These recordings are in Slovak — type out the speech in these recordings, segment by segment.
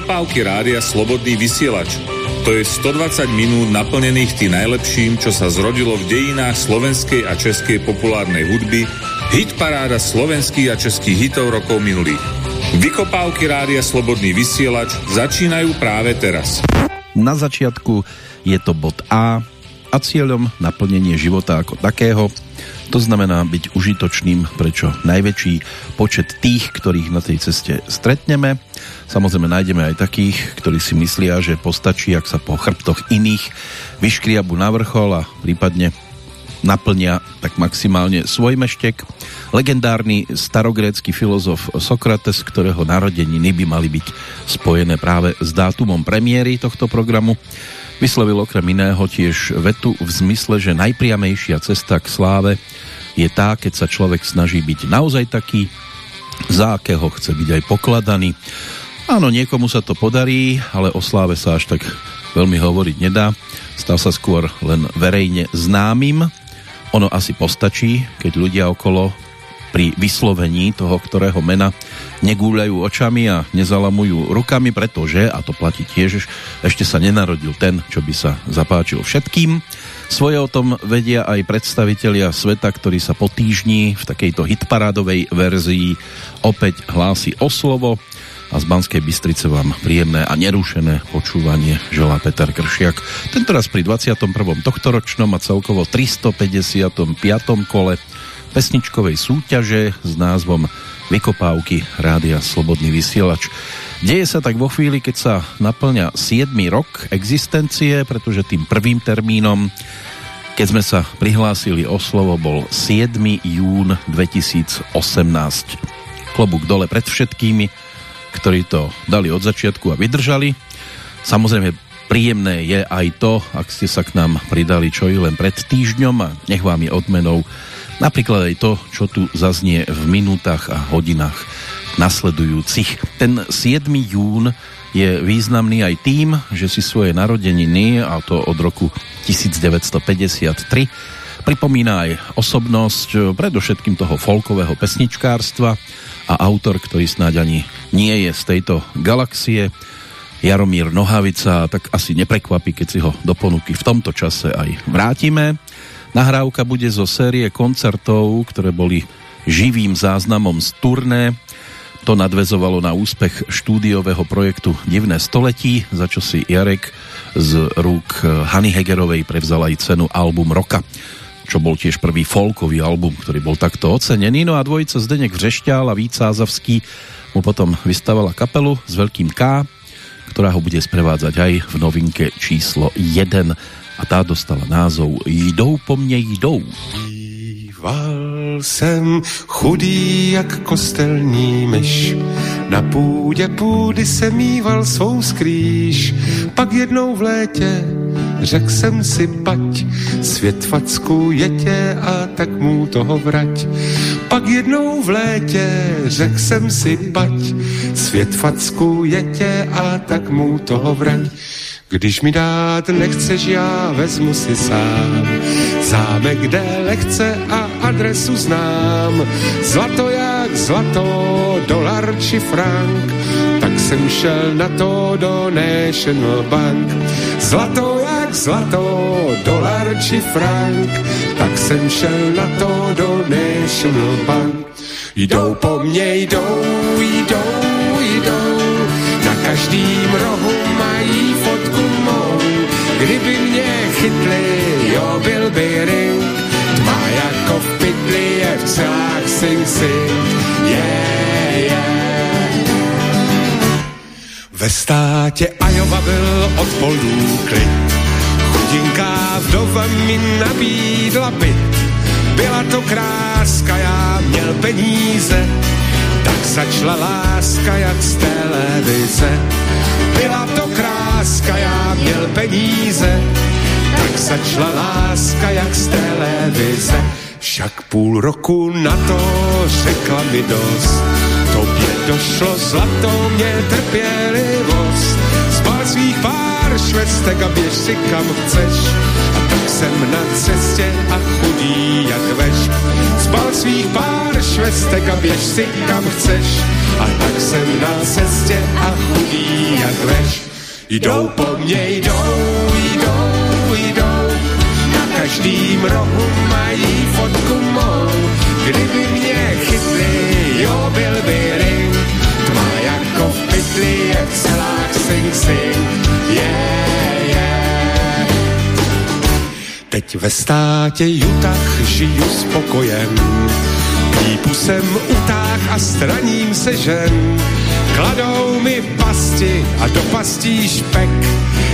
Vykopávky rádia Slobodný vysielač. To je 120 minút naplnených tým najlepším, čo sa zrodilo v dejinách slovenskej a českej populárnej hudby, hit paráda slovenských a českých hitov rokov minulých. Vykopávky rádia Slobodný vysielač začínajú práve teraz. Na začiatku je to bod A a cieľom naplnenie života ako takého to znamená byť užitočným pre čo najväčší počet tých, ktorých na tej ceste stretneme. Samozrejme nájdeme aj takých, ktorí si myslia, že postačí, ak sa po chrbtoch iných vyškriabu na vrchol a prípadne naplnia tak maximálne svoj meštek. Legendárny starogrécky filozof Sokrates, ktorého narodeniny by mali byť spojené práve s dátumom premiéry tohto programu, Vyslovil okrem iného tiež vetu v zmysle, že najpriamejšia cesta k sláve je tá, keď sa človek snaží byť naozaj taký, za akého chce byť aj pokladaný. Áno, niekomu sa to podarí, ale o sláve sa až tak veľmi hovoriť nedá. Stal sa skôr len verejne známym. Ono asi postačí, keď ľudia okolo pri vyslovení toho, ktorého mena negúľajú očami a nezalamujú rukami, pretože, a to platí tiež, ešte sa nenarodil ten, čo by sa zapáčil všetkým. Svoje o tom vedia aj predstavitelia sveta, ktorí sa po týždni v takejto hitparádovej verzii opäť hlási o slovo a z Banskej Bystrice vám príjemné a nerušené počúvanie želá Peter Kršiak. Tentoraz pri 21. tohtoročnom a celkovo 355. kole pesničkovej súťaže s názvom Vykopávky Rádia Slobodný vysielač. Deje sa tak vo chvíli, keď sa naplňa 7. rok existencie, pretože tým prvým termínom, keď sme sa prihlásili o slovo, bol 7. jún 2018. Klobúk dole pred všetkými, ktorí to dali od začiatku a vydržali. Samozrejme, príjemné je aj to, ak ste sa k nám pridali čo i len pred týždňom a nech vám je odmenou Napríklad aj to, čo tu zaznie v minútach a hodinách nasledujúcich. Ten 7. jún je významný aj tým, že si svoje narodeniny, a to od roku 1953, pripomína aj osobnosť predovšetkým toho folkového pesničkárstva a autor, ktorý snáď ani nie je z tejto galaxie, Jaromír Nohavica, tak asi neprekvapí, keď si ho do ponuky v tomto čase aj vrátime. Nahrávka bude zo série koncertov, ktoré boli živým záznamom z turné. To nadvezovalo na úspech štúdiového projektu Divné století, za čo si Jarek z rúk Hany Hegerovej prevzal aj cenu Album Roka čo bol tiež prvý folkový album, ktorý bol takto ocenený. No a dvojica Zdenek Vřešťál a Vícázavský mu potom vystavala kapelu s veľkým K, ktorá ho bude sprevádzať aj v novinke číslo 1 a tá dostala názov Jdou po mne jdou. Býval jsem chudý jak kostelní myš, na půdě půdy se mýval svou skrýž, pak jednou v létě Řekl jsem si pať, svět facku jetě a tak mu toho vrať. Pak jednou v létě řekl jsem si pať, svět facku jetě a tak mu toho vrať. Když mi dát nechceš, já vezmu si sám zámek, kde lehce a adresu znám. Zlato jak zlato, dolar či frank, tak jsem šel na to do National Bank. Zlato jak zlato, dolar či frank, tak jsem šel na to do National Bank. Jdou po mně, jdou, jdou, jdou, na každým rohu. Kdyby mě chytli, jo, byl by ring, tma jako v pytli je v celách Sing Sing, yeah, yeah. Ve státě Ajova byl od polů klid, chudinká vdova mi nabídla byt. Byla to kráska, já měl peníze, tak začala láska jak z televize. Byla to kráska, já měl peníze, tak začala láska jak z televize. Však půl roku na to řekla mi dost, tobě došlo zlato, mě trpělivost. Zbal svých pár švestek a běž si kam chceš, a tak jsem na cestě a chudý jak veš. Zbal svých pár švestek vestek a běž si kam chceš. A tak jsem na cestě a chudý jak veš. Jdou po mně, jdou, jdou, jdou, na každým rohu mají fotku mou. Kdyby mě chytli, jo, byl by ring, tma jako v pytli je v celách Sing Sing. Yeah. Teď ve státě Utah žiju spokojem, Pípu jsem utáh a straním se žen. Kladou mi pasti a do pastí špek.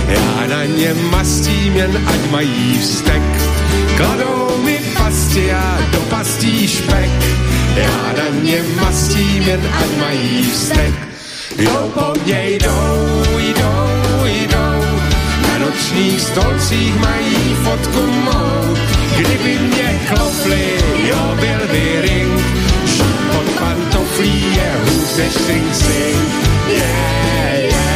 Já na ně mastím jen ať mají vztek. Kladou mi pasti a do pastí špek. Já na ně mastím jen ať mají vztek. Jdou po mně, jdou, jdou. Nočních stolcích mají fotku mou. Kdyby mě klopli, jo, byl by ring. Pod pantoflí je hůře sing sing. Yeah, yeah.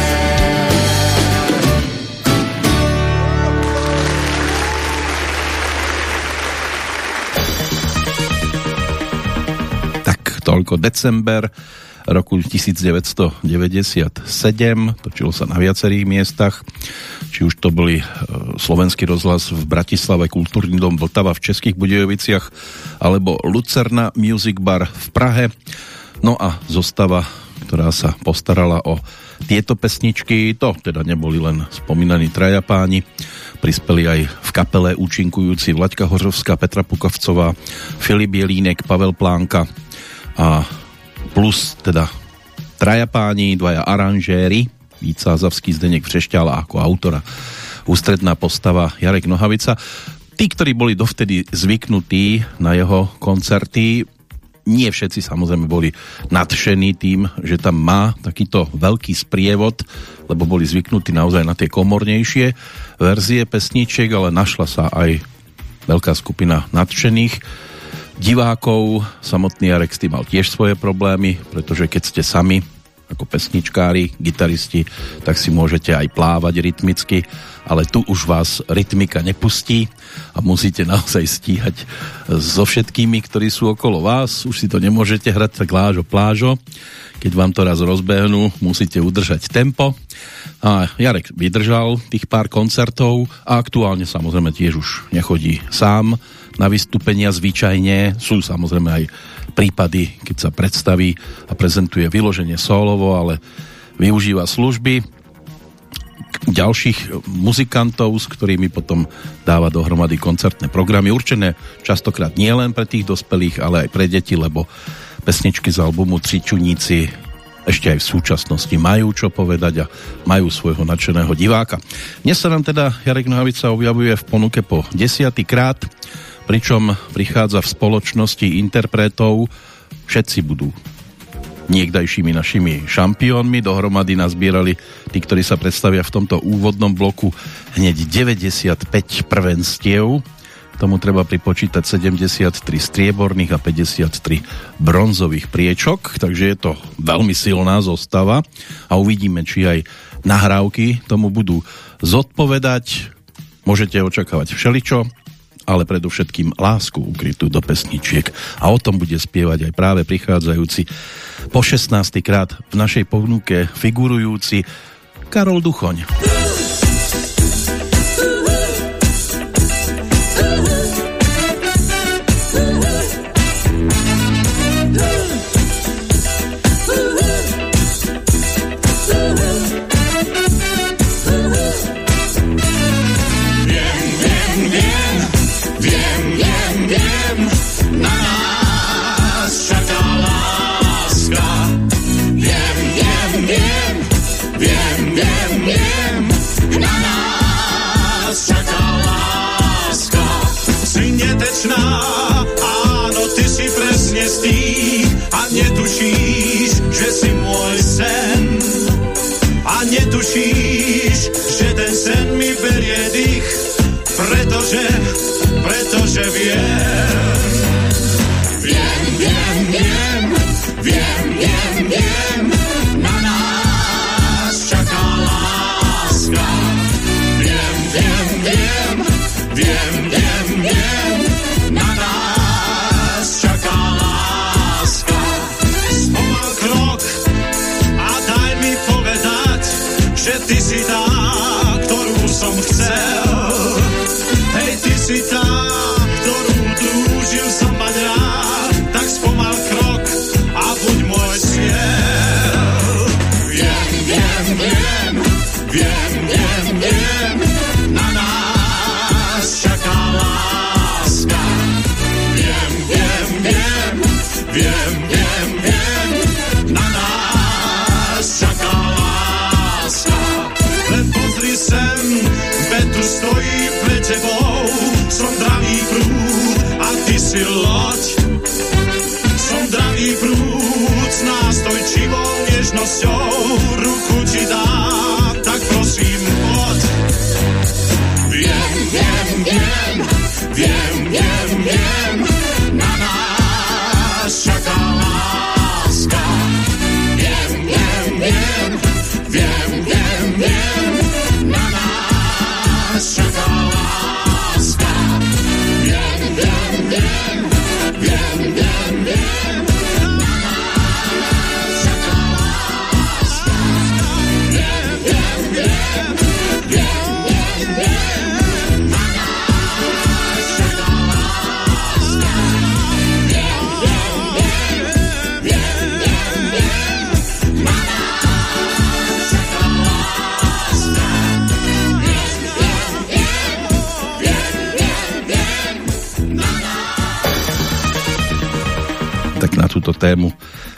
Toľko december roku 1997. Točilo sa na viacerých miestach. Či už to boli e, slovenský rozhlas v Bratislave, Kultúrny dom Vltava v Českých Budejoviciach alebo Lucerna Music Bar v Prahe. No a zostava, ktorá sa postarala o tieto pesničky, to teda neboli len spomínaní traja páni, prispeli aj v kapele účinkujúci Vlaďka Hořovská, Petra Pukovcová, Filip Jelínek, Pavel Plánka a plus teda traja páni, dvaja aranžéry, Vít Sázavský, Zdeněk ako autora ústredná postava Jarek Nohavica. Tí, ktorí boli dovtedy zvyknutí na jeho koncerty, nie všetci samozrejme boli nadšení tým, že tam má takýto veľký sprievod, lebo boli zvyknutí naozaj na tie komornejšie verzie pesničiek, ale našla sa aj veľká skupina nadšených divákov. Samotný Jarek tým mal tiež svoje problémy, pretože keď ste sami ako pesničkári, gitaristi, tak si môžete aj plávať rytmicky, ale tu už vás rytmika nepustí a musíte naozaj stíhať so všetkými, ktorí sú okolo vás. Už si to nemôžete hrať tak lážo plážo. Keď vám to raz rozbehnú, musíte udržať tempo. A Jarek vydržal tých pár koncertov a aktuálne samozrejme tiež už nechodí sám na vystúpenia zvyčajne. Sú samozrejme aj prípady, keď sa predstaví a prezentuje vyloženie solovo, ale využíva služby ďalších muzikantov, s ktorými potom dáva dohromady koncertné programy, určené častokrát nie len pre tých dospelých, ale aj pre deti, lebo pesničky z albumu Tři čuníci ešte aj v súčasnosti majú čo povedať a majú svojho nadšeného diváka. Dnes sa nám teda Jarek Nohavica objavuje v ponuke po desiatý krát pričom prichádza v spoločnosti interpretov, všetci budú niekdajšími našimi šampiónmi. Dohromady nazbierali tí, ktorí sa predstavia v tomto úvodnom bloku hneď 95 prvenstiev. Tomu treba pripočítať 73 strieborných a 53 bronzových priečok, takže je to veľmi silná zostava a uvidíme, či aj nahrávky tomu budú zodpovedať. Môžete očakávať všeličo, ale predovšetkým lásku ukrytú do pesničiek. A o tom bude spievať aj práve prichádzajúci po 16. krát v našej ponuke figurujúci Karol Duchoň. strašná. Áno, ty si presne z tých a netušíš, že si môj sen. A netušíš, že ten sen mi berie dých, pretože, pretože viem, si loď. Som dravý prúc, nástojčivou nežnosťou, ruku ti dám, túto tému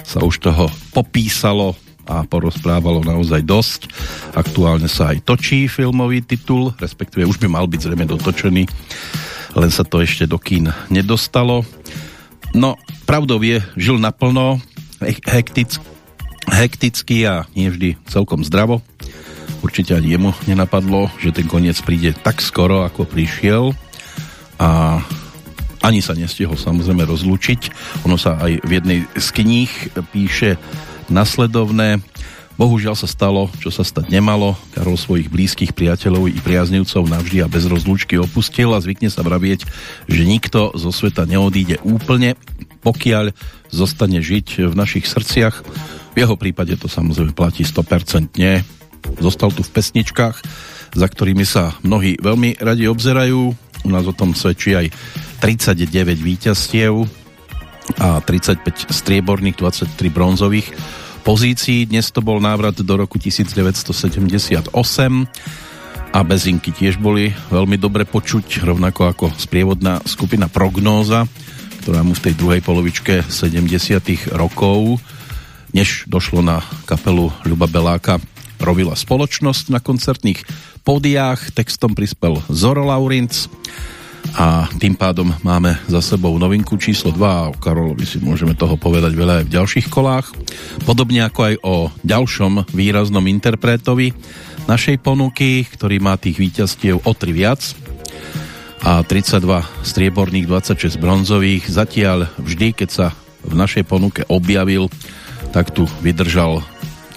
sa už toho popísalo a porozprávalo naozaj dosť. Aktuálne sa aj točí filmový titul, respektíve už by mal byť zrejme dotočený, len sa to ešte do kín nedostalo. No, pravdou je, žil naplno, hektick, hekticky a nie vždy celkom zdravo. Určite ani jemu nenapadlo, že ten koniec príde tak skoro, ako prišiel a ani sa nestihol samozrejme rozlúčiť. Ono sa aj v jednej z kníh píše nasledovné. Bohužiaľ sa stalo, čo sa stať nemalo. Karol svojich blízkych priateľov i priaznivcov navždy a bez rozlúčky opustil a zvykne sa vravieť, že nikto zo sveta neodíde úplne, pokiaľ zostane žiť v našich srdciach. V jeho prípade to samozrejme platí 100%. Zostal tu v pesničkách, za ktorými sa mnohí veľmi radi obzerajú. U nás o tom svedčí aj 39 víťazstiev a 35 strieborných, 23 bronzových pozícií. Dnes to bol návrat do roku 1978 a bezinky tiež boli veľmi dobre počuť, rovnako ako sprievodná skupina Prognóza, ktorá mu v tej druhej polovičke 70 rokov, než došlo na kapelu Ľuba Beláka, robila spoločnosť na koncertných pódiách. Textom prispel Zoro Laurinc a tým pádom máme za sebou novinku číslo 2 a o Karolovi si môžeme toho povedať veľa aj v ďalších kolách. Podobne ako aj o ďalšom výraznom interpretovi našej ponuky, ktorý má tých víťazstiev o 3 viac a 32 strieborných, 26 bronzových. Zatiaľ vždy, keď sa v našej ponuke objavil, tak tu vydržal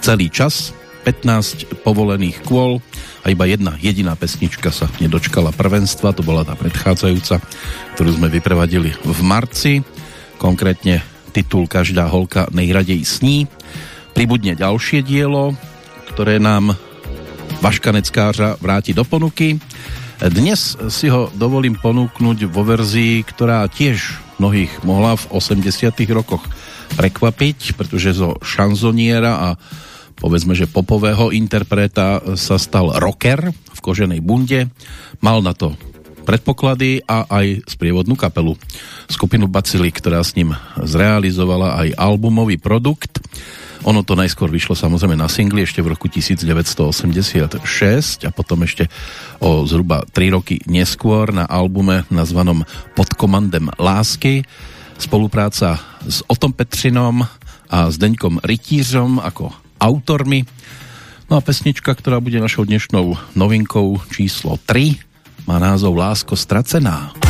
celý čas 15 povolených kôl a iba jedna jediná pesnička sa nedočkala prvenstva, to bola tá predchádzajúca, ktorú sme vyprevadili v marci, konkrétne titul Každá holka nejradej sní. Pribudne ďalšie dielo, ktoré nám Vaškaneckářa vráti do ponuky. Dnes si ho dovolím ponúknuť vo verzii, ktorá tiež mnohých mohla v 80 rokoch prekvapiť, pretože zo šanzoniera a povedzme, že popového interpreta sa stal rocker v koženej bunde. Mal na to predpoklady a aj sprievodnú kapelu. Skupinu Bacily, ktorá s ním zrealizovala aj albumový produkt. Ono to najskôr vyšlo samozrejme na singli ešte v roku 1986 a potom ešte o zhruba 3 roky neskôr na albume nazvanom Pod komandem lásky. Spolupráca s Otom Petřinom a s Deňkom Rytířom ako autormi. No a pesnička, ktorá bude našou dnešnou novinkou číslo 3, má názov Lásko stracená. Lásko,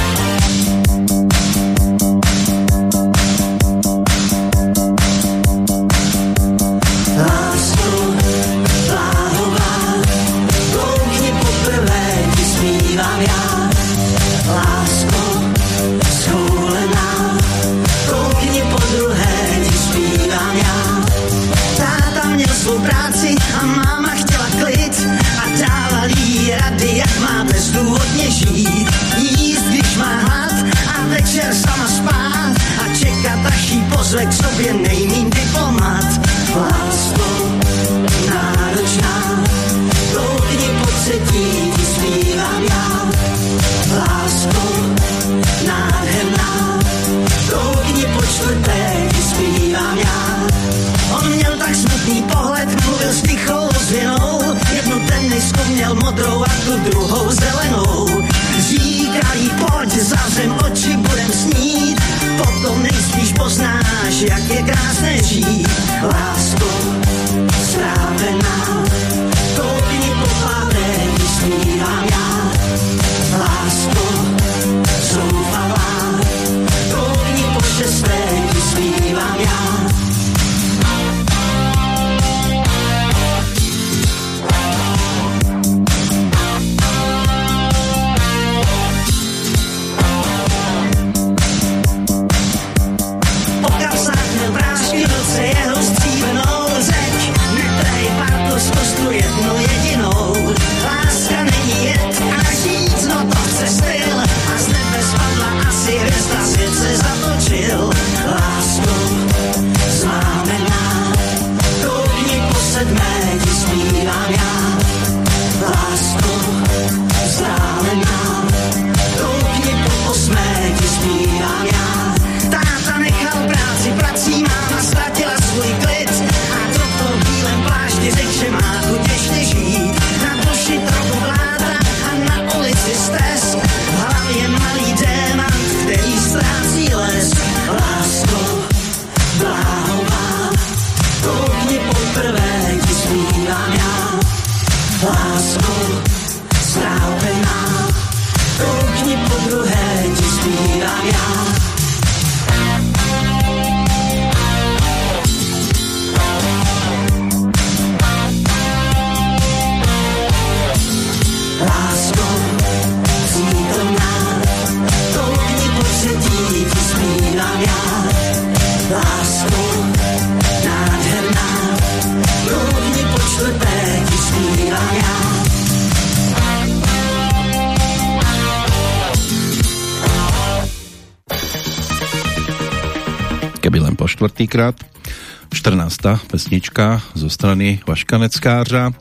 pesnička zo strany Vaškaneckářa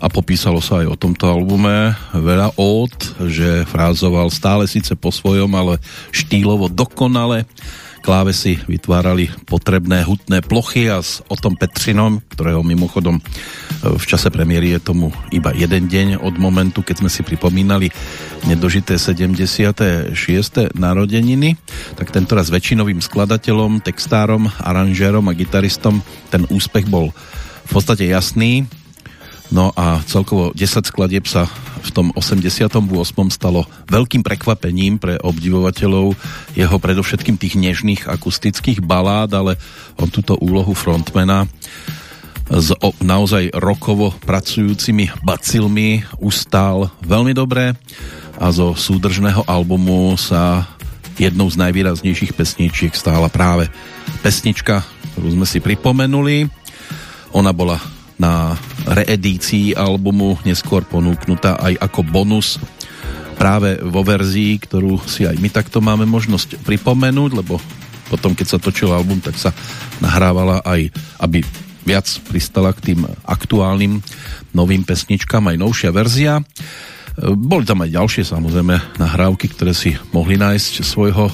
a popísalo sa aj o tomto albume veľa od, že frázoval stále síce po svojom, ale štýlovo dokonale. Klávesy vytvárali potrebné hutné plochy a s Otom Petřinom, ktorého mimochodom v čase premiéry je tomu iba jeden deň od momentu, keď sme si pripomínali nedožité 76. narodeniny, tak tento raz väčšinovým skladateľom, textárom, aranžérom a gitaristom ten úspech bol v podstate jasný. No a celkovo 10 skladieb sa v tom 88. stalo veľkým prekvapením pre obdivovateľov jeho predovšetkým tých nežných akustických balád, ale on túto úlohu frontmana s naozaj rokovo pracujúcimi bacilmi ustál veľmi dobre a zo súdržného albumu sa jednou z najvýraznejších pesničiek stála práve pesnička, ktorú sme si pripomenuli. Ona bola na reedícii albumu neskôr ponúknutá aj ako bonus práve vo verzii, ktorú si aj my takto máme možnosť pripomenúť, lebo potom, keď sa točil album, tak sa nahrávala aj, aby viac pristala k tým aktuálnym novým pesničkám aj novšia verzia. Boli tam aj ďalšie samozrejme nahrávky, ktoré si mohli nájsť svojho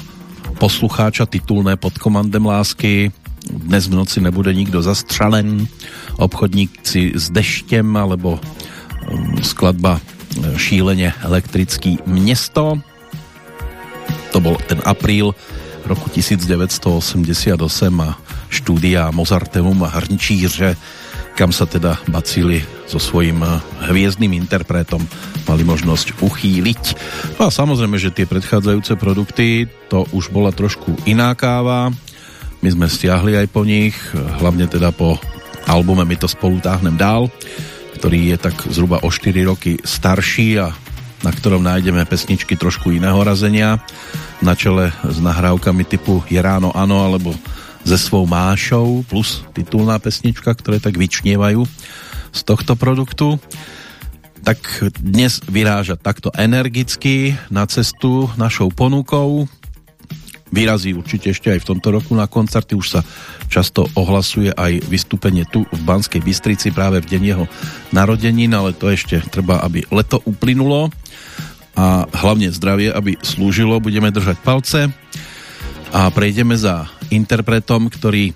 poslucháča titulné pod komandem lásky. Dnes v noci nebude nikto zastřelen, obchodníci s deštěm alebo um, skladba šílene elektrický město. To bol ten apríl roku 1988 a štúdia Mozarteum a Hrnčíře, kam sa teda bacili so svojím hviezdnym interpretom mali možnosť uchýliť. No a samozrejme, že tie predchádzajúce produkty, to už bola trošku iná káva. My sme stiahli aj po nich, hlavne teda po albume My to spolu táhnem dál, ktorý je tak zhruba o 4 roky starší a na ktorom nájdeme pesničky trošku iného razenia na čele s nahrávkami typu Je ráno ano alebo ze svou mášou plus titulná pesnička, ktoré tak vyčnievajú z tohto produktu tak dnes vyráža takto energicky na cestu našou ponukou vyrazí určite ešte aj v tomto roku na koncerty. Už sa často ohlasuje aj vystúpenie tu v Banskej Bystrici práve v deň jeho narodenín, ale to ešte treba, aby leto uplynulo a hlavne zdravie, aby slúžilo. Budeme držať palce a prejdeme za interpretom, ktorý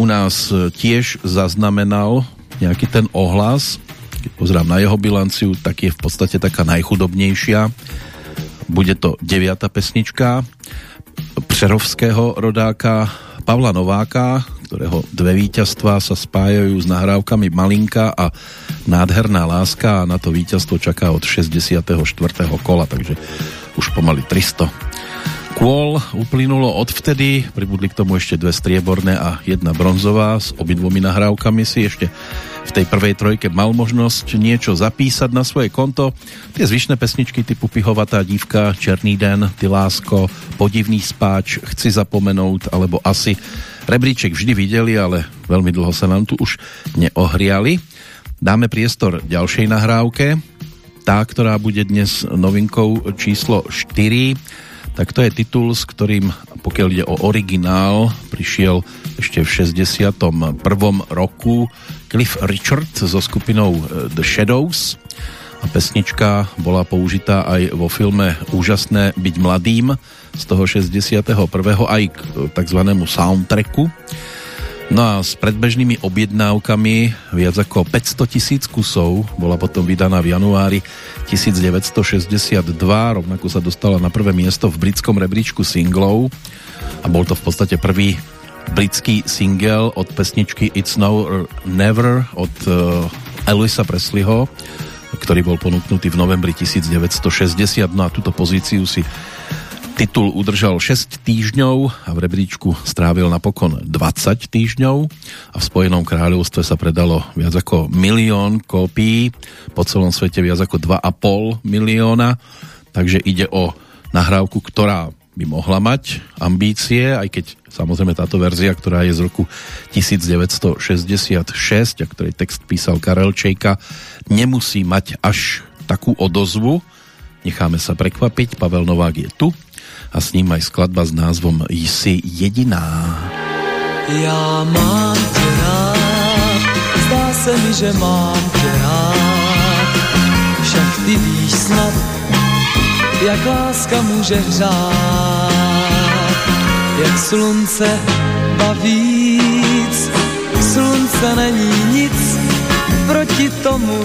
u nás tiež zaznamenal nejaký ten ohlas. Keď pozrám na jeho bilanciu, tak je v podstate taká najchudobnejšia. Bude to deviata pesnička Přerovského rodáka Pavla Nováka, ktorého dve víťazstva sa spájajú s nahrávkami Malinka a Nádherná láska a na to víťazstvo čaká od 64. kola, takže už pomaly 300 kôl uplynulo odvtedy, pribudli k tomu ešte dve strieborné a jedna bronzová s obidvomi nahrávkami si ešte v tej prvej trojke mal možnosť niečo zapísať na svoje konto. Tie zvyšné pesničky typu Pihovatá dívka, Černý den, Ty lásko, Podivný spáč, Chci zapomenúť alebo asi Rebríček vždy videli, ale veľmi dlho sa nám tu už neohriali. Dáme priestor ďalšej nahrávke, tá, ktorá bude dnes novinkou číslo 4 tak to je titul, s ktorým, pokiaľ ide o originál, prišiel ešte v 61. roku Cliff Richard so skupinou eh, The Shadows a pesnička bola použitá aj vo filme Úžasné byť mladým z toho 61. aj k tzv. soundtracku. No a s predbežnými objednávkami viac ako 500 tisíc kusov bola potom vydaná v januári 1962, rovnako sa dostala na prvé miesto v britskom rebríčku singlov a bol to v podstate prvý britský single od pesničky It's Now or Never od uh, Elvisa Presleyho, ktorý bol ponúknutý v novembri 1960. No a túto pozíciu si titul udržal 6 týždňov a v rebríčku strávil napokon 20 týždňov a v Spojenom kráľovstve sa predalo viac ako milión kópií, po celom svete viac ako 2,5 milióna, takže ide o nahrávku, ktorá by mohla mať ambície, aj keď samozrejme táto verzia, ktorá je z roku 1966 a ktorej text písal Karel Čejka, nemusí mať až takú odozvu. Necháme sa prekvapiť, Pavel Novák je tu a s ním aj skladba s názvom Jsi jediná. Já mám tě rád, zdá se mi, že mám tě rád, však ty víš snad, jak láska může hřát, jak slunce bavíc, slunce není nic proti tomu,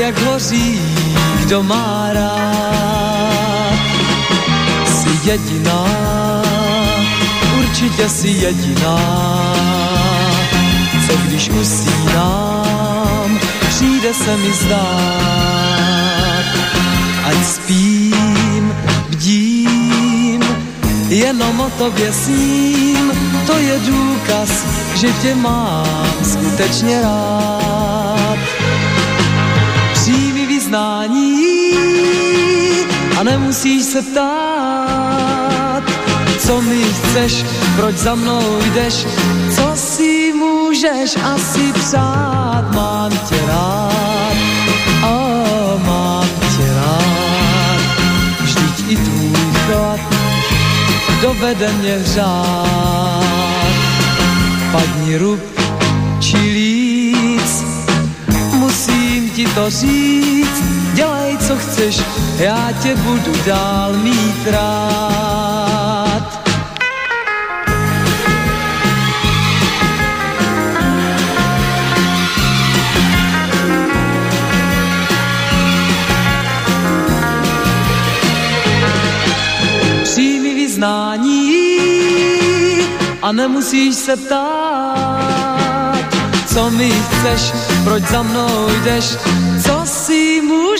jak hoří, kdo má rád. Jsi jediná, určitě si jediná, co když usínám, přijde se mi zdát, ať spím, bdím, jenom o tobě sním, to je důkaz, že tě mám skutečně rád. Přijmi vyznání a nemusíš se ptát, co mi chceš, proč za mnou jdeš, co si můžeš asi přát, mám tě rád, oh, mám tě rád, vždyť i tvůj chlad dovede mě hřát, padni rub či musím ti to říct, dělej, co chceš, já tě budu dál mít rád. Přijmi vyznání a nemusíš se ptát, co mi chceš, proč za mnou jdeš,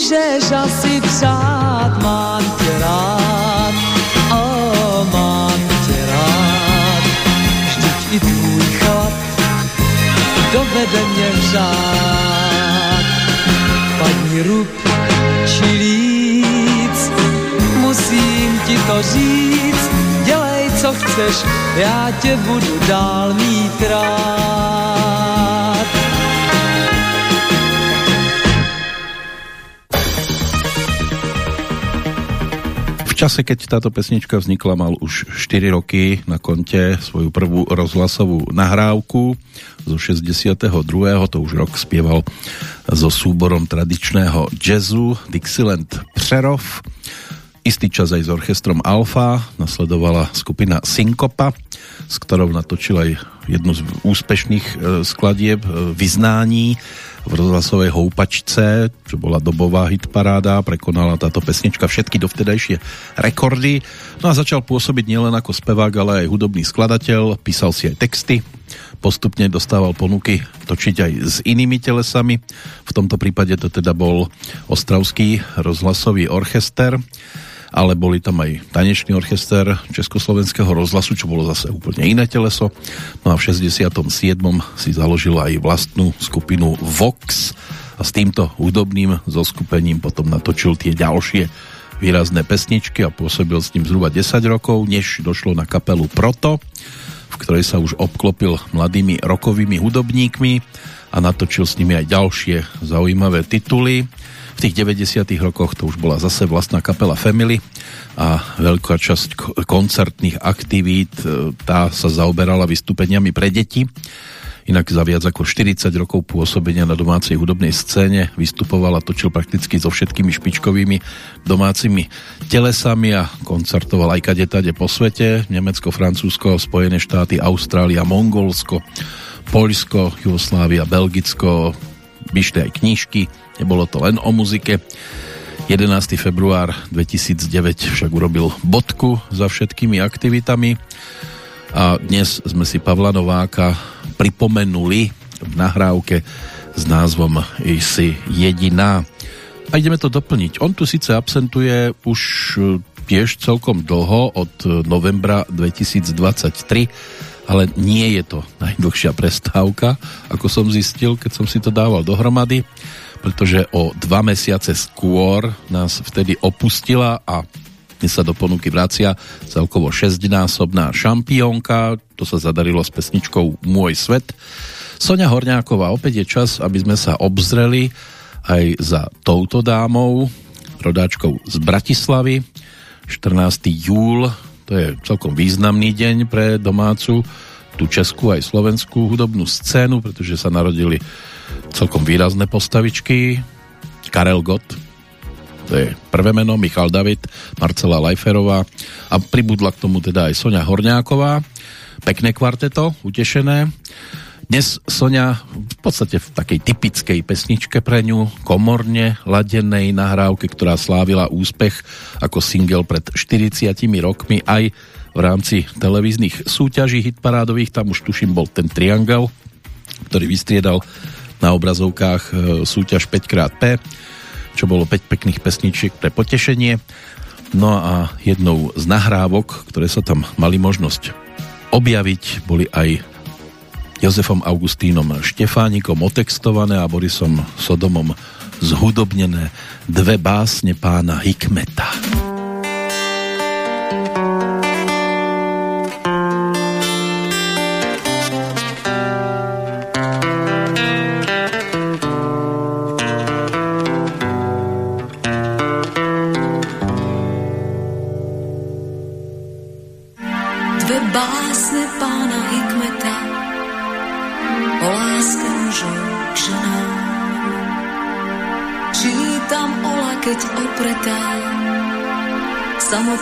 můžeš asi přát, mám tě rád, oh, mám tě rád, vždyť i tvůj chlap dovede mě hřát, padni rub či líc, musím ti to říct, dělej, co chceš, já tě budu dál mít rád. Čase, keď táto pesnička vznikla, mal už 4 roky na konte svoju prvú rozhlasovú nahrávku zo 62. To už rok spieval so súborom tradičného jazzu Dixieland Přerov. Istý čas aj s orchestrom Alfa, nasledovala skupina Synkopa, s ktorou natočil aj jednu z úspešných e, skladieb e, vyznání v rozhlasovej houpačce, čo bola dobová hitparáda, prekonala táto pesnička všetky dovtedajšie rekordy. No a začal pôsobiť nielen ako spevák, ale aj hudobný skladateľ, písal si aj texty, postupne dostával ponuky točiť aj s inými telesami. V tomto prípade to teda bol Ostravský rozhlasový orchester ale boli tam aj tanečný orchester Československého rozhlasu, čo bolo zase úplne iné teleso. No a v 67. si založil aj vlastnú skupinu Vox a s týmto hudobným zoskupením potom natočil tie ďalšie výrazné pesničky a pôsobil s ním zhruba 10 rokov, než došlo na kapelu Proto, v ktorej sa už obklopil mladými rokovými hudobníkmi a natočil s nimi aj ďalšie zaujímavé tituly tých 90 rokoch to už bola zase vlastná kapela Family a veľká časť koncertných aktivít e, tá sa zaoberala vystúpeniami pre deti. Inak za viac ako 40 rokov pôsobenia na domácej hudobnej scéne vystupoval a točil prakticky so všetkými špičkovými domácimi telesami a koncertoval aj kade tade po svete. Nemecko, Francúzsko, Spojené štáty, Austrália, Mongolsko, Poľsko, Jugoslávia, Belgicko, vyšli aj knižky, Nebolo to len o muzike. 11. február 2009 však urobil bodku za všetkými aktivitami a dnes sme si Pavla Nováka pripomenuli v nahrávke s názvom Si jediná. A ideme to doplniť. On tu síce absentuje už tiež celkom dlho, od novembra 2023, ale nie je to najdlhšia prestávka, ako som zistil, keď som si to dával dohromady pretože o dva mesiace skôr nás vtedy opustila a dnes sa do ponuky vracia celkovo šestnásobná šampiónka, to sa zadarilo s pesničkou Môj svet. Sonia Horňáková, opäť je čas, aby sme sa obzreli aj za touto dámou, rodáčkou z Bratislavy. 14. júl, to je celkom významný deň pre domácu, tú českú aj slovenskú hudobnú scénu, pretože sa narodili celkom výrazné postavičky. Karel Gott, to je prvé meno, Michal David, Marcela Lajferová a pribudla k tomu teda aj Sonia Horňáková. Pekné kvarteto, utešené. Dnes Sonia v podstate v takej typickej pesničke pre ňu, komorne ladenej nahrávke, ktorá slávila úspech ako single pred 40 rokmi aj v rámci televíznych súťaží hitparádových, tam už tuším bol ten triangel, ktorý vystriedal na obrazovkách e, súťaž 5xP, čo bolo 5 pekných pesničiek pre potešenie. No a jednou z nahrávok, ktoré sa tam mali možnosť objaviť, boli aj Jozefom Augustínom Štefánikom otextované a Borisom Sodomom zhudobnené dve básne pána Hikmeta.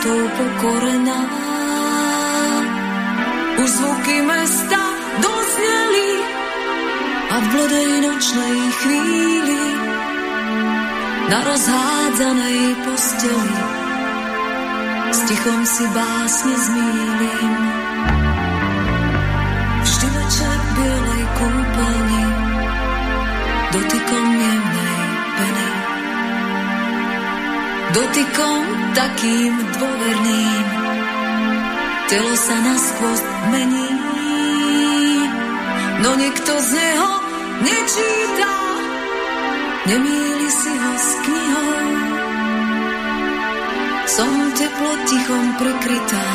Samotou pokorená. Už zvuky mesta dosneli a v blodej nočnej chvíli na rozhádzanej posteli s tichom si básne zmýlim. Vždy večer bielej kúpeľni dotykom jemnej dotykom takým dôverným. Telo sa na skvost mení, no nikto z neho nečíta, nemýli si ho s knihou. Som teplo tichom prekrytá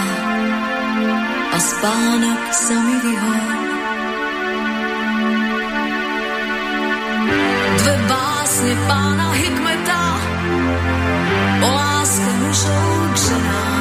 a spánok sa mi vyhol. Dve básne pána Hikmeta o láske mužov k ženám.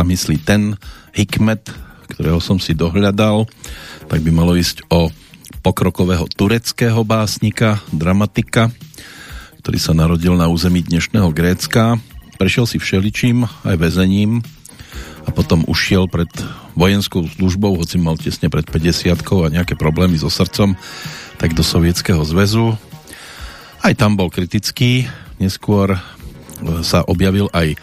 Sa myslí ten Hikmet, ktorého som si dohľadal, tak by malo ísť o pokrokového tureckého básnika, dramatika, ktorý sa narodil na území dnešného Grécka. Prešiel si všeličím, aj väzením a potom ušiel pred vojenskou službou, hoci mal tesne pred 50 a nejaké problémy so srdcom, tak do Sovietskeho zväzu. Aj tam bol kritický, neskôr sa objavil aj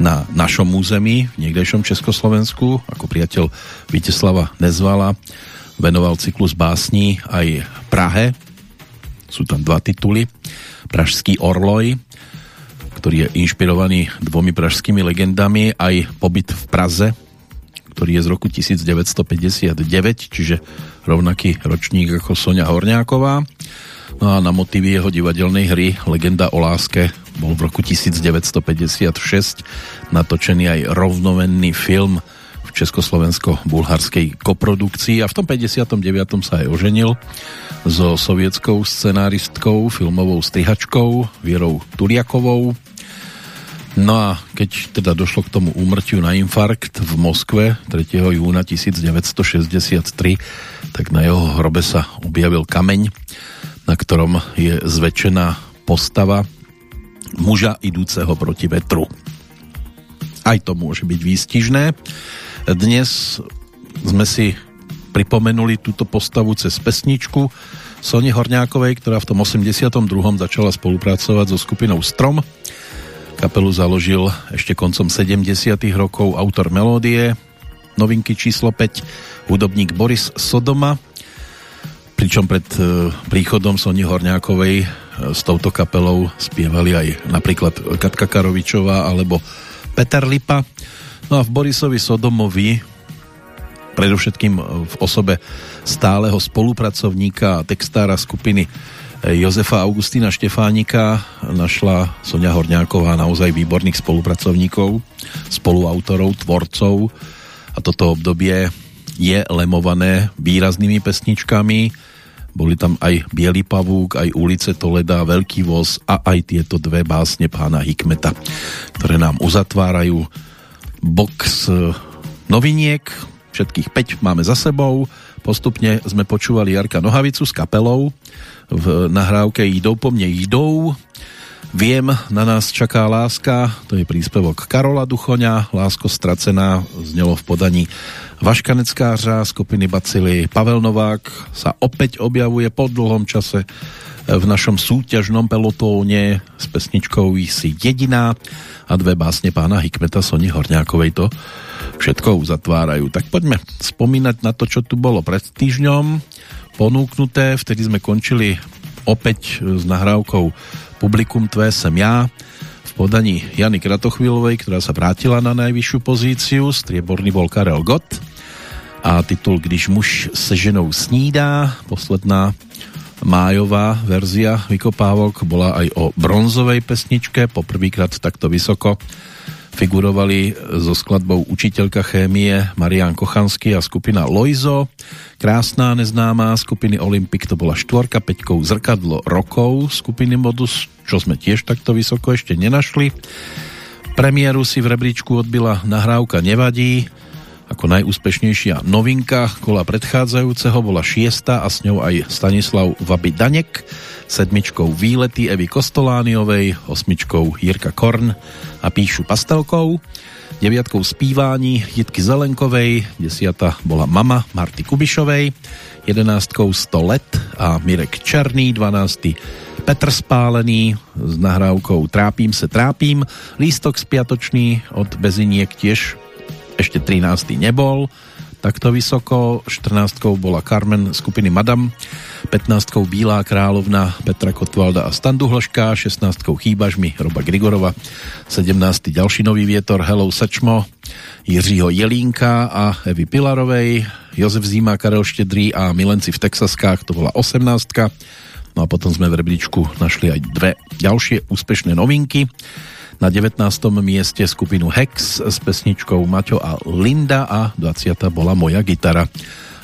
na našom území, v niekdejšom Československu, ako priateľ Viteslava Nezvala, venoval cyklus básní aj Prahe. Sú tam dva tituly. Pražský Orloj, ktorý je inšpirovaný dvomi pražskými legendami, aj pobyt v Praze, ktorý je z roku 1959, čiže rovnaký ročník ako Sonia Horňáková. No a na motivy jeho divadelnej hry Legenda o láske bol v roku 1956 natočený aj rovnomenný film v československo-bulharskej koprodukcii a v tom 59. sa aj oženil so sovietskou scenáristkou, filmovou strihačkou Vierou Tuliakovou. No a keď teda došlo k tomu úmrtiu na infarkt v Moskve 3. júna 1963, tak na jeho hrobe sa objavil kameň, na ktorom je zväčšená postava muža idúceho proti vetru. Aj to môže byť výstižné. Dnes sme si pripomenuli túto postavu cez pesničku Sony Horňákovej, ktorá v tom 82. začala spolupracovať so skupinou Strom. Kapelu založil ešte koncom 70. rokov autor melódie, novinky číslo 5, hudobník Boris Sodoma, pričom pred e, príchodom Sony Horňákovej s touto kapelou spievali aj napríklad Katka Karovičová alebo Peter Lipa. No a v Borisovi Sodomovi predovšetkým v osobe stáleho spolupracovníka a textára skupiny Jozefa Augustína Štefánika našla Sonia Horňáková naozaj výborných spolupracovníkov, spoluautorov, tvorcov a toto obdobie je lemované výraznými pesničkami, boli tam aj Bielý pavúk, aj ulice Toleda, Veľký voz a aj tieto dve básne pána Hikmeta, ktoré nám uzatvárajú box e, noviniek. Všetkých 5 máme za sebou. Postupne sme počúvali Jarka Nohavicu s kapelou v nahrávke Jdou po mne jdou. Viem, na nás čaká láska, to je príspevok Karola Duchoňa, Lásko stracená, znelo v podaní Vaškaneckářa skupiny Bacily Pavel Novák sa opäť objavuje po dlhom čase v našom súťažnom pelotóne s pesničkou si jediná a dve básne pána Hikmeta Sony Horňákovej to všetko uzatvárajú. Tak poďme spomínať na to, čo tu bolo pred týždňom ponúknuté. Vtedy sme končili opäť s nahrávkou Publikum Tvé sem ja v podaní Jany Kratochvílovej, ktorá sa vrátila na najvyššiu pozíciu. Strieborný bol Karel Gott a titul Když muž se ženou snídá, posledná májová verzia vykopávok bola aj o bronzovej pesničke, poprvýkrát takto vysoko figurovali so skladbou učiteľka chémie Marian Kochanský a skupina Loizo. Krásná neznámá skupiny Olympic to bola štvorka, peťkou zrkadlo rokov skupiny Modus, čo sme tiež takto vysoko ešte nenašli. Premiéru si v rebríčku odbila nahrávka Nevadí, ako najúspešnejšia novinka kola predchádzajúceho bola šiesta a s ňou aj Stanislav Vaby Danek, sedmičkou Výlety Evy Kostolániovej, osmičkou Jirka Korn a Píšu Pastelkou, deviatkou Spívání Jitky Zelenkovej, desiata bola Mama Marty Kubišovej, jedenáctkou 100 let a Mirek Černý, 12. Petr Spálený s nahrávkou Trápím se trápím, lístok spiatočný od Beziniek tiež ešte 13. nebol takto vysoko, 14. bola Carmen skupiny Madam, 15. Bílá královna Petra Kotvalda a Standu Hloška, 16. Chýbaž mi Roba Grigorova, 17. ďalší nový vietor Hello Sačmo, Jiřího Jelínka a Evy Pilarovej, Jozef Zíma, Karel Štedrý a Milenci v Texaskách, to bola 18. No a potom sme v rebríčku našli aj dve ďalšie úspešné novinky na 19. mieste skupinu Hex s pesničkou Maťo a Linda a 20. bola Moja gitara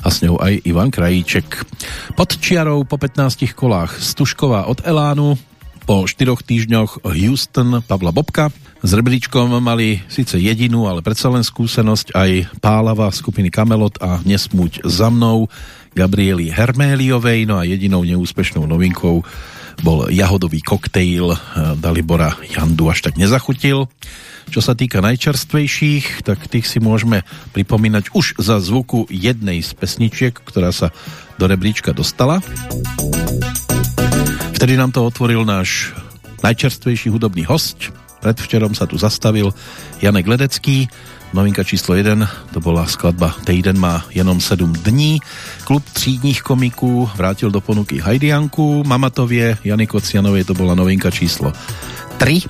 a s ňou aj Ivan Krajíček. Pod čiarou po 15 kolách Stušková od Elánu, Po štyroch týždňoch Houston Pavla Bobka s rebríčkom mali síce jedinú, ale predsa len skúsenosť aj Pálava skupiny Kamelot a Nesmuť za mnou Gabrieli Herméliovej, no a jedinou neúspešnou novinkou bol jahodový koktejl Dalibora Jandu až tak nezachutil. Čo sa týka najčerstvejších, tak tých si môžeme pripomínať už za zvuku jednej z pesničiek, ktorá sa do rebríčka dostala. Vtedy nám to otvoril náš najčerstvejší hudobný host. Predvčerom sa tu zastavil Janek Ledecký. Novinka číslo 1, to bola skladba Týden má jenom 7 dní. Klub třídních komiků vrátil do ponuky Hajdianku, Mamatovie, Jany Kocianovej, to bola novinka číslo 3.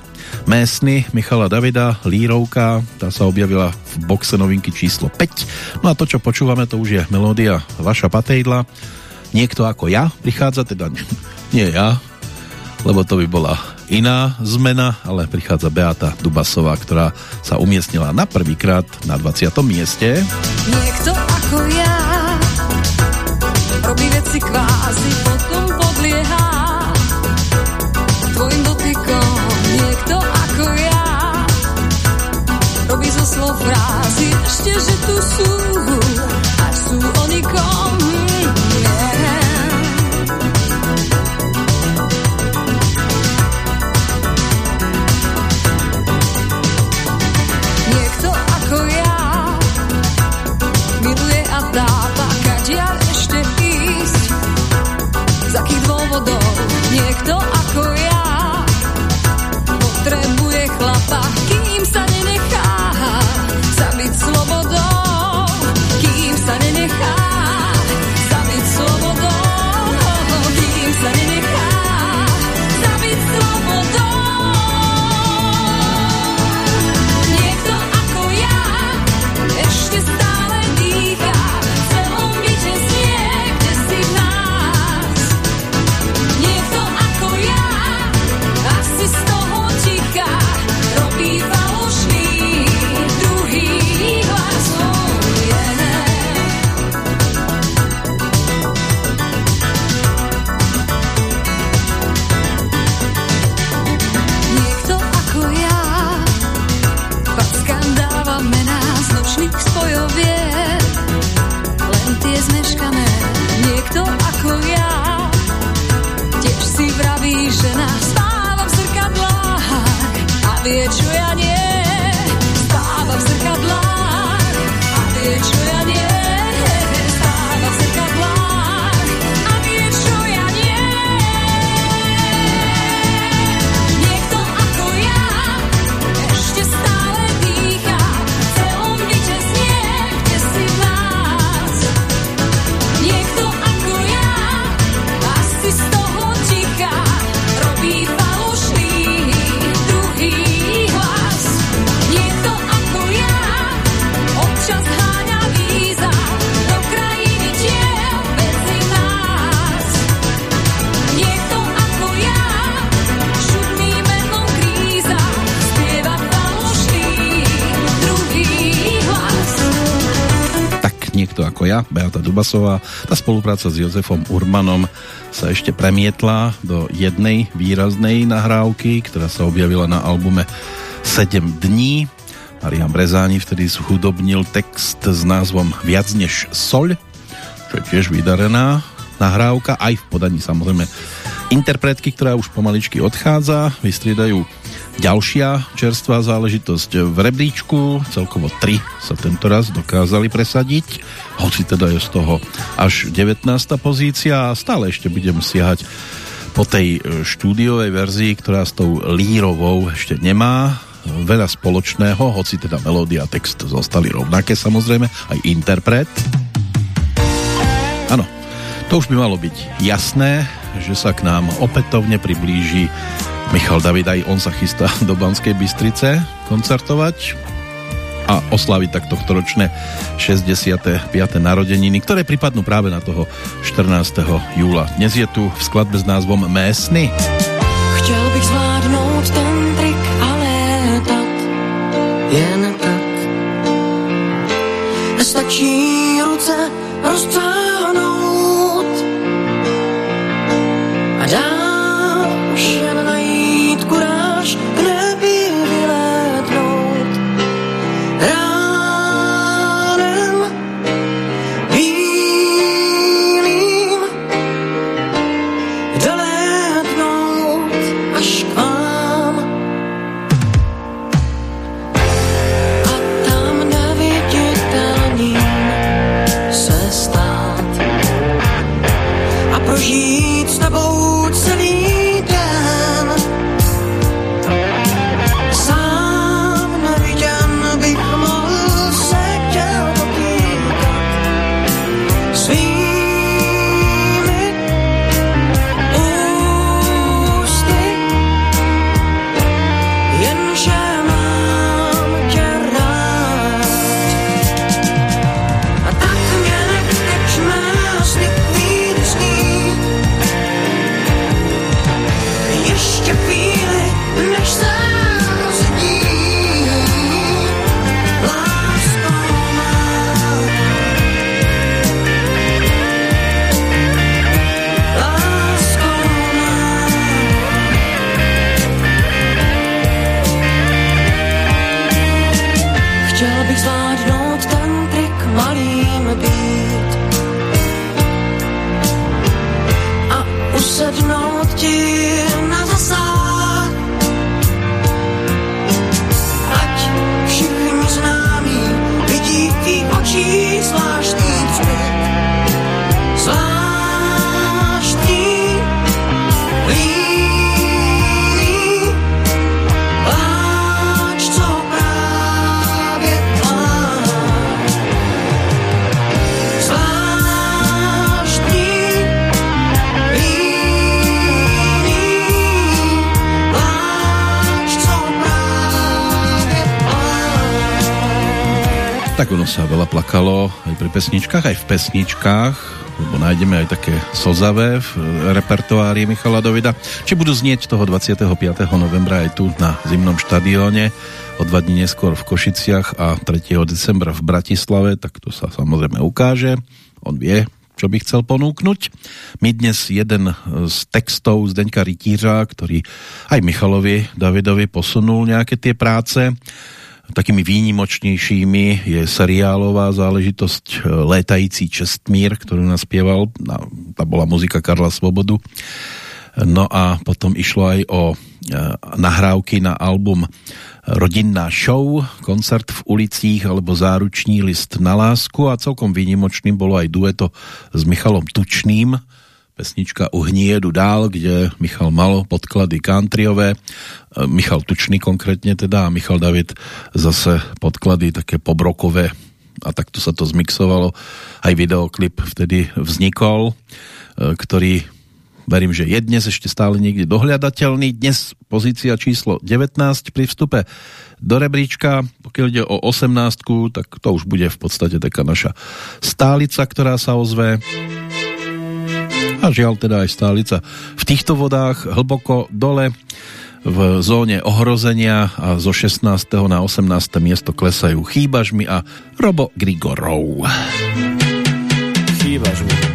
Mésny Michala Davida, Lírovka, tá sa objavila v boxe novinky číslo 5. No a to, čo počúvame, to už je melódia Vaša Patejdla. Niekto ako ja prichádza, teda nie ja, lebo to by bola iná zmena, ale prichádza Beata Dubasová, ktorá sa umiestnila na prvýkrát na 20. mieste. Niekto ako ja robí veci kvázi, potom podlieha tvojim dotykom. Niekto ako ja robí zo slov frázy, ešte, že tu sú a sú o nikom. Dubasová. Tá spolupráca s Jozefom Urmanom sa ešte premietla do jednej výraznej nahrávky, ktorá sa objavila na albume 7 dní. Marian Brezáni vtedy zhudobnil text s názvom Viac než soľ, čo je tiež vydarená nahrávka, aj v podaní samozrejme interpretky, ktorá už pomaličky odchádza, vystriedajú ďalšia čerstvá záležitosť v rebríčku, celkovo tri sa tento raz dokázali presadiť hoci teda je z toho až 19. pozícia a stále ešte budem siahať po tej e, štúdiovej verzii, ktorá s tou lírovou ešte nemá veľa spoločného, hoci teda melódia a text zostali rovnaké samozrejme, aj interpret. Áno, to už by malo byť jasné, že sa k nám opätovne priblíži Michal David, aj on sa chystá do Banskej Bystrice koncertovať a oslaviť tak tohto ročné 65. narodeniny, ktoré pripadnú práve na toho 14. júla. Dnes je tu v skladbe s názvom Mésny. Chtěl bych zvládnout ten trik a létat jen tak. Stačí ruce roztáhnout sa veľa plakalo aj pri pesničkách, aj v pesničkách, lebo nájdeme aj také slzavé v repertoári Michala Davida. Či budú znieť toho 25. novembra aj tu na zimnom štadióne, o dva dní neskôr v Košiciach a 3. decembra v Bratislave, tak to sa samozrejme ukáže. On vie, čo by chcel ponúknuť. My dnes jeden z textov Zdeňka Rytířa, ktorý aj Michalovi Davidovi posunul nejaké tie práce, takými výnimočnejšími je seriálová záležitosť Létající Čestmír, ktorú naspieval, tá bola muzika Karla Svobodu. No a potom išlo aj o e, nahrávky na album Rodinná show, koncert v ulicích alebo záruční list na lásku a celkom výnimočným bolo aj dueto s Michalom Tučným, pesnička Uhniedu dál, kde Michal mal podklady countryové, e, Michal Tučný konkrétne teda a Michal David zase podklady také pobrokové a takto sa to zmixovalo. Aj videoklip vtedy vznikol, e, ktorý verím, že je dnes ešte stále niekde dohľadateľný. Dnes pozícia číslo 19 pri vstupe do rebríčka, pokiaľ ide o 18, tak to už bude v podstate taká naša stálica, ktorá sa ozve. A žiaľ teda aj stálica v týchto vodách hlboko dole v zóne ohrozenia a zo 16. na 18. miesto klesajú Chýbaž mi a Robo Grigorov. Chýbaž mi.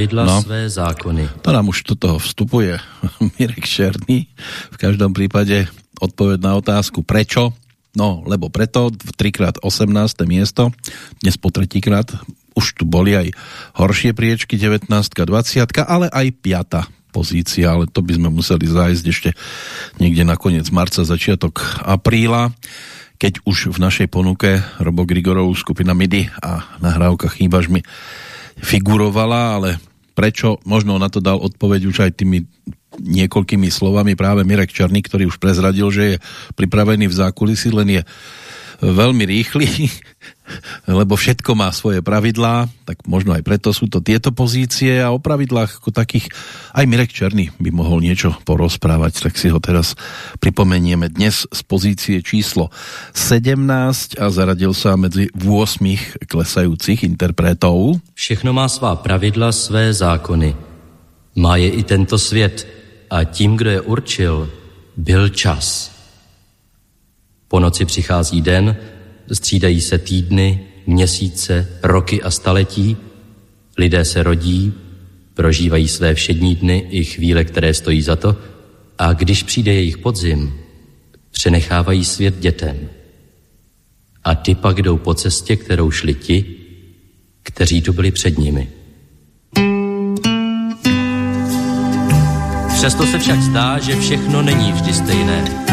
Pravidla, no. své zákony. To nám už do toho vstupuje Mirek Černý. V každom prípade odpoveď na otázku prečo. No, lebo preto 3x18 miesto, dnes po tretíkrát už tu boli aj horšie priečky, 19 20 ale aj 5 pozícia, ale to by sme museli zájsť ešte niekde na koniec marca, začiatok apríla keď už v našej ponuke Robo Grigorov skupina MIDI a nahrávka Chýbaž mi figurovala, ale prečo, možno na to dal odpoveď už aj tými niekoľkými slovami práve Mirek Čarný, ktorý už prezradil, že je pripravený v zákulisí, len je veľmi rýchly, lebo všetko má svoje pravidlá, tak možno aj preto sú to tieto pozície a o pravidlách ako takých aj Mirek Černý by mohol niečo porozprávať, tak si ho teraz pripomenieme dnes z pozície číslo 17 a zaradil sa medzi 8 klesajúcich interpretov. Všechno má svá pravidla, své zákony. Má je i tento svět a tím, kdo je určil, byl čas. Po noci přichází den, střídají se týdny, měsíce, roky a staletí, lidé se rodí, prožívají své všední dny i chvíle, které stojí za to, a když přijde jejich podzim, přenechávají svět dětem. A ty pak jdou po cestě, kterou šli ti, kteří tu byli před nimi. Přesto se však zdá, že všechno není vždy stejné.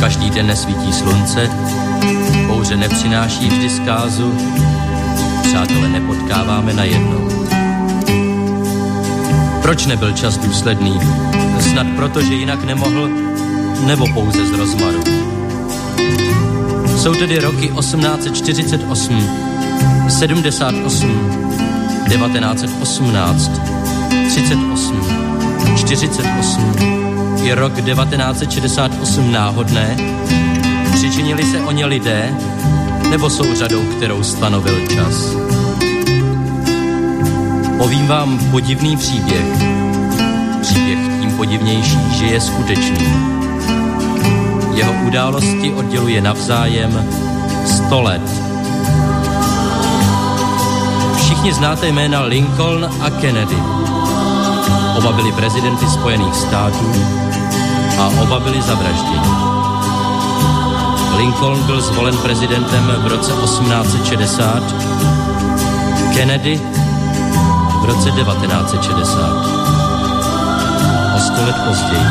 Každý den nesvítí slunce, bouře nepřináší vždy zkázu, přátelé nepotkáváme na jednou. Proč nebyl čas důsledný? Snad proto, že jinak nemohl, nebo pouze z rozmaru. Jsou tedy roky 1848, 78, 1918, 38, 48, je rok 1968 náhodné? Přičinili se o ně lidé, nebo jsou řadou, kterou stanovil čas? Povím vám podivný příběh. Příběh tím podivnější, že je skutečný. Jeho události odděluje navzájem 100 let. Všichni znáte jména Lincoln a Kennedy. Oba byli prezidenty Spojených států a oba byli zavražděni. Lincoln byl zvolen prezidentem v roce 1860, Kennedy v roce 1960. O sto let později.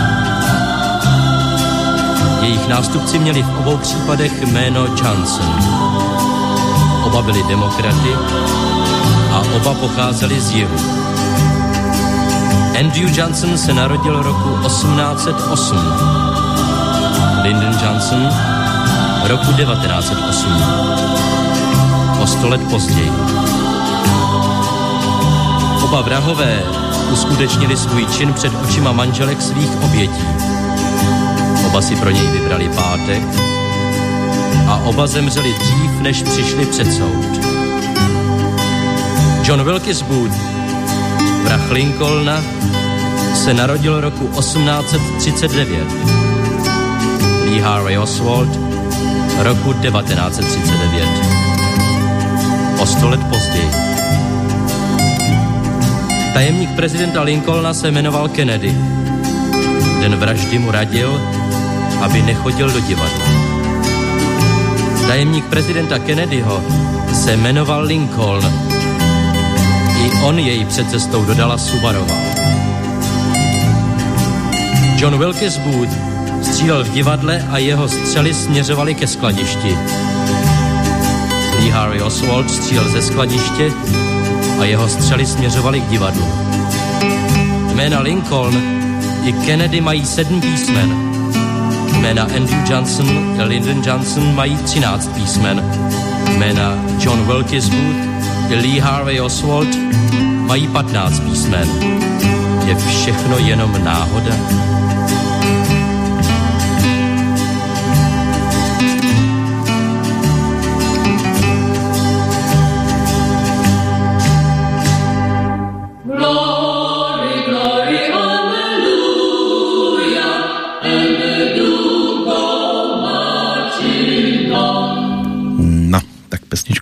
Jejich nástupci měli v obou případech jméno Johnson. Oba byli demokraty a oba pocházeli z jihu. Andrew Johnson se narodil roku 1808. Lyndon Johnson roku 1908. O sto let později. Oba vrahové uskutečnili svůj čin před očima manželek svých obětí. Oba si pro něj vybrali pátek a oba zemřeli dřív, než přišli před soud. John Wilkes Booth Vrah Lincolna se narodil roku 1839. Lee Harvey Oswald roku 1939. O sto let později. Tajemník prezidenta Lincolna se jmenoval Kennedy. Den vraždy mu radil, aby nechodil do divadla. Tajemník prezidenta Kennedyho se jmenoval Lincoln i on jej před cestou dodala Subarová. John Wilkes Booth střílel v divadle a jeho střely směřovaly ke skladišti. Lee Harvey Oswald střílel ze skladiště a jeho střely směřovaly k divadlu. Jména Lincoln i Kennedy mají sedm písmen. Jména Andrew Johnson a Lyndon Johnson mají třináct písmen. Jména John Wilkes Booth Lee Harvey Oswald mají 15 písmen. Je všechno jenom náhoda?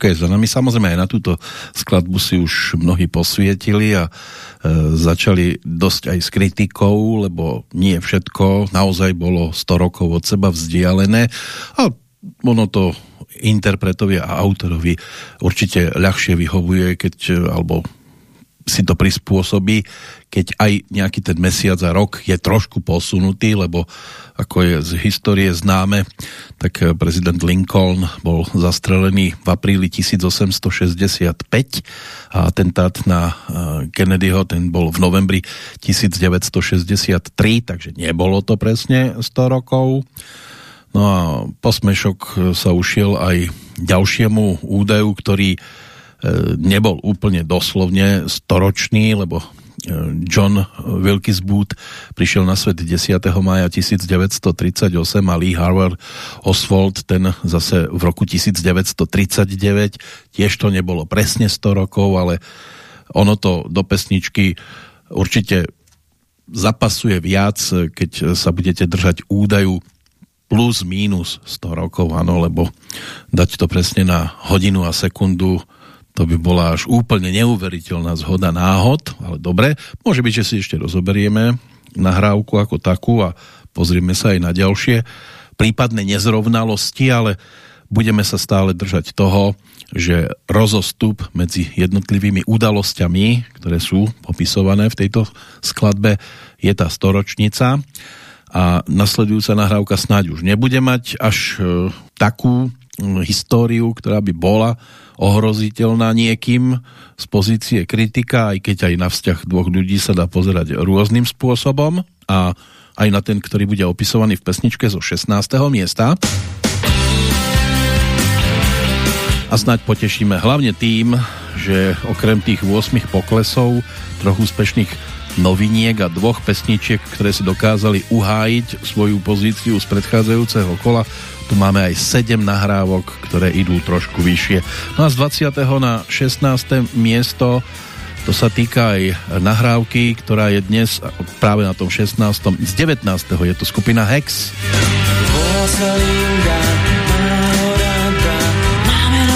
Pesnička je za nami. Samozrejme aj na túto skladbu si už mnohí posvietili a e, začali dosť aj s kritikou, lebo nie všetko naozaj bolo 100 rokov od seba vzdialené a ono to interpretovi a autorovi určite ľahšie vyhovuje, keď, alebo si to prispôsobí, keď aj nejaký ten mesiac a rok je trošku posunutý, lebo ako je z histórie známe, tak prezident Lincoln bol zastrelený v apríli 1865 a atentát na eh, Kennedyho ten bol v novembri 1963, takže nebolo to presne 100 rokov. No a posmešok sa ušiel aj ďalšiemu údaju, ktorý nebol úplne doslovne storočný, lebo e, John Wilkes Booth prišiel na svet 10. maja 1938 a Lee Harvard Oswald ten zase v roku 1939. Tiež to nebolo presne 100 rokov, ale ono to do pesničky určite zapasuje viac, keď sa budete držať údaju plus mínus 100 rokov, áno, lebo dať to presne na hodinu a sekundu, to by bola až úplne neuveriteľná zhoda náhod, ale dobre, môže byť, že si ešte rozoberieme nahrávku ako takú a pozrieme sa aj na ďalšie prípadné nezrovnalosti, ale budeme sa stále držať toho, že rozostup medzi jednotlivými udalosťami, ktoré sú popisované v tejto skladbe, je tá storočnica. A nasledujúca nahrávka snáď už nebude mať až e, takú históriu, ktorá by bola ohroziteľná niekým z pozície kritika, aj keď aj na vzťah dvoch ľudí sa dá pozerať rôznym spôsobom a aj na ten, ktorý bude opisovaný v pesničke zo 16. miesta. A snáď potešíme hlavne tým, že okrem tých 8 poklesov, troch úspešných noviniek a dvoch pesničiek, ktoré si dokázali uhájiť svoju pozíciu z predchádzajúceho kola. Tu máme aj 7 nahrávok, ktoré idú trošku vyššie. No a z 20. na 16. miesto to sa týka aj nahrávky, ktorá je dnes práve na tom 16. Z 19. je to skupina Hex.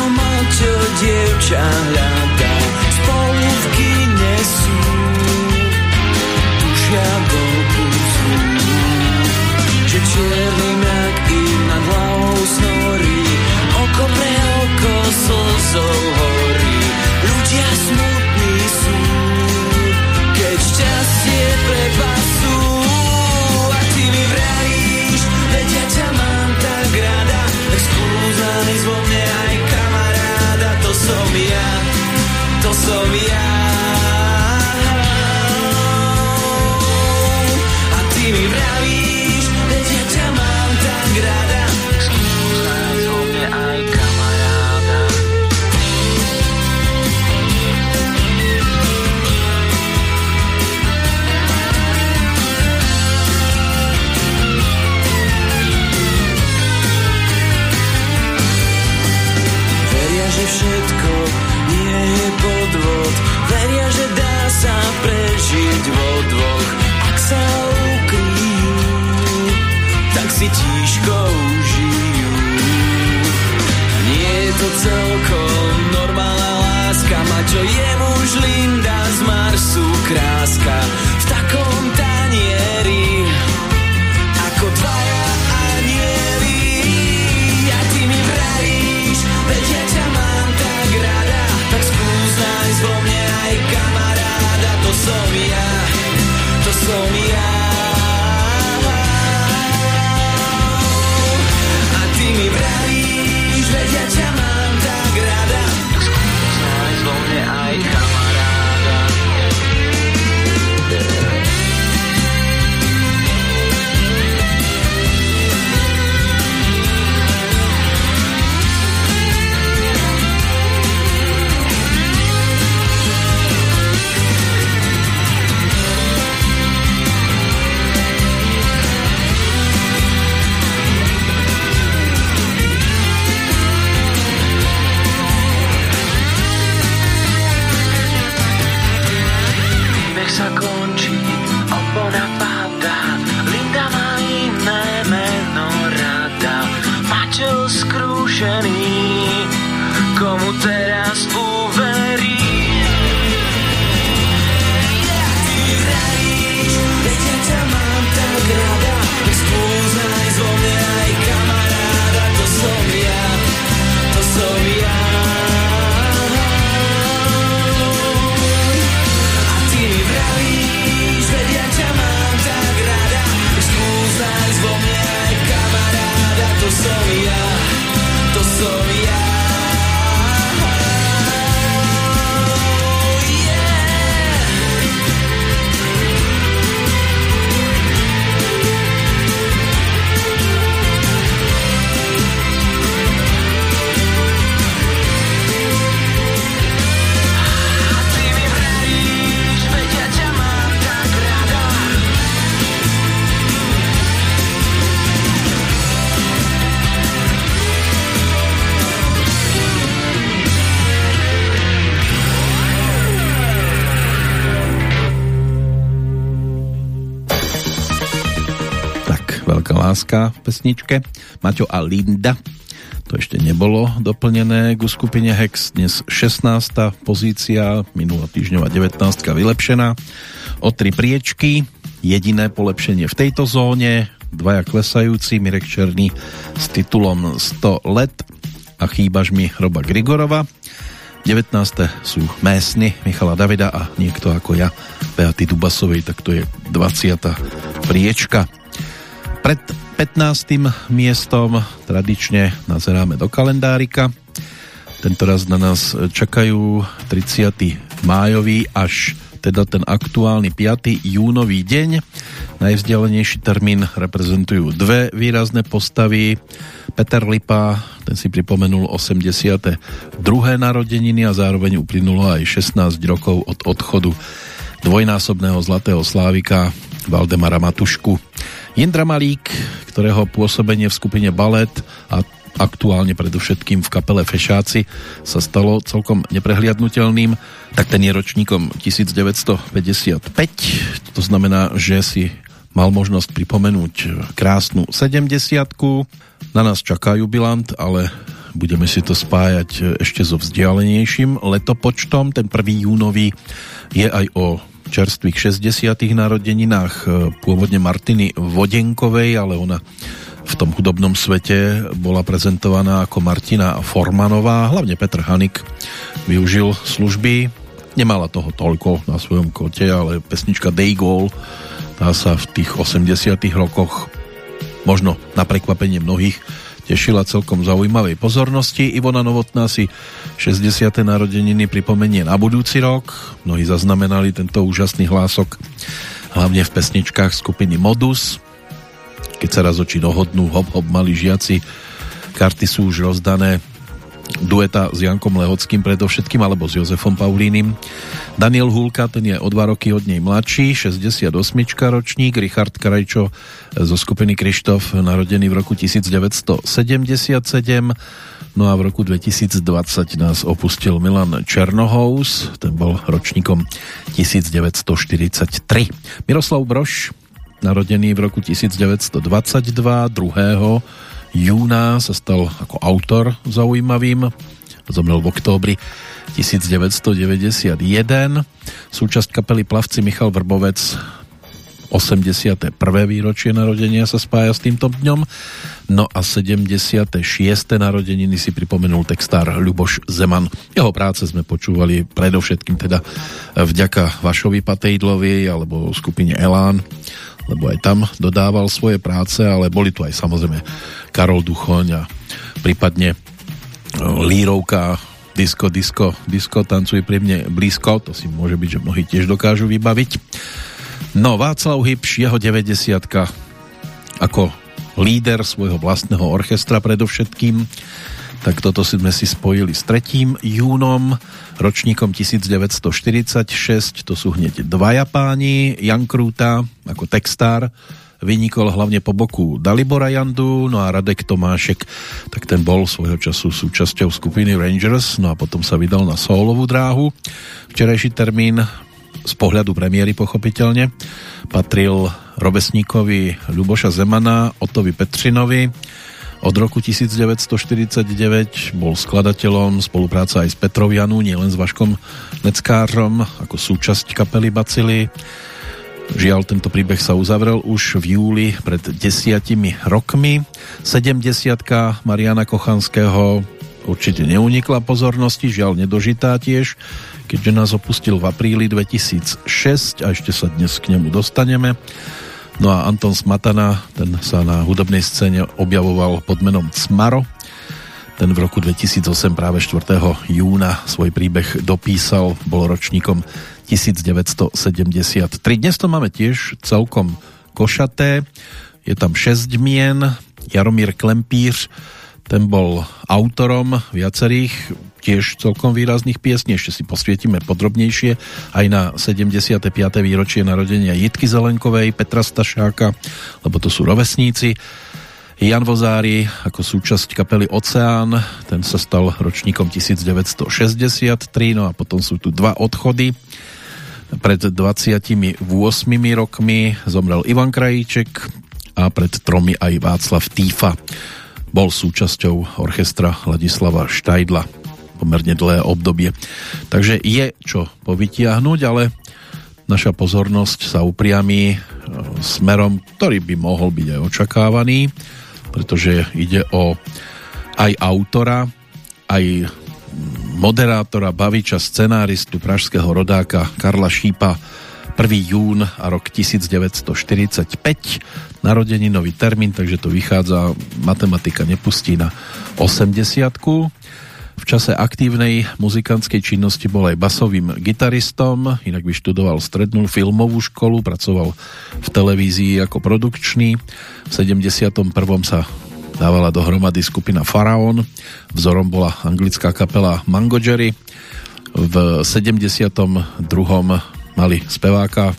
Močo, dievča hľadá, spolu v kine sú žiadol pusu, že čierny mrak im nad hlavou snorí, oko pre oko slzou láska v pesničke. Maťo a Linda. To ešte nebolo doplnené ku skupine Hex. Dnes 16. pozícia, minulá týždňová 19. vylepšená. O tri priečky, jediné polepšenie v tejto zóne, dvaja klesajúci, Mirek Černý s titulom 100 let a chýbaš mi Roba Grigorova. 19. sú Mésny Michala Davida a niekto ako ja, Beaty Dubasovej, tak to je 20. priečka. Pred 15. miestom tradične nazeráme do kalendárika. Tentoraz na nás čakajú 30. májový až teda ten aktuálny 5. júnový deň. Najvzdialenejší termín reprezentujú dve výrazné postavy. Peter Lipa, ten si pripomenul 82. narodeniny a zároveň uplynulo aj 16 rokov od odchodu dvojnásobného zlatého slávika Valdemara Matušku. Jindra Malík, ktorého pôsobenie v skupine Balet a aktuálne predovšetkým v kapele Fešáci sa stalo celkom neprehliadnutelným, tak ten je ročníkom 1955. To znamená, že si mal možnosť pripomenúť krásnu 70 Na nás čaká jubilant, ale budeme si to spájať ešte so vzdialenejším letopočtom. Ten 1. júnový je aj o čerstvých 60. narodeninách pôvodne Martiny Vodenkovej, ale ona v tom hudobnom svete bola prezentovaná ako Martina Formanová. Hlavne Petr Hanik využil služby. Nemala toho toľko na svojom kote, ale pesnička Day Goal tá sa v tých 80 rokoch možno na prekvapenie mnohých tešila celkom zaujímavej pozornosti. Ivona Novotná si 60. narodeniny pripomenie na budúci rok. Mnohí zaznamenali tento úžasný hlások hlavne v pesničkách skupiny Modus. Keď sa raz oči dohodnú, hop hop mali žiaci, karty sú už rozdané dueta s Jankom Lehockým predovšetkým alebo s Jozefom Paulínim. Daniel Hulka, ten je o dva roky od nej mladší, 68 ročník, Richard Krajčo zo skupiny Krištof, narodený v roku 1977, no a v roku 2020 nás opustil Milan Černohous, ten bol ročníkom 1943. Miroslav Broš, narodený v roku 1922, 2 júna sa stal ako autor zaujímavým. Zomrel v októbri 1991. Súčasť kapely Plavci Michal Vrbovec 81. výročie narodenia sa spája s týmto dňom. No a 76. narodeniny si pripomenul textár Ľuboš Zeman. Jeho práce sme počúvali predovšetkým teda vďaka Vašovi Patejdlovi alebo skupine Elán lebo aj tam dodával svoje práce, ale boli tu aj samozrejme Karol Duchoň a prípadne Lírovka, Disko, Disko, Disko, tancuj pri mne blízko, to si môže byť, že mnohí tiež dokážu vybaviť. No, Václav Hybš, jeho 90 ako líder svojho vlastného orchestra predovšetkým, tak toto si sme si spojili s 3. júnom, ročníkom 1946, to sú hneď dvaja páni, Jan Krúta ako textár, vynikol hlavne po boku Dalibora Jandu, no a Radek Tomášek, tak ten bol svojho času súčasťou skupiny Rangers, no a potom sa vydal na solovú dráhu. Včerajší termín z pohľadu premiéry pochopiteľne patril rovesníkovi Ľuboša Zemana, Otovi Petřinovi, Od roku 1949 bol skladateľom spolupráca aj s Petrovianu, nielen s Vaškom Neckárom ako súčasť kapely Bacily. Žiaľ, tento príbeh sa uzavrel už v júli pred desiatimi rokmi. 70 Mariana Kochanského určite neunikla pozornosti, žiaľ nedožitá tiež, keďže nás opustil v apríli 2006 a ešte sa dnes k nemu dostaneme. No a Anton Smatana, ten sa na hudobnej scéne objavoval pod menom Cmaro. Ten v roku 2008 práve 4. júna svoj príbeh dopísal, bol ročníkom 1973. Dnes to máme tiež celkom košaté. Je tam 6 mien. Jaromír Klempíř, ten bol autorom viacerých tiež celkom výrazných piesní, ešte si posvietime podrobnejšie aj na 75. výročie narodenia Jitky Zelenkovej, Petra Stašáka, lebo to sú rovesníci. Jan Vozári ako súčasť kapely Oceán, ten sa stal ročníkom 1963, no a potom sú tu dva odchody. Pred 28 rokmi zomrel Ivan Krajíček a pred tromi aj Václav Týfa. Bol súčasťou orchestra Ladislava Štajdla pomerne dlhé obdobie. Takže je čo povytiahnuť, ale naša pozornosť sa upriamí e, smerom, ktorý by mohol byť aj očakávaný, pretože ide o aj autora, aj moderátora, baviča, scenáristu pražského rodáka Karla Šípa 1. jún a rok 1945 narodení nový termín, takže to vychádza, matematika nepustí na 80 v čase aktívnej muzikantskej činnosti bol aj basovým gitaristom, inak vyštudoval strednú filmovú školu, pracoval v televízii ako produkčný. V 71. sa dávala dohromady skupina Faraon, vzorom bola anglická kapela Mango Jerry. V 72. mali speváka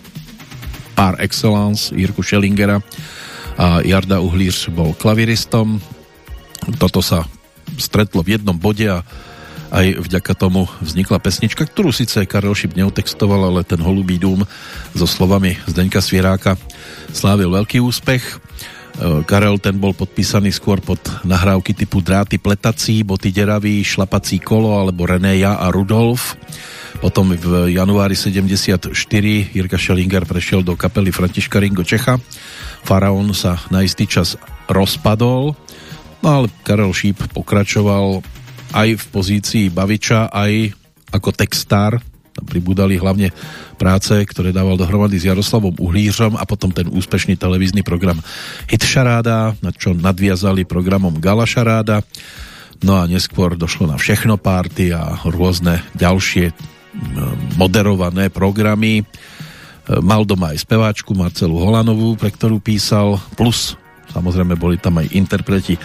par excellence Jirku Schellingera a Jarda Uhlíř bol klaviristom. Toto sa stretlo v jednom bode a aj vďaka tomu vznikla pesnička, ktorú síce Karel Šip neotextoval, ale ten holubý dům so slovami Zdeňka Svieráka slávil veľký úspech. E, Karel ten bol podpísaný skôr pod nahrávky typu Dráty pletací, Boty deravý, Šlapací kolo alebo René Ja a Rudolf. Potom v januári 74 Jirka Schellinger prešiel do kapely Františka Ringo Čecha. Faraón sa na istý čas rozpadol, ale Karel Šíp pokračoval aj v pozícii baviča, aj ako textár. Tam pribúdali hlavne práce, ktoré dával dohromady s Jaroslavom Uhlířom a potom ten úspešný televízny program Hit Šaráda, na čo nadviazali programom Gala Šaráda. No a neskôr došlo na všechno párty a rôzne ďalšie moderované programy. Mal doma aj speváčku Marcelu Holanovú, pre ktorú písal, plus Samozrejme boli tam aj interpreti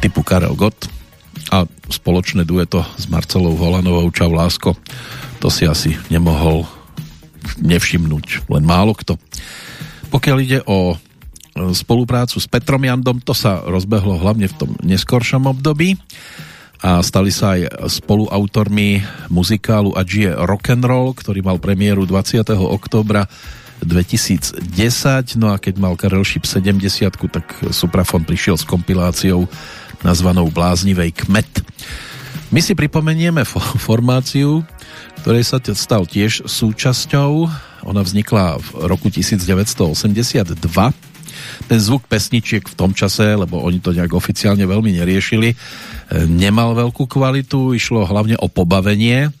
typu Karel Gott a spoločné dueto s Marcelou Holanovou Čau Lásko. To si asi nemohol nevšimnúť len málo kto. Pokiaľ ide o e, spoluprácu s Petrom Jandom, to sa rozbehlo hlavne v tom neskoršom období a stali sa aj spoluautormi muzikálu Adžie Rock'n'Roll, ktorý mal premiéru 20. oktobra 2010, no a keď mal Karel Šip 70, tak Suprafon prišiel s kompiláciou nazvanou Bláznivej kmet. My si pripomenieme formáciu, ktorej sa stal tiež súčasťou. Ona vznikla v roku 1982. Ten zvuk pesničiek v tom čase, lebo oni to nejak oficiálne veľmi neriešili, nemal veľkú kvalitu, išlo hlavne o pobavenie, E,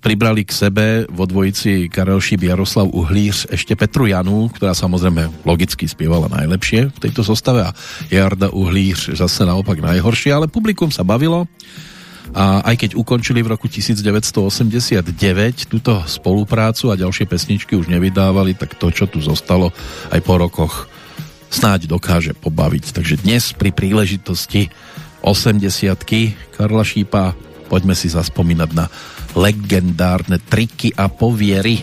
pribrali k sebe vo dvojici Karel Šíp, Jaroslav Uhlíř ešte Petru Janu, ktorá samozrejme logicky spievala najlepšie v tejto zostave a Jarda Uhlíř zase naopak najhoršie, ale publikum sa bavilo a aj keď ukončili v roku 1989 túto spoluprácu a ďalšie pesničky už nevydávali, tak to, čo tu zostalo aj po rokoch snáď dokáže pobaviť. Takže dnes pri príležitosti 80 Karla Šípa poďme si zaspomínať na legendárne triky a poviery.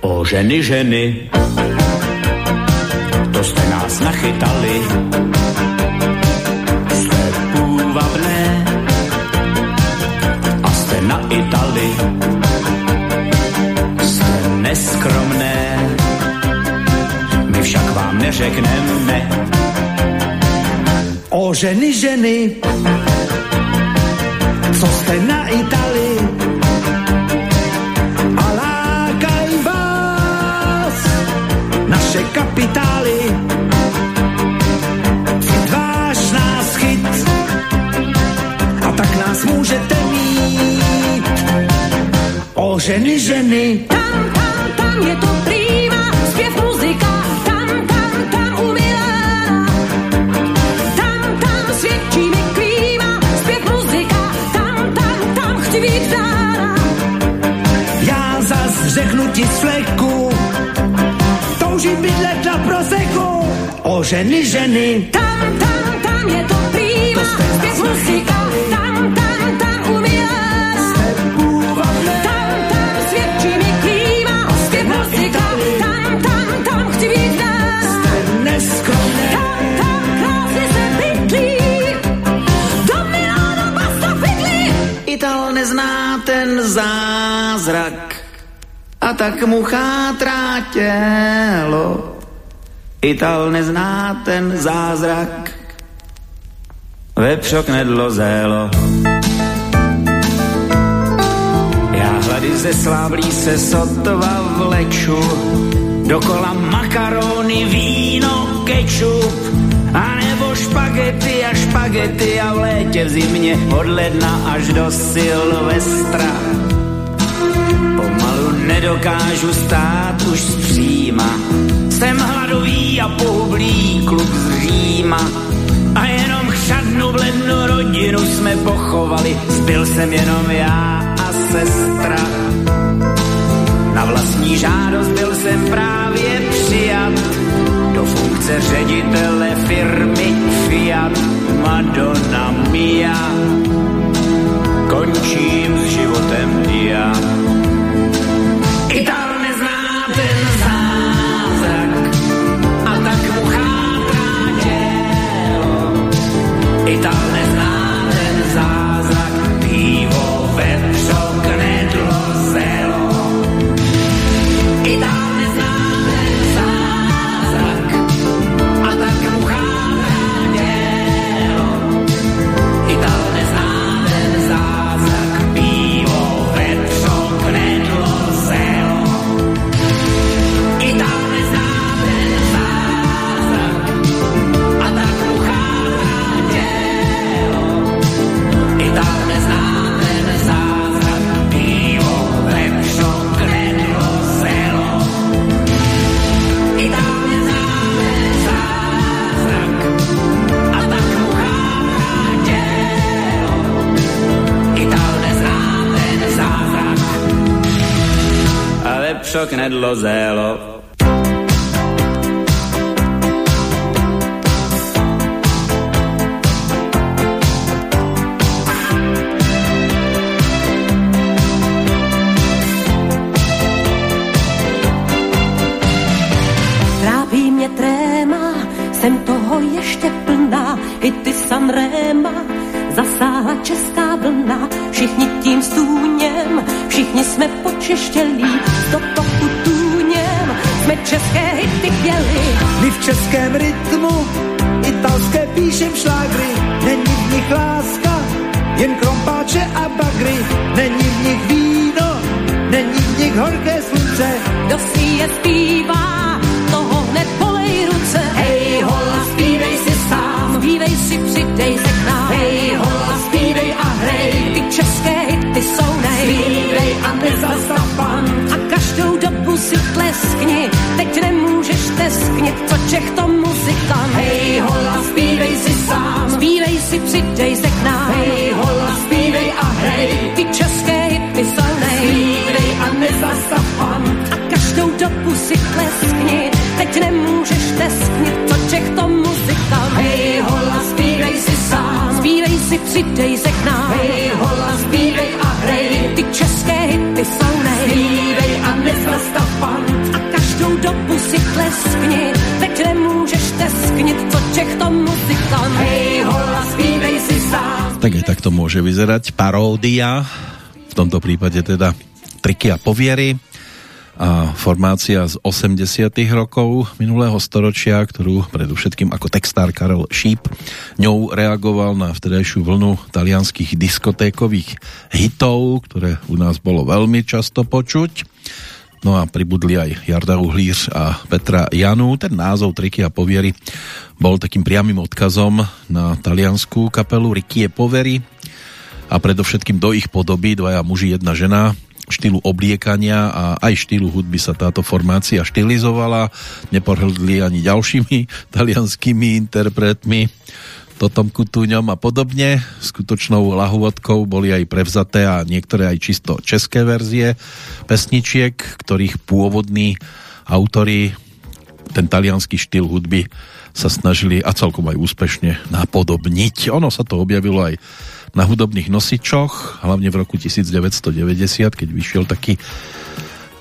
O ženy, ženy, to jste nás nachytali, vám neřekneme. O ženy, ženy, co jste na Itálii a lákaj vás naše kapitály. Váš nás chyt a tak nás můžete mít. O ženy, ženy, Tam, tam, tam je to prýma, na proseku. O ženy, ženy, Tam, tam, tam je to prýma, zpěv muzika, tam, tam, tam umírá. Tam, tam svědčí mi klíma, zpěv muzika, tam, tam, tam chci být neskromné. Tam, tam krásně se bydlí, do Milána basta fidlí. Ital nezná ten zázrak a tak mu chátrá tělo. Ital nezná ten zázrak, vepřok nedlozélo. Já hlady ze sláblí se sotva vleču, dokola makarony, víno, kečup, a nebo špagety a špagety a v létě v zimě od ledna až do Silvestra. Nedokážu stát už zpříma, jsem hladový a pohublý kluk z Říma. A jenom chřadnu blednu rodinu jsme pochovali, zbyl jsem jenom já a sestra. Na vlastní žádost byl jsem právě přijat do funkce ředitele firmy Fiat Madonna Mia. Končím s životem já. Ital nezná a vepřok nedlozelo. Českém rytmu. Italské píšem šlágry, Čech to muzikant. Hej, hola, zpívej si sám, zpívej si, přidej se k nám. Hej, hola, zpívej a hrej, ty české hity jsou nej. Zpívej a nezastav pan. A každou dobu si tleskni, teď nemůžeš tesknit, co Čech to muzikant. Hej, hola, zpívej si sám, zpívej si, přidej se k nám. Hej, hola, zpívej a hrej, ty české hity jsou nej. Zpívej a nezastav pan. Tak aj takto môže vyzerať paródia, v tomto prípade teda triky a poviery. a formácia z 80 rokov minulého storočia, ktorú predovšetkým ako textár Karel Šíp ňou reagoval na vtedajšiu vlnu talianských diskotékových hitov, ktoré u nás bolo veľmi často počuť. No a pribudli aj Jarda Uhlíř a Petra Janu. Ten názov Triky a poviery bol takým priamým odkazom na talianskú kapelu Rikie Povery a predovšetkým do ich podoby, dvaja muži, jedna žena, štýlu obliekania a aj štýlu hudby sa táto formácia štilizovala. Nepohrdli ani ďalšími talianskými interpretmi. Totom Kutúňom a podobne. Skutočnou lahôdkou boli aj prevzaté a niektoré aj čisto české verzie pesničiek, ktorých pôvodní autori ten talianský štýl hudby sa snažili a celkom aj úspešne napodobniť. Ono sa to objavilo aj na hudobných nosičoch, hlavne v roku 1990, keď vyšiel taký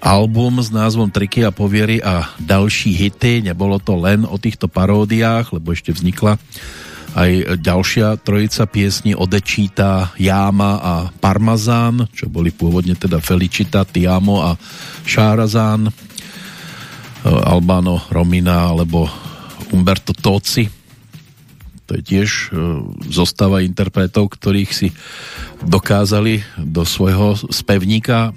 album s názvom Triky a poviery a ďalší hity. Nebolo to len o týchto paródiách, lebo ešte vznikla aj ďalšia trojica piesni Odečíta, Jáma a Parmazán, čo boli pôvodne teda Felicita, Tiamo a Šárazán, Albano Romina alebo Umberto Toci. To je tiež e, zostava interpretov, ktorých si dokázali do svojho spevníka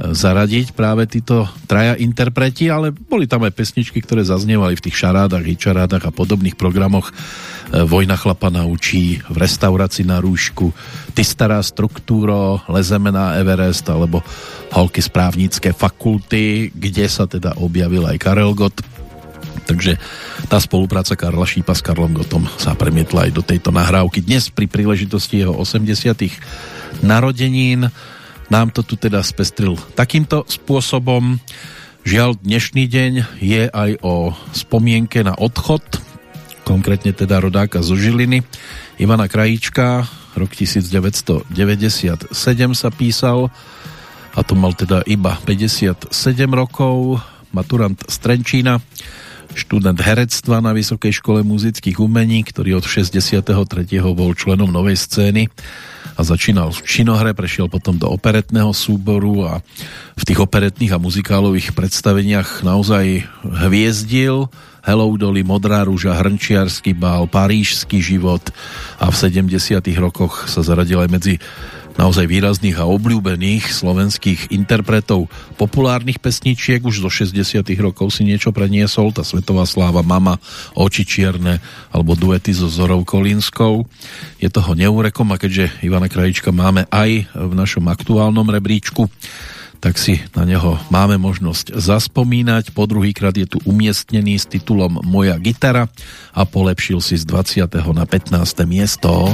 zaradiť práve títo traja interpreti, ale boli tam aj pesničky, ktoré zaznievali v tých šarádach, hičarádach a podobných programoch. E, Vojna chlapa naučí, v restaurácii na rúšku, Ty stará struktúro, Lezeme na Everest, alebo Holky z právnické fakulty, kde sa teda objavil aj Karel Gott. Takže tá spolupráca Karla Šípa s Karlom Gottom sa premietla aj do tejto nahrávky. Dnes pri príležitosti jeho 80. narodenín nám to tu teda spestril takýmto spôsobom. Žiaľ, dnešný deň je aj o spomienke na odchod, konkrétne teda rodáka zo Žiliny, Ivana Krajíčka, rok 1997 sa písal a to mal teda iba 57 rokov, maturant z Trenčína, študent herectva na Vysokej škole muzických umení, ktorý od 63. bol členom novej scény a začínal v činohre, prešiel potom do operetného súboru a v tých operetných a muzikálových predstaveniach naozaj hviezdil. Hello Dolly, Modrá rúža, Hrnčiarsky bál, Parížský život a v 70 rokoch sa zaradil aj medzi naozaj výrazných a obľúbených slovenských interpretov populárnych pesničiek. Už zo 60 rokov si niečo preniesol, tá svetová sláva Mama, Oči čierne alebo duety so Zorou Kolínskou. Je toho neúrekom a keďže Ivana Krajička máme aj v našom aktuálnom rebríčku, tak si na neho máme možnosť zaspomínať. Po druhýkrát je tu umiestnený s titulom Moja gitara a polepšil si z 20. na 15. miesto.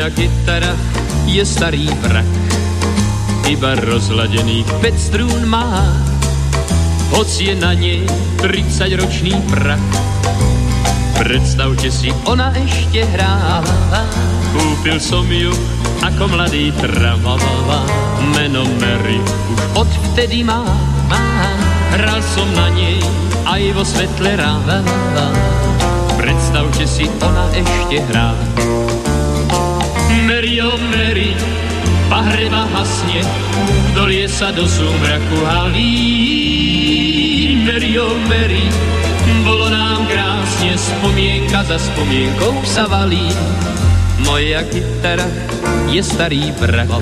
Moja kytara je starý vrak, iba rozladených 5 strún má. Hoc je na nej 30 ročný prach, predstavte si, ona ešte hráva. Kúpil som ju ako mladý tramavava, meno Mary už odvtedy má. Hral som na nej aj vo svetle ráva. Predstavte si, ona ešte hrá. Mary, oh Mary, pahreba hasne, dolie sa do súmraku halí. Mary, oh Mary, bolo nám krásne, spomienka za spomienkou sa valí. Moja kytara je starý vrak,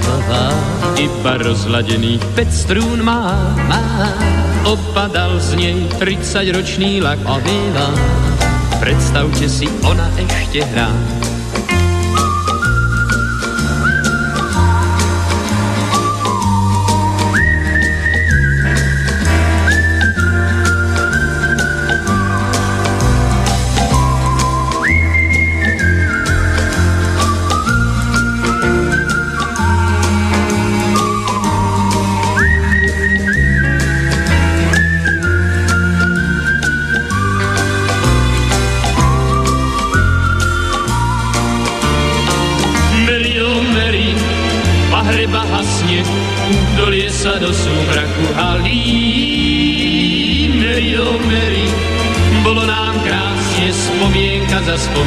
iba rozladených 5 strún má. Opadal z nej 30 ročný lak, predstavte si, ona ešte hrá.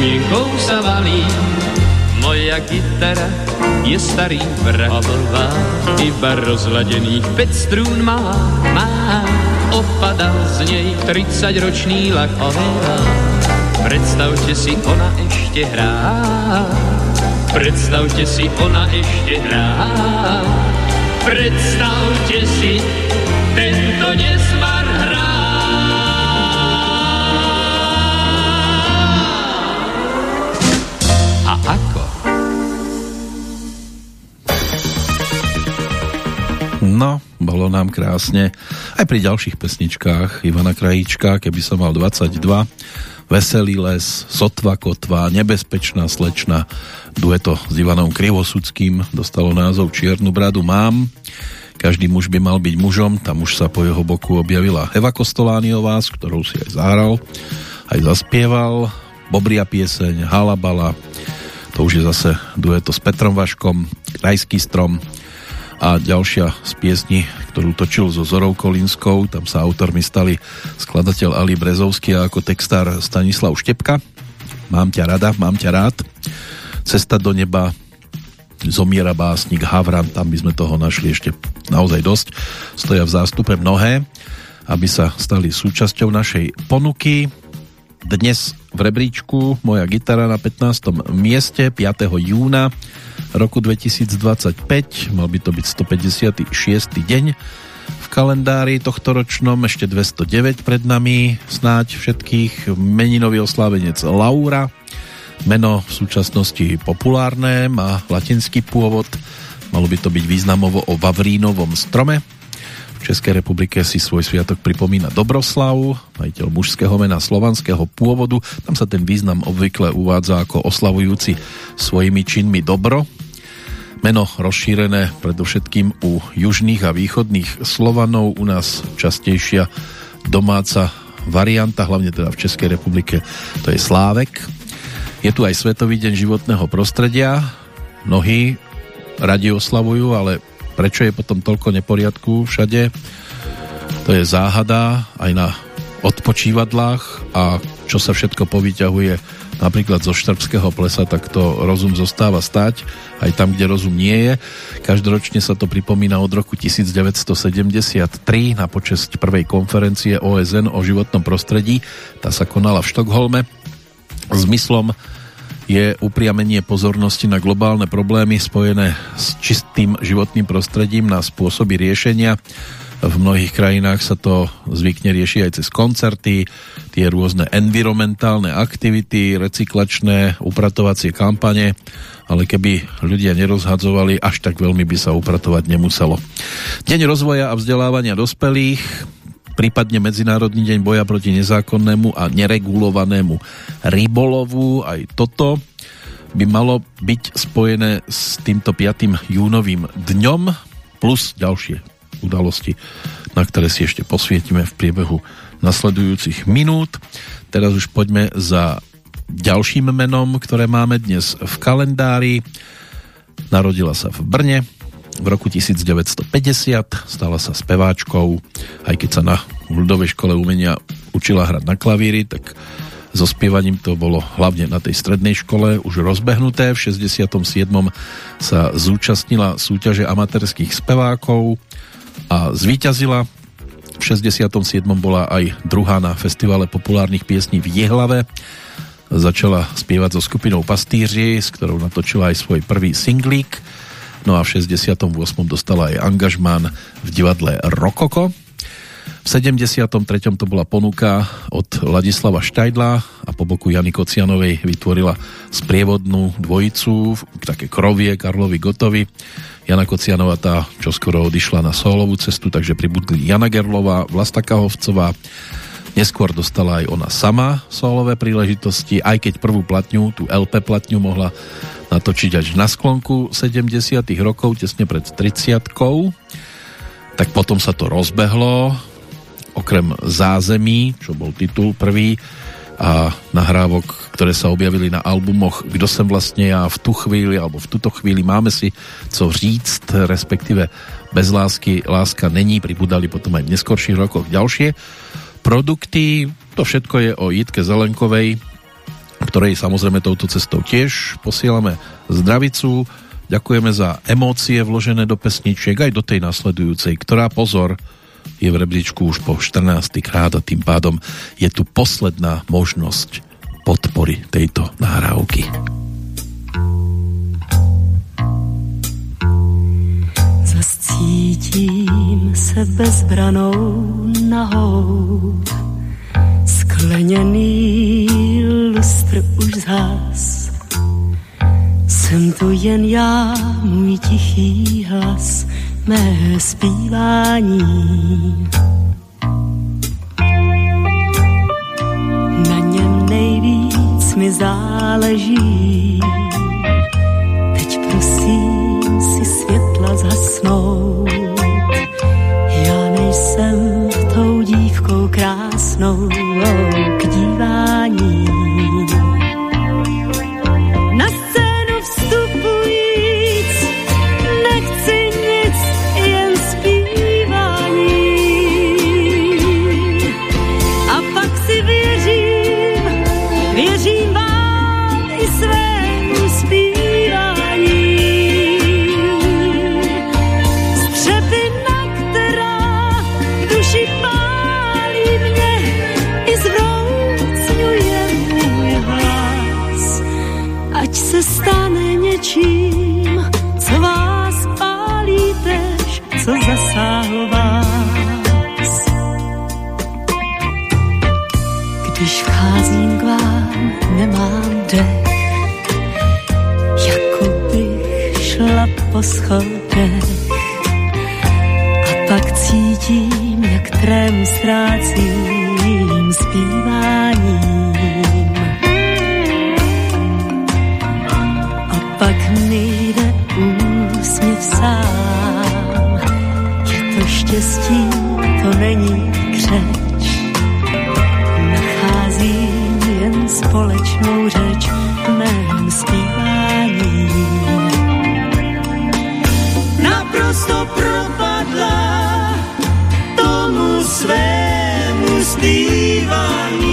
Spomienkou sa valí. Moja gitara je starý vrahová, iba rozladených 5 strún má, má. Opadal z nej 30-ročný lakovera. Predstavte si, ona ešte hrá. Predstavte si, ona ešte hrá. Predstavte si, tento nesmar No, bolo nám krásne. Aj pri ďalších pesničkách Ivana Krajíčka, keby som mal 22, Veselý les, Sotva kotva, Nebezpečná slečna, dueto s Ivanom Krivosudským dostalo názov Čiernu bradu mám. Každý muž by mal byť mužom, tam už sa po jeho boku objavila Eva Kostolániová, s ktorou si aj zahral, aj zaspieval, Bobria pieseň, Halabala, to už je zase dueto s Petrom Vaškom, Krajský strom, a ďalšia z piesni, ktorú točil so Zorou Kolínskou, tam sa autormi stali skladateľ Ali Brezovský a ako textár Stanislav Štepka. Mám ťa rada, mám ťa rád. Cesta do neba, Zomiera básnik Havran, tam by sme toho našli ešte naozaj dosť. Stoja v zástupe mnohé, aby sa stali súčasťou našej ponuky. Dnes v rebríčku moja gitara na 15. mieste 5. júna roku 2025, mal by to byť 156. deň v kalendári tohto ročnom, ešte 209 pred nami, snáď všetkých, meninový oslávenec Laura, meno v súčasnosti populárne, má latinský pôvod, malo by to byť významovo o Vavrínovom strome, v Českej republike si svoj sviatok pripomína Dobroslav, majiteľ mužského mena slovanského pôvodu. Tam sa ten význam obvykle uvádza ako oslavujúci svojimi činmi dobro. Meno rozšírené predovšetkým u južných a východných Slovanov, u nás častejšia domáca varianta, hlavne teda v Českej republike, to je Slávek. Je tu aj Svetový deň životného prostredia. Mnohí radi oslavujú, ale prečo je potom toľko neporiadku všade, to je záhada aj na odpočívadlách a čo sa všetko povyťahuje napríklad zo štrbského plesa, tak to rozum zostáva stať aj tam, kde rozum nie je. Každoročne sa to pripomína od roku 1973 na počesť prvej konferencie OSN o životnom prostredí. Tá sa konala v Štokholme. Zmyslom je upriamenie pozornosti na globálne problémy spojené s čistým životným prostredím na spôsoby riešenia. V mnohých krajinách sa to zvykne rieši aj cez koncerty, tie rôzne environmentálne aktivity, recyklačné, upratovacie kampane, ale keby ľudia nerozhadzovali, až tak veľmi by sa upratovať nemuselo. Deň rozvoja a vzdelávania dospelých, prípadne Medzinárodný deň boja proti nezákonnému a neregulovanému rybolovu, aj toto by malo byť spojené s týmto 5. júnovým dňom plus ďalšie udalosti, na ktoré si ešte posvietime v priebehu nasledujúcich minút. Teraz už poďme za ďalším menom, ktoré máme dnes v kalendári. Narodila sa v Brne v roku 1950, stala sa speváčkou, aj keď sa na ľudovej škole umenia učila hrať na klavíri, tak so spievaním to bolo hlavne na tej strednej škole už rozbehnuté. V 67. sa zúčastnila súťaže amatérských spevákov a zvíťazila. V 67. bola aj druhá na festivale populárnych piesní v Jehlave. Začala spievať so skupinou Pastýři, s ktorou natočila aj svoj prvý singlík. No a v 68. dostala aj angažmán v divadle Rokoko. V 73. to bola ponuka od Ladislava Štajdla a po boku Jany Kocianovej vytvorila sprievodnú dvojicu, také krovie Karlovi Gotovi Jana Kocianová tá skoro odišla na solovú cestu, takže pribudli Jana Gerlová, Vlasta Kahovcová, Neskôr dostala aj ona sama solové príležitosti, aj keď prvú platňu, tú LP platňu mohla natočiť až na sklonku 70 rokov, tesne pred 30 tak potom sa to rozbehlo, okrem Zázemí, čo bol titul prvý, a nahrávok, ktoré sa objavili na albumoch Kdo som vlastne ja v tu chvíli alebo v tuto chvíli máme si co říct, respektíve bez lásky láska není, pribudali potom aj v neskorších rokoch ďalšie produkty. To všetko je o Jitke Zelenkovej, ktorej samozrejme touto cestou tiež posielame zdravicu. Ďakujeme za emócie vložené do pesničiek aj do tej nasledujúcej, ktorá pozor je v rebríčku už po 14. krát a tým pádom je tu posledná možnosť podpory tejto nahrávky. Zascítím se bezbranou nahou Skleněný lustr už zhas. Jsem tu jen já, můj tichý hlas Mé zpívání. Na něm nejvíc mi záleží. Teď prosím si světla zhasnout krásnou k dívání. Nemám dech, jako bych šla po schodech. A pak cítím, jak trému ztrácím zpíváním. A pak mi jde úsměv sám. Je to štěstí, to není křeč. Společnou řeč v mém zpívání. Naprosto propadla tomu svému zpívání.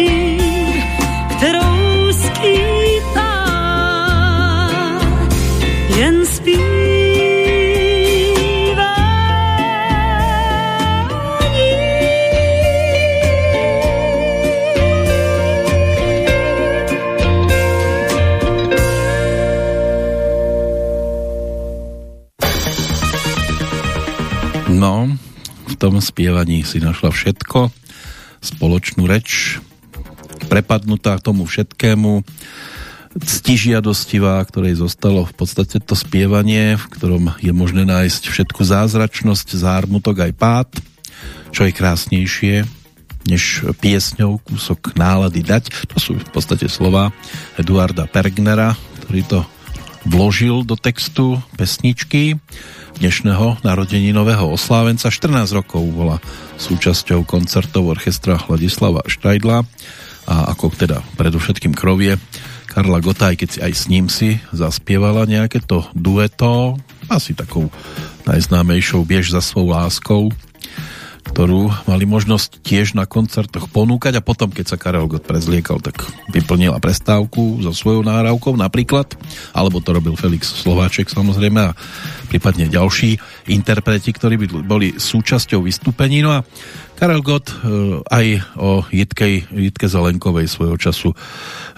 Řečí, kterou skýtá. Jen No, v tom spievaní si našla všetko, spoločnú reč, prepadnutá tomu všetkému, ctižiadostivá, ktorej zostalo v podstate to spievanie, v ktorom je možné nájsť všetku zázračnosť, zármutok aj pád, čo je krásnejšie, než piesňou kúsok nálady dať. To sú v podstate slova Eduarda Pergnera, ktorý to vložil do textu pesničky dnešného narodeninového oslávenca. 14 rokov bola súčasťou koncertov orchestra Hladislava Štajdla a ako teda predovšetkým krovie Karla Gota, aj keď si aj s ním si zaspievala nejaké to dueto, asi takou najznámejšou Biež za svou láskou, ktorú mali možnosť tiež na koncertoch ponúkať a potom, keď sa Karel Gott prezliekal, tak vyplnila prestávku so svojou náravkou napríklad, alebo to robil Felix Slováček samozrejme a prípadne ďalší interpreti, ktorí by boli súčasťou vystúpení. No a Karel Gott e, aj o Jitkej, Jitke Zelenkovej svojho času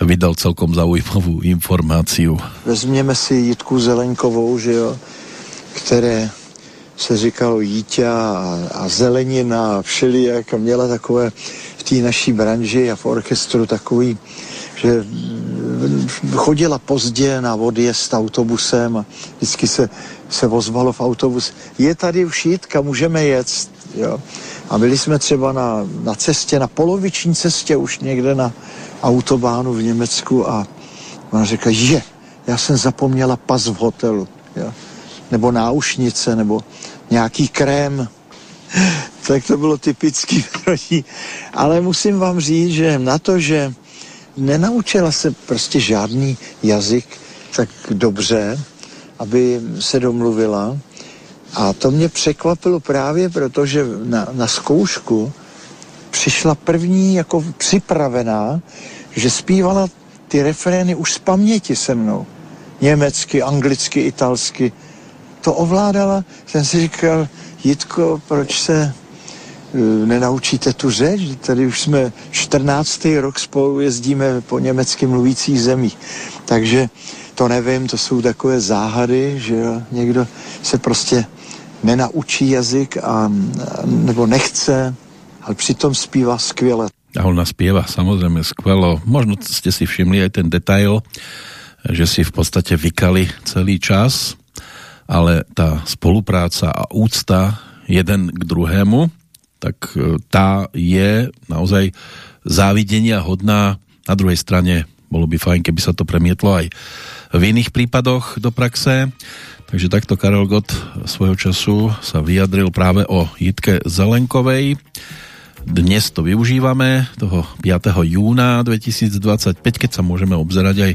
vydal celkom zaujímavú informáciu. Vezměme si Jitku Zelenkovou, že jo, které se říkalo Jítě a, a zelenina a všelijak a měla takové v té naší branži a v orchestru takový, že chodila pozdě na odjezd autobusem a vždycky se, se ozvalo v autobus. Je tady už Jitka, můžeme jet. Jo. A byli jsme třeba na, na cestě, na poloviční cestě už někde na autobánu v Německu a ona řekla, je, já jsem zapomněla pas v hotelu. Jo. Nebo náušnice, nebo nějaký krém. tak to bylo typický pro ní. Ale musím vám říct, že na to, že nenaučila se prostě žádný jazyk tak dobře, aby se domluvila. A to mě překvapilo právě proto, že na, na zkoušku přišla první jako připravená, že zpívala ty refrény už z paměti se mnou. Německy, anglicky, italsky. To ovládala, jsem si říkal, Jitko, proč se uh, nenaučíte tu řeč? Tady už jsme 14. rok spolu jezdíme po německy mluvících zemích. Takže to nevím, to jsou takové záhady, že někdo se prostě nenaučí jazyk a, nebo nechce, ale přitom zpívá skvěle. A ona spieva samozrejme skvelo. Možno ste si všimli aj ten detail, že si v podstate vykali celý čas, ale tá spolupráca a úcta jeden k druhému, tak e, tá je naozaj závidenia hodná. Na druhej strane bolo by fajn, keby sa to premietlo aj v iných prípadoch do praxe. Takže takto Karel Gott svojho času sa vyjadril práve o Jitke Zelenkovej. Dnes to využívame, toho 5. júna 2025, keď sa môžeme obzerať aj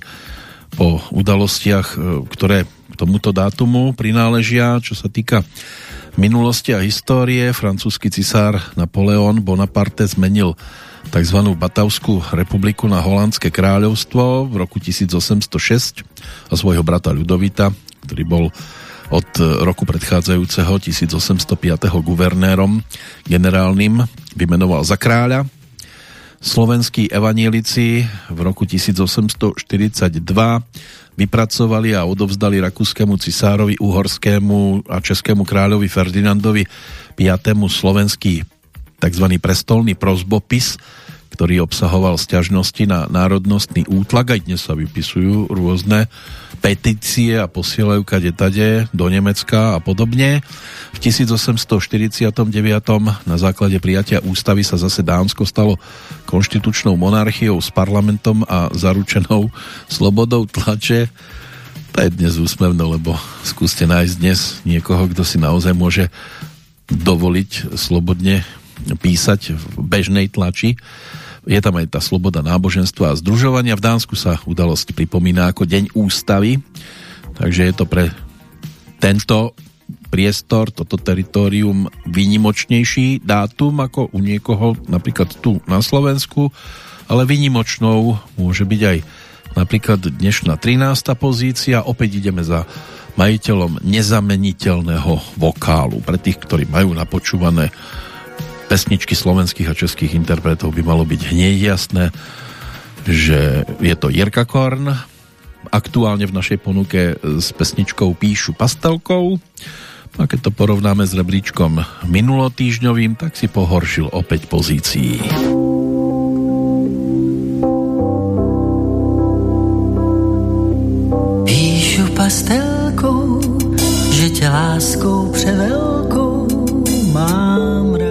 po udalostiach, e, ktoré tomuto dátumu prináležia, čo sa týka minulosti a histórie. Francúzsky cisár Napoleon Bonaparte zmenil tzv. Batavskú republiku na holandské kráľovstvo v roku 1806 a svojho brata Ľudovita, ktorý bol od roku predchádzajúceho 1805. guvernérom generálnym vymenoval za kráľa. Slovenskí evanielici v roku 1842 vypracovali a odovzdali rakúskému cisárovi, uhorskému a českému kráľovi Ferdinandovi V. slovenský tzv. prestolný prozbopis, ktorý obsahoval sťažnosti na národnostný útlak. Aj dnes sa vypisujú rôzne petície a posielajú kade do Nemecka a podobne. V 1849. na základe prijatia ústavy sa zase Dánsko stalo konštitučnou monarchiou s parlamentom a zaručenou slobodou tlače. To je dnes úsmevno, lebo skúste nájsť dnes niekoho, kto si naozaj môže dovoliť slobodne písať v bežnej tlači je tam aj tá sloboda náboženstva a združovania. V Dánsku sa udalosť pripomína ako Deň ústavy, takže je to pre tento priestor, toto teritorium výnimočnejší dátum ako u niekoho napríklad tu na Slovensku, ale výnimočnou môže byť aj napríklad dnešná 13. pozícia. Opäť ideme za majiteľom nezameniteľného vokálu. Pre tých, ktorí majú napočúvané pesničky slovenských a českých interpretov by malo byť hneď jasné, že je to Jirka Korn, aktuálne v našej ponuke s pesničkou Píšu pastelkou. A keď to porovnáme s rebríčkom minulotýžňovým, tak si pohoršil opäť pozícií. Píšu pastelkou, že tě láskou převelkou mám rád.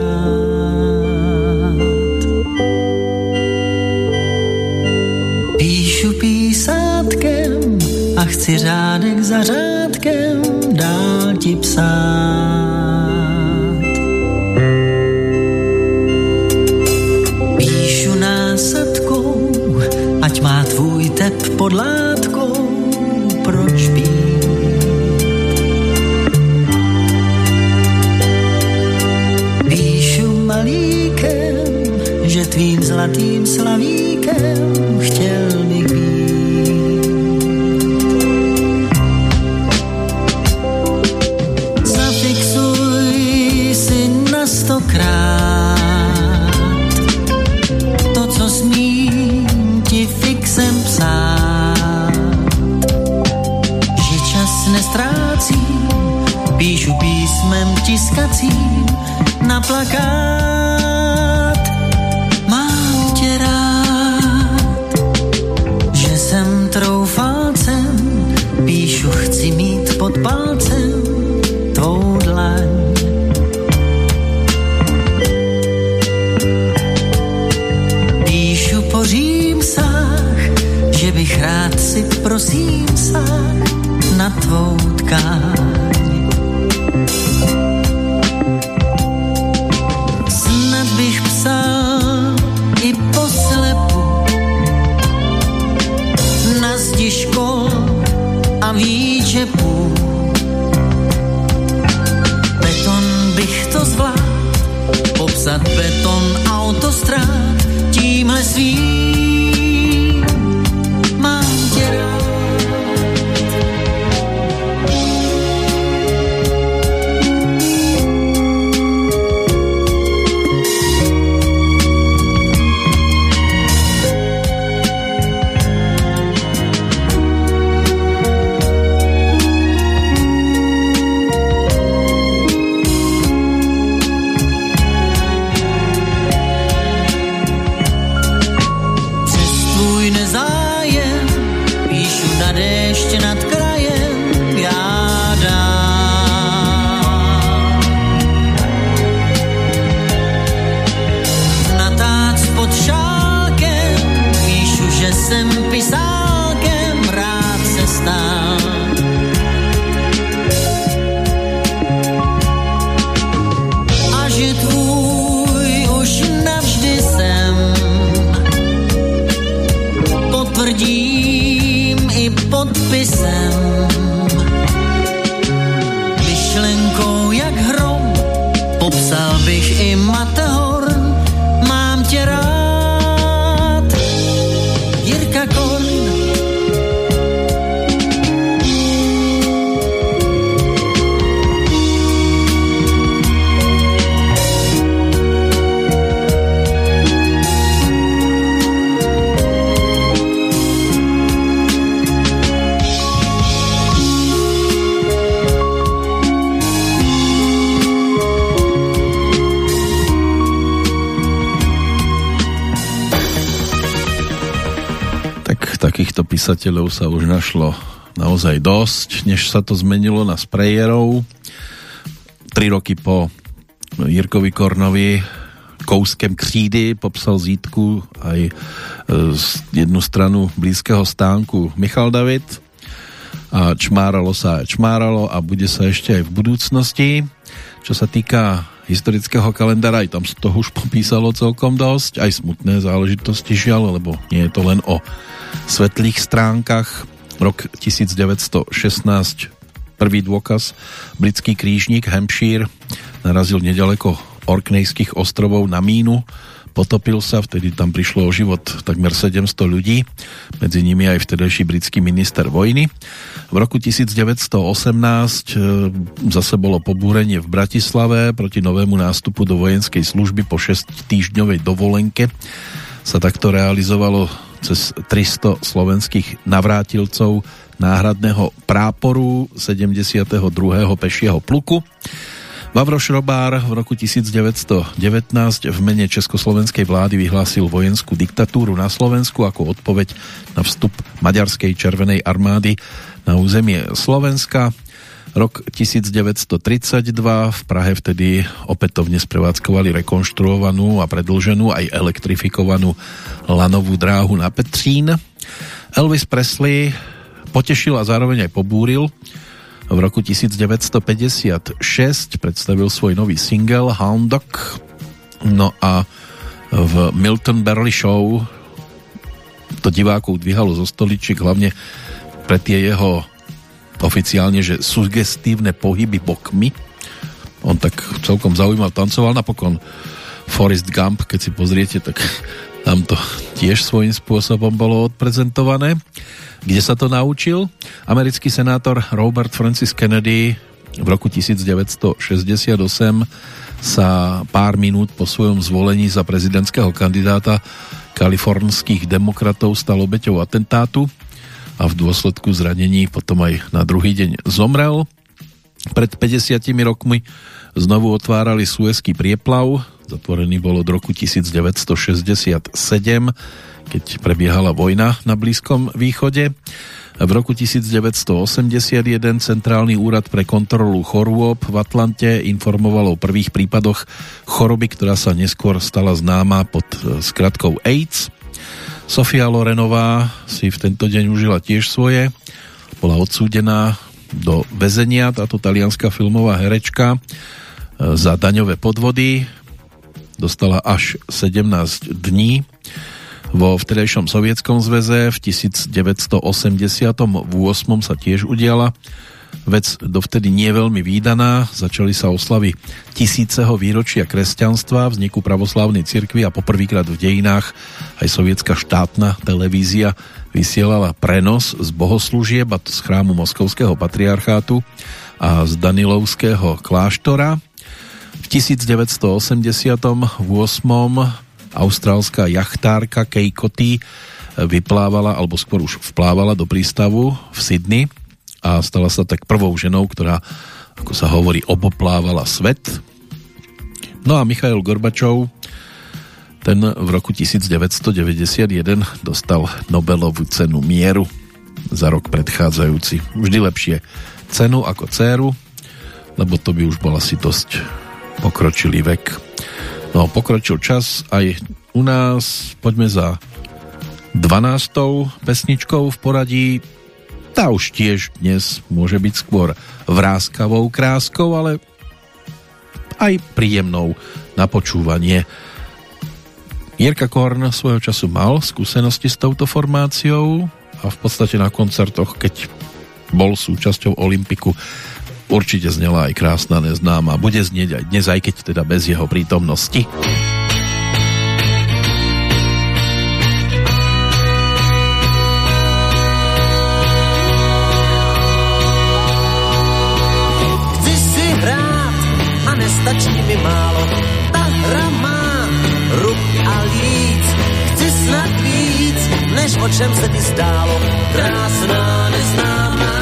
si řádek za řádkem dál ti psát. Píšu násadkou, ať má tvůj tep pod látkou, proč pít? Píšu malíkem, že tvým zlatým slavíkem chtěl písmem tiskacím na plakát. Mám tě rád, že jsem troufalcem, píšu chci mít pod palcem tvou dlaň. Píšu po římsách, že bych rád si prosím sáh na tvou tkáň. Výčepů. Beton bych to zvládl, popsat beton autostrát tímhle svým. Déšť nad krajem já dám. Na tác pod šálkem píšu, že jsem pisálkem potvrdím i takýchto písateľov sa už našlo naozaj dosť, než sa to zmenilo na sprejerov. Tri roky po Jirkovi Kornovi kouskem křídy popsal zítku aj e, z jednu stranu blízkeho stánku Michal David a čmáralo sa čmáralo a bude sa ešte aj v budúcnosti. Čo sa týka historického kalendára, aj tam z toho už popísalo celkom dosť, aj smutné záležitosti žiaľ, lebo nie je to len o svetlých stránkach. Rok 1916 prvý dôkaz britský krížnik Hampshire narazil nedaleko Orknejských ostrovov na mínu potopil sa, vtedy tam prišlo o život takmer 700 ľudí, medzi nimi aj vtedajší britský minister vojny. V roku 1918 e, zase bolo pobúrenie v Bratislave proti novému nástupu do vojenskej služby po 6 týždňovej dovolenke sa takto realizovalo cez 300 slovenských navrátilcov náhradného práporu 72. pešieho pluku. Vavro Šrobár v roku 1919 v mene Československej vlády vyhlásil vojenskú diktatúru na Slovensku ako odpoveď na vstup Maďarskej červenej armády na územie Slovenska. Rok 1932 v Prahe vtedy opätovne sprevádzkovali rekonštruovanú a predlženú aj elektrifikovanú lanovú dráhu na Petřín. Elvis Presley potešil a zároveň aj pobúril v roku 1956 predstavil svoj nový single Hound Dog. No a v Milton Berle Show to divákov dvíhalo zo stoličiek, hlavne pre tie jeho oficiálne, že sugestívne pohyby bokmi. On tak celkom zaujímav tancoval napokon Forrest Gump, keď si pozriete, tak Tam to tiež svojím spôsobom bolo odprezentované. Kde sa to naučil? Americký senátor Robert Francis Kennedy v roku 1968 sa pár minút po svojom zvolení za prezidentského kandidáta kalifornských demokratov stal obeťou atentátu a v dôsledku zranení potom aj na druhý deň zomrel. Pred 50 rokmi znovu otvárali Suezký prieplav, zatvorený bol od roku 1967, keď prebiehala vojna na Blízkom východe. V roku 1981 Centrálny úrad pre kontrolu chorôb v Atlante informoval o prvých prípadoch choroby, ktorá sa neskôr stala známa pod e, skratkou AIDS. Sofia Lorenová si v tento deň užila tiež svoje. Bola odsúdená do väzenia, táto talianská filmová herečka e, za daňové podvody. Dostala až 17 dní vo vtedajšom sovietskom zväze v 1988 sa tiež udiala vec dovtedy nie veľmi výdaná. Začali sa oslavy tisíceho výročia kresťanstva, vzniku pravoslávnej cirkvi a poprvýkrát v dejinách aj sovietská štátna televízia vysielala prenos z bohoslúžieb a z chrámu Moskovského patriarchátu a z Danilovského kláštora. V 1988 austrálska jachtárka Kay Cotty vyplávala, alebo skôr už vplávala do prístavu v Sydney a stala sa tak prvou ženou, ktorá, ako sa hovorí, oboplávala svet. No a Michail Gorbačov, ten v roku 1991 dostal Nobelovú cenu mieru za rok predchádzajúci. Vždy lepšie cenu ako céru, lebo to by už bol asi dosť pokročilý vek. No, pokročil čas aj u nás. Poďme za 12. pesničkou v poradí. Tá už tiež dnes môže byť skôr vrázkavou kráskou, ale aj príjemnou na počúvanie. Jirka Korn svojho času mal skúsenosti s touto formáciou a v podstate na koncertoch, keď bol súčasťou Olympiku, určite znela aj krásna neznáma. Bude znieť aj dnes, aj keď teda bez jeho prítomnosti. Chci si hrát a nestačí mi málo. Než o čem se ti zdálo. Krásná neznámá.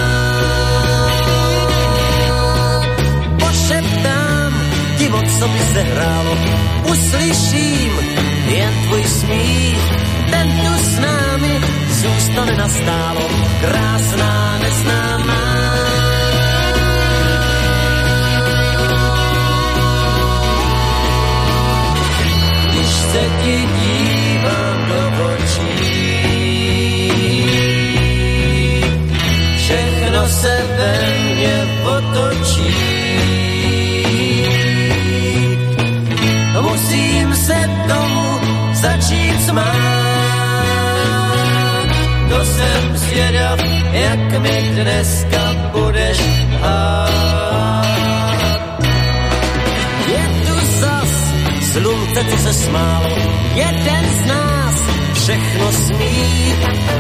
Pošeptám ti, o co by se hrálo. Uslyším jen tvůj smích. Ten tu s námi zůstane nastálo. Krásná neznámá. když se ti smát. To jsem zvědav, jak mi dneska budeš hát. Je tu zas slunce, co se smálo, jeden z nás všechno smí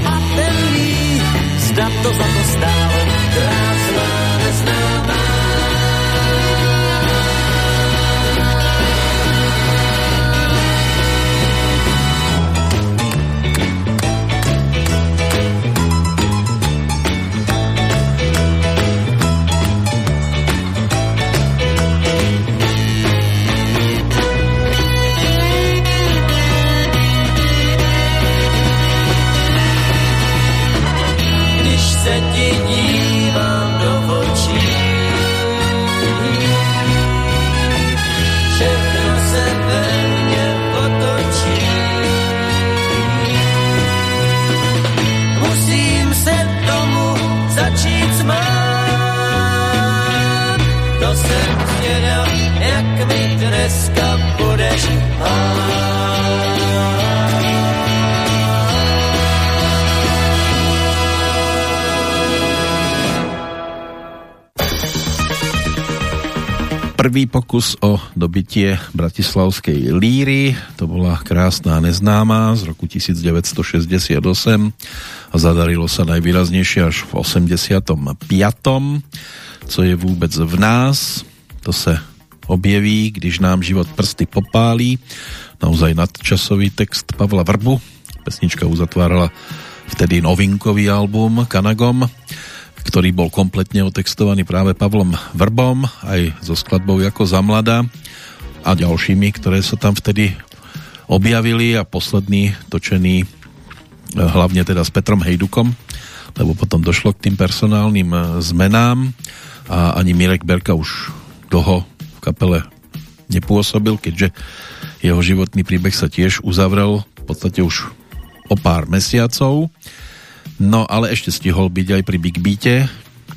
a ten ví, zda to za to stálo, krásná neznámá. Prvý pokus o dobitie bratislavskej líry. To bola krásna neznáma z roku 1968 a zadarilo sa najvýraznejšie až v 85. Co je vôbec v nás, to sa objeví, když nám život prsty popálí. Naozaj nadčasový text Pavla Vrbu. Pesnička uzatvárala vtedy novinkový album Kanagom ktorý bol kompletne otextovaný práve Pavlom Vrbom, aj so skladbou Jako za mladá a ďalšími, ktoré sa tam vtedy objavili a posledný točený eh, hlavne teda s Petrom Hejdukom, lebo potom došlo k tým personálnym eh, zmenám a ani Mirek Berka už dlho v kapele nepôsobil, keďže jeho životný príbeh sa tiež uzavrel v podstate už o pár mesiacov. No ale ešte stihol byť aj pri Big Beate,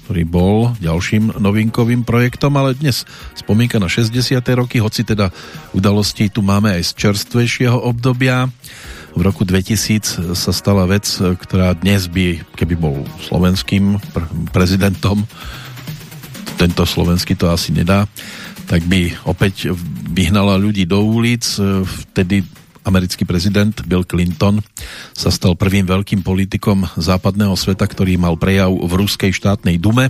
ktorý bol ďalším novinkovým projektom, ale dnes spomínka na 60. roky, hoci teda udalosti tu máme aj z čerstvejšieho obdobia. V roku 2000 sa stala vec, ktorá dnes by, keby bol slovenským prezidentom, tento slovenský to asi nedá, tak by opäť vyhnala ľudí do ulic. Vtedy americký prezident Bill Clinton sa stal prvým veľkým politikom západného sveta, ktorý mal prejav v ruskej štátnej dume,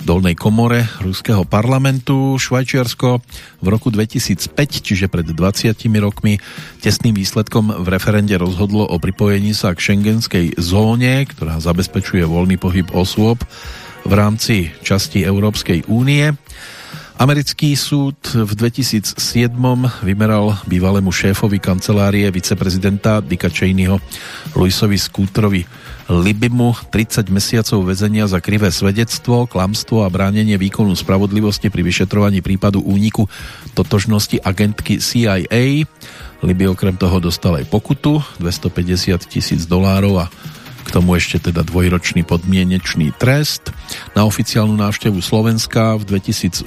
dolnej komore ruského parlamentu. Švajčiarsko v roku 2005, čiže pred 20 rokmi, tesným výsledkom v referende rozhodlo o pripojení sa k šengenskej zóne, ktorá zabezpečuje voľný pohyb osôb v rámci časti Európskej únie. Americký súd v 2007 vymeral bývalému šéfovi kancelárie viceprezidenta Dicka Cheneyho Luisovi Scooterovi Libimu 30 mesiacov väzenia za krivé svedectvo, klamstvo a bránenie výkonu spravodlivosti pri vyšetrovaní prípadu úniku totožnosti agentky CIA. Liby okrem toho dostal aj pokutu 250 tisíc dolárov a k tomu ešte teda dvojročný podmienečný trest. Na oficiálnu návštevu Slovenska v 2008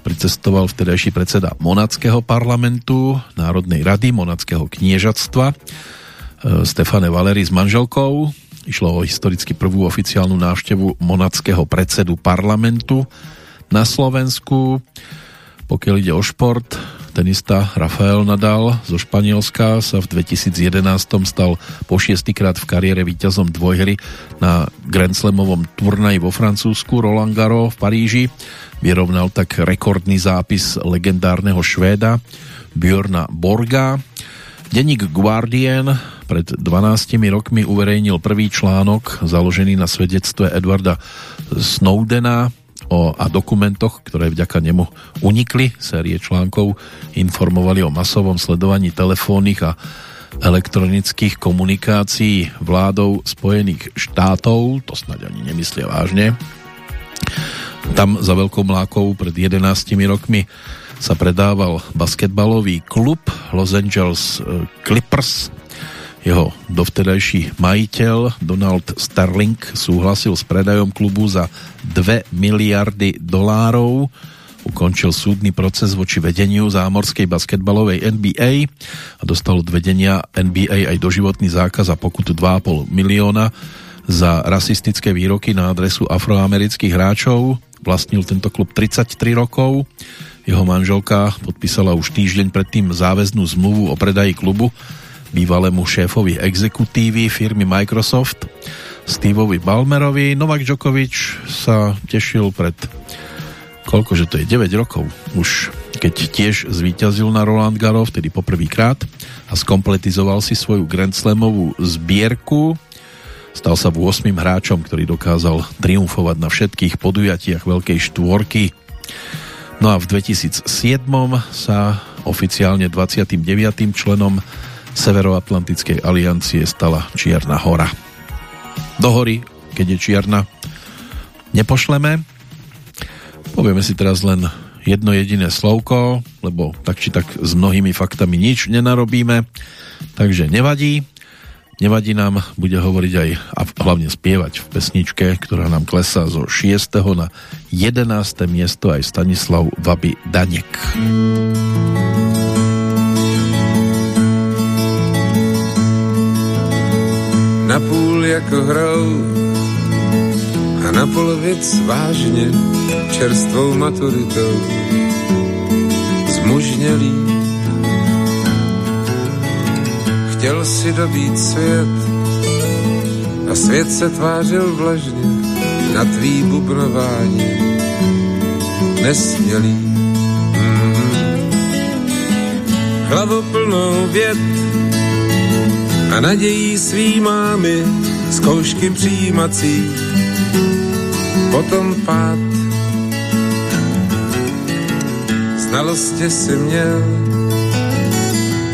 pricestoval vtedajší predseda Monackého parlamentu, Národnej rady Monackého kniežatstva e, Stefane Valery s manželkou. Išlo o historicky prvú oficiálnu návštevu monackého predsedu parlamentu na Slovensku. Pokiaľ ide o šport, Tenista Rafael Nadal zo Španielska sa v 2011 stal po šiestýkrát v kariére víťazom dvojhry na Grand Slamovom turnaji vo Francúzsku Roland Garros v Paríži. Vyrovnal tak rekordný zápis legendárneho Švéda Björna Borga. Denník Guardian pred 12 rokmi uverejnil prvý článok založený na svedectve Edwarda Snowdena, o, a dokumentoch, ktoré vďaka nemu unikli. Série článkov informovali o masovom sledovaní telefónnych a elektronických komunikácií vládou Spojených štátov, to snad ani nemyslia vážne. Tam za veľkou mlákou pred 11 rokmi sa predával basketbalový klub Los Angeles eh, Clippers, jeho dovtedajší majiteľ Donald Starling súhlasil s predajom klubu za 2 miliardy dolárov. Ukončil súdny proces voči vedeniu zámorskej basketbalovej NBA a dostal od vedenia NBA aj doživotný zákaz a pokutu 2,5 milióna za rasistické výroky na adresu afroamerických hráčov. Vlastnil tento klub 33 rokov. Jeho manželka podpísala už týždeň predtým záväznú zmluvu o predaji klubu bývalému šéfovi exekutívy firmy Microsoft Steveovi Balmerovi. Novak Djokovic sa tešil pred koľko, že to je 9 rokov už keď tiež zvíťazil na Roland Garros, vtedy poprvýkrát a skompletizoval si svoju Grand Slamovú zbierku. Stal sa 8. hráčom, ktorý dokázal triumfovať na všetkých podujatiach Veľkej štvorky. No a v 2007 sa oficiálne 29. členom Severoatlantickej aliancie stala Čierna hora. Do hory, keď je čierna, nepošleme. Povieme si teraz len jedno jediné slovko, lebo tak či tak s mnohými faktami nič nenarobíme, takže nevadí. Nevadí nám, bude hovoriť aj a hlavne spievať v pesničke, ktorá nám klesá zo 6. na 11. miesto aj Stanislav Vaby Danek. Napůl jako hrou a na polovic vážně čerstvou maturitou zmužnělý. Chtěl si dobít svět a svět se tvářil vlažně na tvý bubnování nesmělý. Mm. Hlavu plnou věd a nadějí svý mámy zkoušky přijímací potom pád. Znalosti si měl,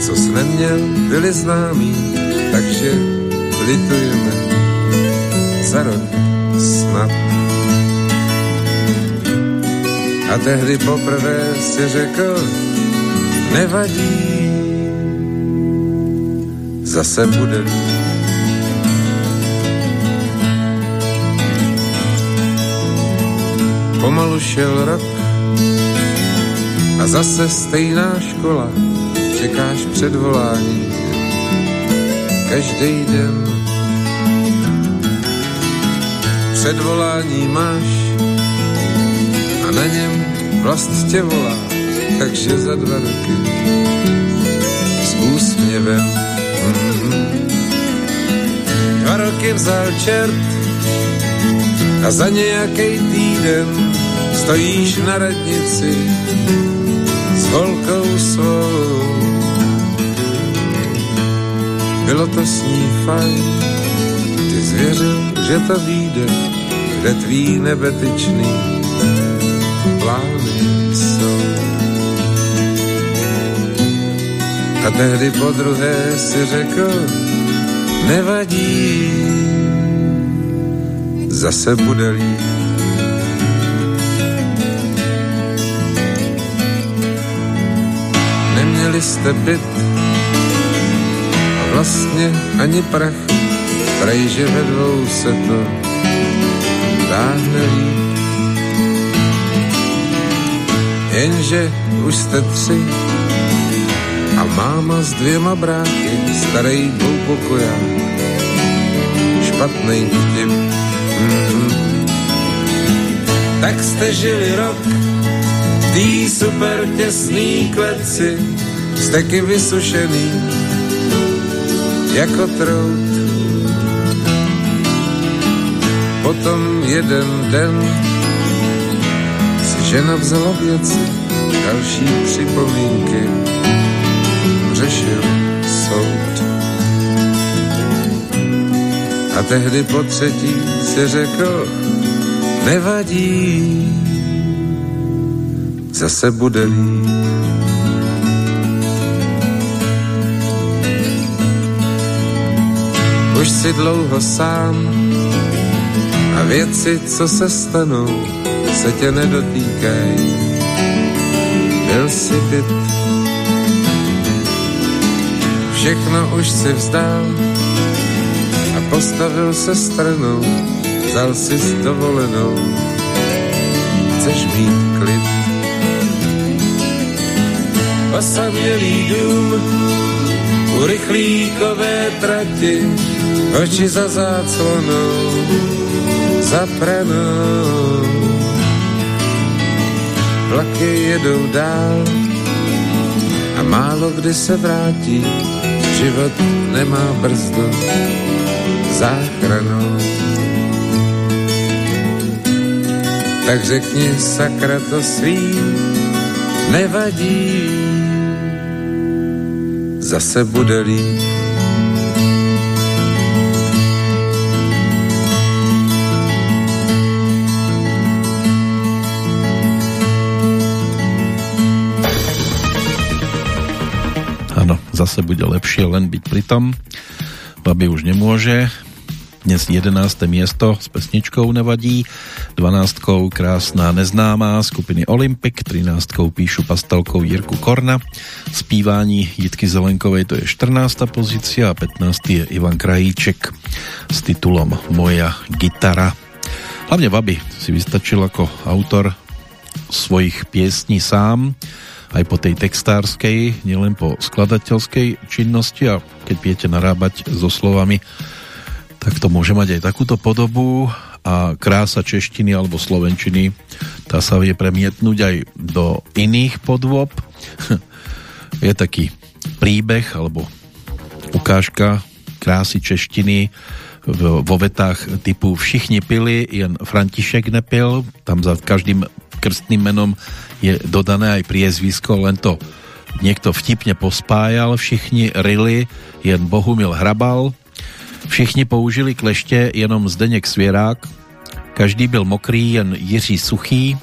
co jsi neměl, byli známí, takže litujeme za rok snad. A tehdy poprvé si řekl, nevadí, zase bude líp. Pomalu šel rok a zase stejná škola, čekáš předvolání každý den. Předvolání máš a na něm vlast tě volá, takže za dva roky s úsměvem. Roky vzal čert a za nějaký týden stojíš na radnici s holkou svou. Bylo to s ní fajn, ty zvěřil, že to vyjde, kde tvý nebetyčný plány jsou. A tehdy po druhé si řekl, nevadí, zase bude líp. Neměli jste byt a vlastně ani prach, prej, že ve dvou se to táhne líp. Jenže už jste tři a máma s dvěma bráky, starý dvoupokoják, špatný vtip. Mm-hmm. Tak jste žili rok v tý super těsný kleci, steky vysušený jako trout. Potom jeden den si žena vzala věci, další připomínky řešil soud. A tehdy po třetí si řekl, nevadí, zase bude líp. Už si dlouho sám a věci, co se stanou, se tě nedotýkají. Byl si byt, všechno už si vzdal a postavil se stranou, vzal si s dovolenou. Chceš mít klid. Osamělý dům u rychlíkové trati, oči za záclonou, za pranou. Vlaky jedou dál a málo kdy se vrátí, život nemá brzdu záchranou. Tak řekni sakra to svý, nevadí, zase bude líp. Zase bude lepšie len byť pritom. Babi už nemôže. Dnes 11. miesto s pesničkou Nevadí, 12. Krásná neznámá skupiny Olympic, 13. píšu pastelkou Jirku Korna, zpívání Jitky Zelenkovej to je 14. pozícia a 15. je Ivan Krajíček s titulom Moja gitara. Hlavne Babi si vystačil ako autor svojich piesní sám, aj po tej textárskej, nielen po skladateľskej činnosti a keď viete narábať so slovami, tak to môže mať aj takúto podobu a krása češtiny alebo slovenčiny tá sa vie premietnúť aj do iných podôb. Je taký príbeh alebo ukážka krásy češtiny vo vetách typu všichni pili, jen František nepil. Tam za každým krstným menom je dodané aj priezvisko, len to niekto vtipne pospájal. Všichni rili, jen Bohumil Hrabal. Všichni použili kleště, jenom Zdeněk Svěrák. Každý byl mokrý, jen Jiří Suchý.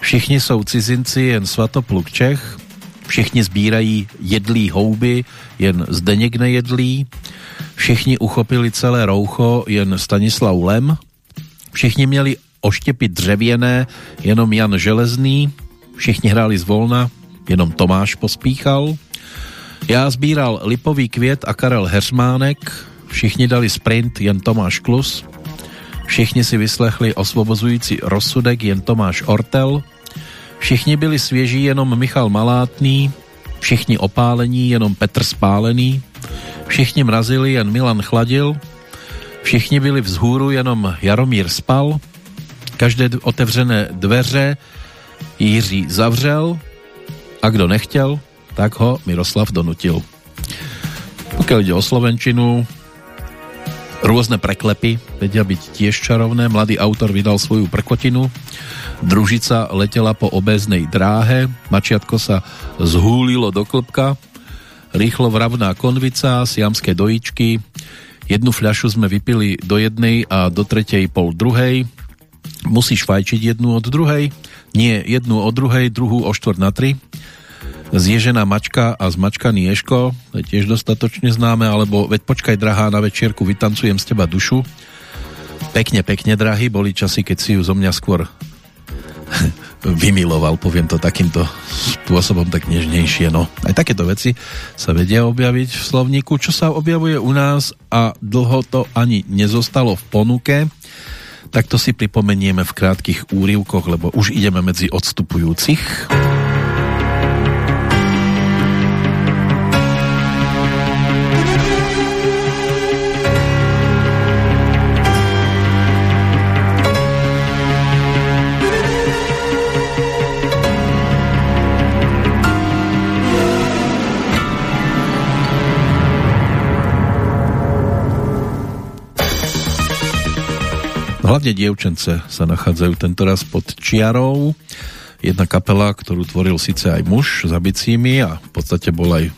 Všichni jsou cizinci, jen Svatopluk Čech. Všichni sbírají jedlí houby, jen Zdeněk nejedlí. Všichni uchopili celé roucho, jen Stanislav Lem. Všichni měli oštěpit dřevěné, jenom Jan Železný. Všichni hráli zvolna, jenom Tomáš pospíchal. Já sbíral Lipový květ a Karel Heřmánek. Všichni dali sprint, jen Tomáš Klus. Všichni si vyslechli osvobozující rozsudek, jen Tomáš Ortel. Všichni byli svěží, jenom Michal Malátný. Všichni opálení, jenom Petr Spálený. Všichni mrazili, jen Milan chladil. Všichni byli vzhůru, jenom Jaromír spal. Každé otevřené dveře Jiří zavřel a kdo nechtěl, tak ho Miroslav donutil. Pokiaľ ide o Slovenčinu, rôzne preklepy vedia byť tiež čarovné. Mladý autor vydal svoju prkotinu. Družica letela po obéznej dráhe, mačiatko sa zhúlilo do klbka, rýchlo vravná konvica, siamské dojičky, jednu fľašu sme vypili do jednej a do tretej pol druhej, musíš fajčiť jednu od druhej, nie jednu od druhej, druhú o štvrt na tri, zježená mačka a zmačkaný ješko, je tiež dostatočne známe, alebo veď počkaj drahá na večierku, vytancujem z teba dušu. Pekne, pekne, drahý, boli časy, keď si ju zo mňa skôr vymiloval, poviem to takýmto spôsobom tak nežnejšie. No. Aj takéto veci sa vedia objaviť v slovníku, čo sa objavuje u nás a dlho to ani nezostalo v ponuke, tak to si pripomenieme v krátkých úrivkoch, lebo už ideme medzi odstupujúcich. Hlavne dievčence sa nachádzajú tentoraz pod čiarou. Jedna kapela, ktorú tvoril síce aj muž za bicími a v podstate bol aj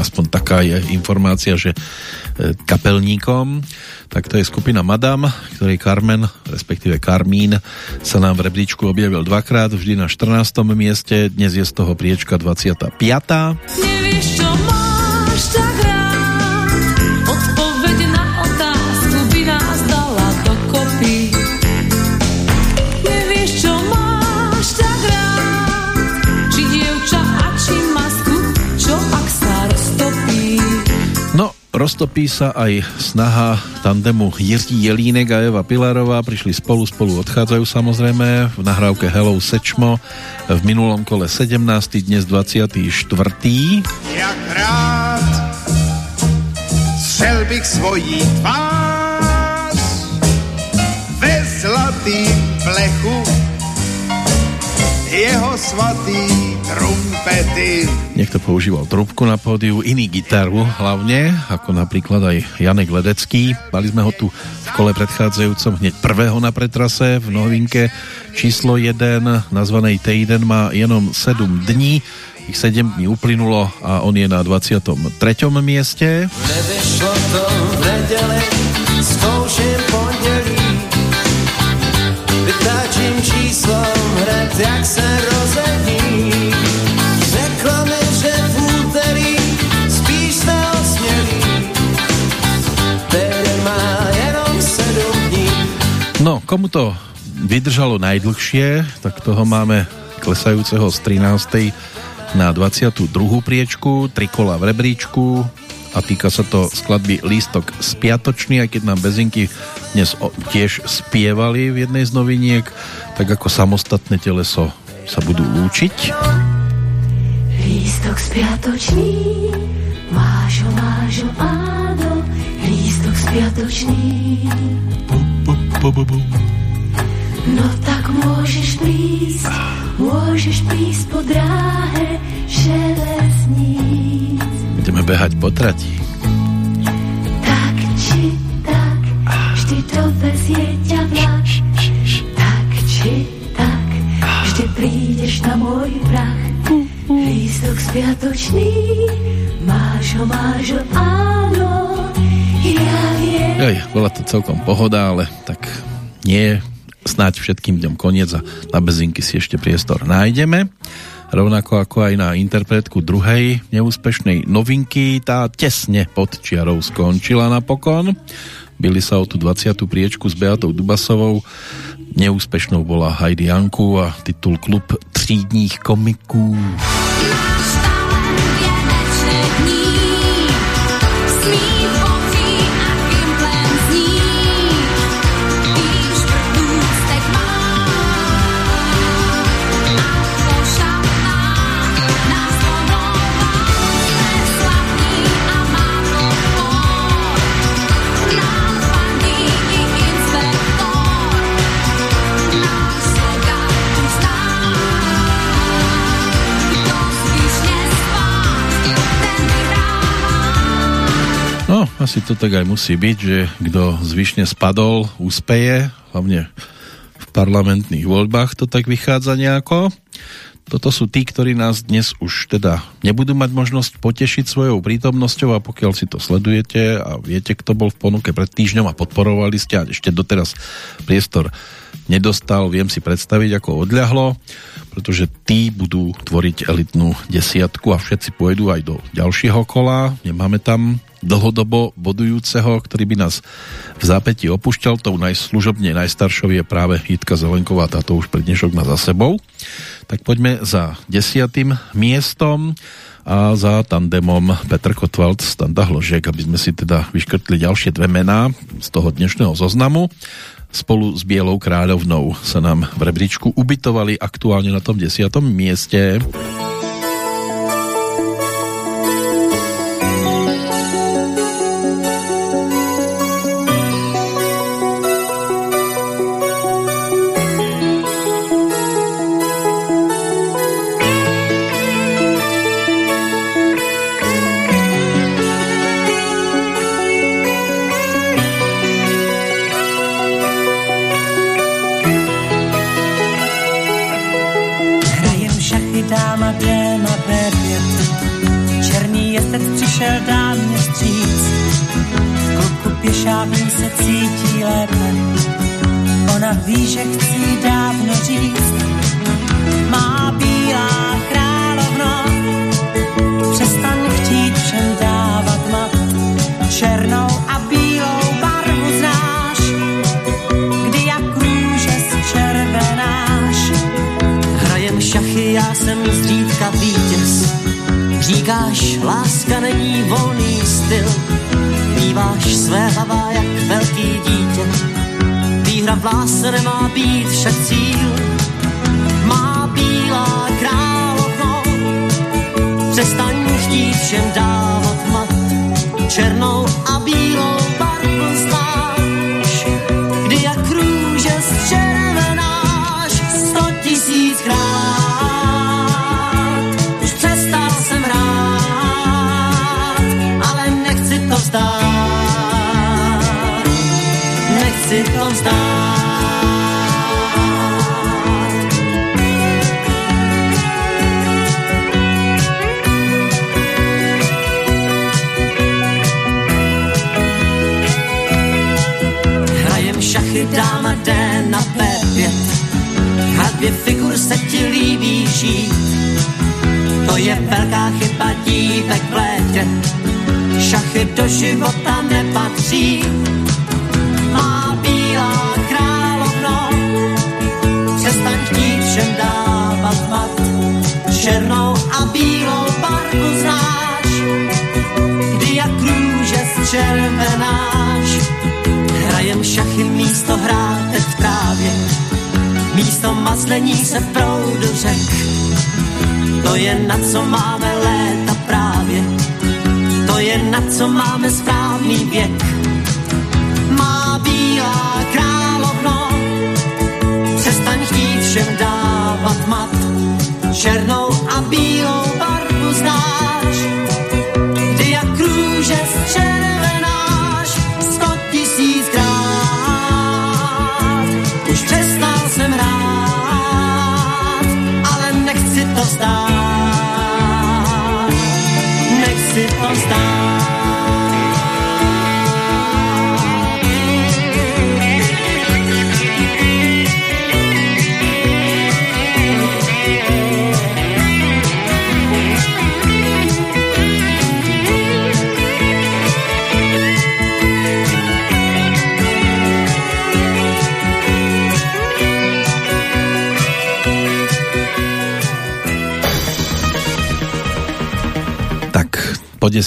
aspoň taká je informácia, že e, kapelníkom, tak to je skupina Madame, ktorej Carmen, respektíve Carmín, sa nám v rebríčku objavil dvakrát, vždy na 14. mieste, dnes je z toho priečka 25. Nevieš, čo máš tak Roztopí sa aj snaha tandemu Jiří Jelínek a Eva Pilarová. Prišli spolu, spolu odchádzajú samozrejme v nahrávke Hello Sečmo v minulom kole 17. dnes 24. Jak rád střel bych svojí tvář ve zlatým plechu jeho svatý trumpety. Niekto používal trúbku na pódiu, iný gitaru hlavne, ako napríklad aj Janek Ledecký. Mali sme ho tu v kole predchádzajúcom hneď prvého na pretrase v novinke číslo 1 nazvanej Týden má jenom 7 dní. Ich 7 dní uplynulo a on je na 23. mieste. Nevyšlo to v neděli, zkouším pondělí. Vytáčím číslo hned, jak se rozední. No, komu to vydržalo najdlhšie, tak toho máme klesajúceho z 13. na 22. priečku, tri kola v rebríčku a týka sa to skladby Lístok spiatočný, aj keď nám bezinky dnes tiež spievali v jednej z noviniek, tak ako samostatné teleso sa budú lúčiť. Lístok spiatočný, máš ho, máš ho, sviatočný. No tak môžeš prísť, môžeš prísť po dráhe železníc. Budeme behať po trati. Tak či tak, vždy dovezie ťa vlak. Tak či tak, vždy prídeš na môj prach. Lístok sviatočný, máš ho, máš ho, áno, ja Ej, bola to celkom pohoda, ale tak nie je snáď všetkým dňom koniec a na bezinky si ešte priestor nájdeme. Rovnako ako aj na interpretku druhej neúspešnej novinky, tá tesne pod čiarou skončila napokon. Byli sa o tú 20. priečku s Beatou Dubasovou. Neúspešnou bola Heidi Janku a titul Klub třídních komiků. No, asi to tak aj musí byť, že kto zvyšne spadol, úspeje, hlavne v parlamentných voľbách to tak vychádza nejako. Toto sú tí, ktorí nás dnes už teda nebudú mať možnosť potešiť svojou prítomnosťou a pokiaľ si to sledujete a viete, kto bol v ponuke pred týždňom a podporovali ste a ešte doteraz priestor nedostal, viem si predstaviť, ako odľahlo, pretože tí budú tvoriť elitnú desiatku a všetci pôjdu aj do ďalšieho kola. Nemáme tam dlhodobo bodujúceho, ktorý by nás v zápäti opúšťal. Tou najslužobne najstaršou je práve Jitka Zelenková, táto už pred dnešok má za sebou. Tak poďme za desiatým miestom a za tandemom Petr Kotwald, Standa Hložek, aby sme si teda vyškrtli ďalšie dve mená z toho dnešného zoznamu. Spolu s Bielou kráľovnou sa nám v rebríčku ubytovali aktuálne na tom desiatom mieste.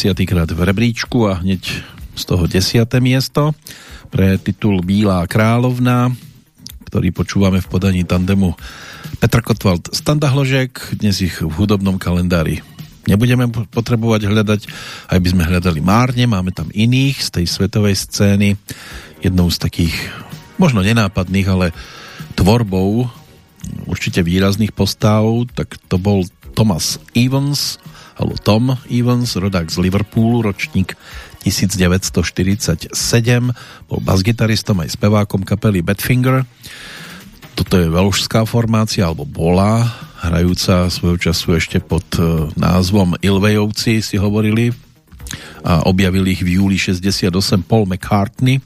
Desiatýkrát v rebríčku a hneď z toho desiaté miesto pre titul Bílá královna, ktorý počúvame v podaní tandemu Petr Kotwald Standa Hložek, dnes ich v hudobnom kalendári nebudeme potrebovať hľadať, aj by sme hľadali márne, máme tam iných z tej svetovej scény, jednou z takých možno nenápadných, ale tvorbou určite výrazných postav, tak to bol Thomas Evans, Tom Evans, rodák z Liverpoolu, ročník 1947, bol basgitaristom aj spevákom kapely Badfinger. Toto je veľšská formácia, alebo bola, hrajúca svojho času ešte pod e, názvom Ilvejovci si hovorili a objavili ich v júli 68 Paul McCartney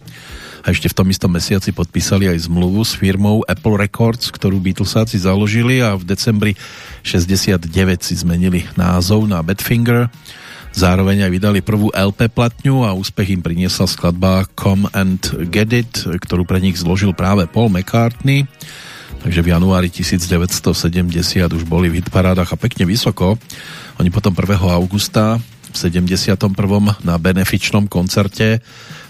a ešte v tom istom mesiaci podpísali aj zmluvu s firmou Apple Records, ktorú Beatlesáci založili a v decembri 69 si zmenili názov na Badfinger. Zároveň aj vydali prvú LP platňu a úspech im priniesla skladba Come and Get It, ktorú pre nich zložil práve Paul McCartney. Takže v januári 1970 už boli v hitparádach a pekne vysoko. Oni potom 1. augusta v 71. na benefičnom koncerte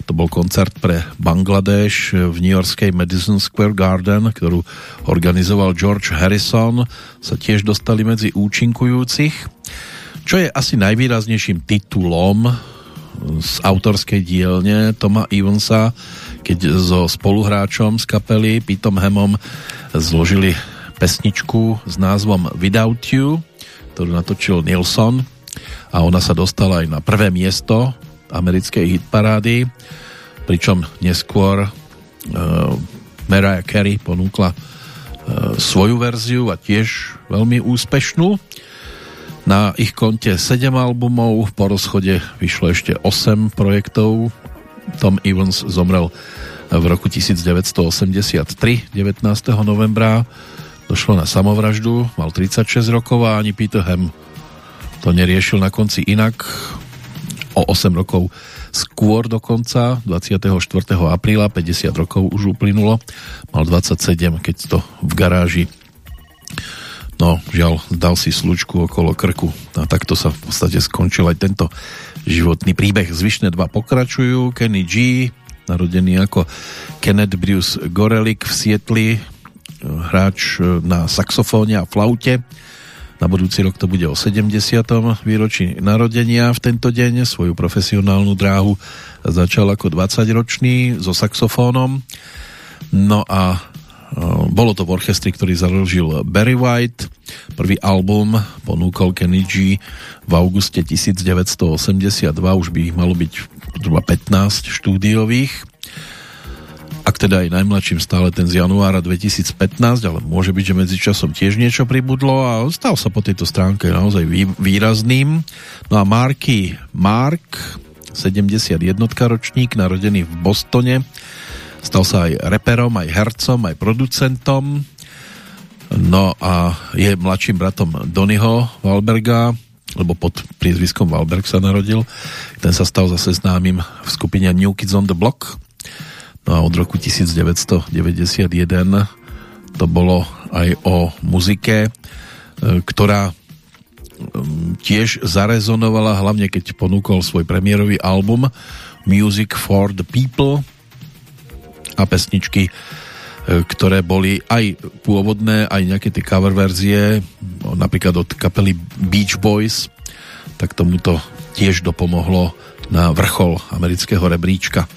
to bol koncert pre Bangladeš v New Yorkskej Madison Square Garden, ktorú organizoval George Harrison, sa tiež dostali medzi účinkujúcich. Čo je asi najvýraznejším titulom z autorskej dielne Toma Evansa, keď so spoluhráčom z kapely Pitom Hemom zložili pesničku s názvom Without You, ktorú natočil Nilsson a ona sa dostala aj na prvé miesto americkej hitparády, pričom neskôr uh, Mariah Carey ponúkla uh, svoju verziu a tiež veľmi úspešnú. Na ich konte 7 albumov, po rozchode vyšlo ešte 8 projektov. Tom Evans zomrel v roku 1983, 19. novembra. Došlo na samovraždu, mal 36 rokov a ani Peter Ham to neriešil na konci inak. O 8 rokov skôr dokonca, 24. apríla, 50 rokov už uplynulo, mal 27, keď to v garáži no žiaľ, dal si slučku okolo krku a takto sa v podstate skončil aj tento životný príbeh. Zvyšné dva pokračujú, Kenny G, narodený ako Kenneth Bruce Gorelik v Sietli, hráč na saxofóne a flaute, na budúci rok to bude o 70. výročí narodenia. V tento deň svoju profesionálnu dráhu začal ako 20-ročný so saxofónom. No a bolo to v orchestri, ktorý založil Barry White. Prvý album ponúkol Kenny G v auguste 1982, už by ich malo byť zhruba 15 štúdiových teda aj najmladším stále ten z januára 2015, ale môže byť, že medzičasom tiež niečo pribudlo a stal sa po tejto stránke naozaj výrazným. No a Marky Mark, 71 ročník, narodený v Bostone, stal sa aj reperom, aj hercom, aj producentom. No a je mladším bratom Donnyho Valberga, lebo pod priezviskom Valberg sa narodil. Ten sa stal zase známym v skupine New Kids on the Block No a od roku 1991 to bolo aj o muzike, e, ktorá tiež zarezonovala, hlavne keď ponúkol svoj premiérový album Music for the People a pesničky, e, ktoré boli aj pôvodné, aj nejaké tie cover verzie, napríklad od kapely Beach Boys, tak tomuto tiež dopomohlo na vrchol amerického rebríčka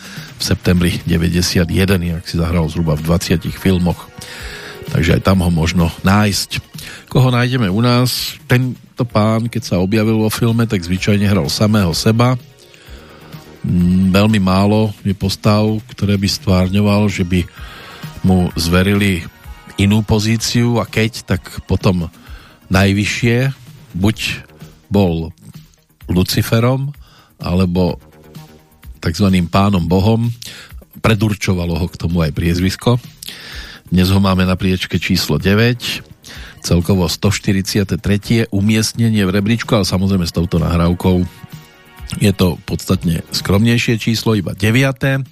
v septembri 91, ak si zahral zhruba v 20 filmoch. takže aj tam ho možno nájsť. Koho nájdeme u nás? Tento pán, keď sa objavil vo filme, tak zvyčajne hral samého seba. Mm, veľmi málo je postav, ktoré by stvárňoval, že by mu zverili inú pozíciu a keď, tak potom najvyššie, buď bol Luciferom, alebo tzv. pánom Bohom. Predurčovalo ho k tomu aj priezvisko. Dnes ho máme na priečke číslo 9, celkovo 143. umiestnenie v rebríčku, ale samozrejme s touto nahrávkou je to podstatne skromnejšie číslo, iba 9.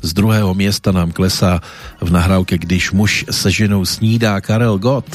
Z druhého miesta nám klesá v nahrávke Když muž se ženou snídá Karel Gott.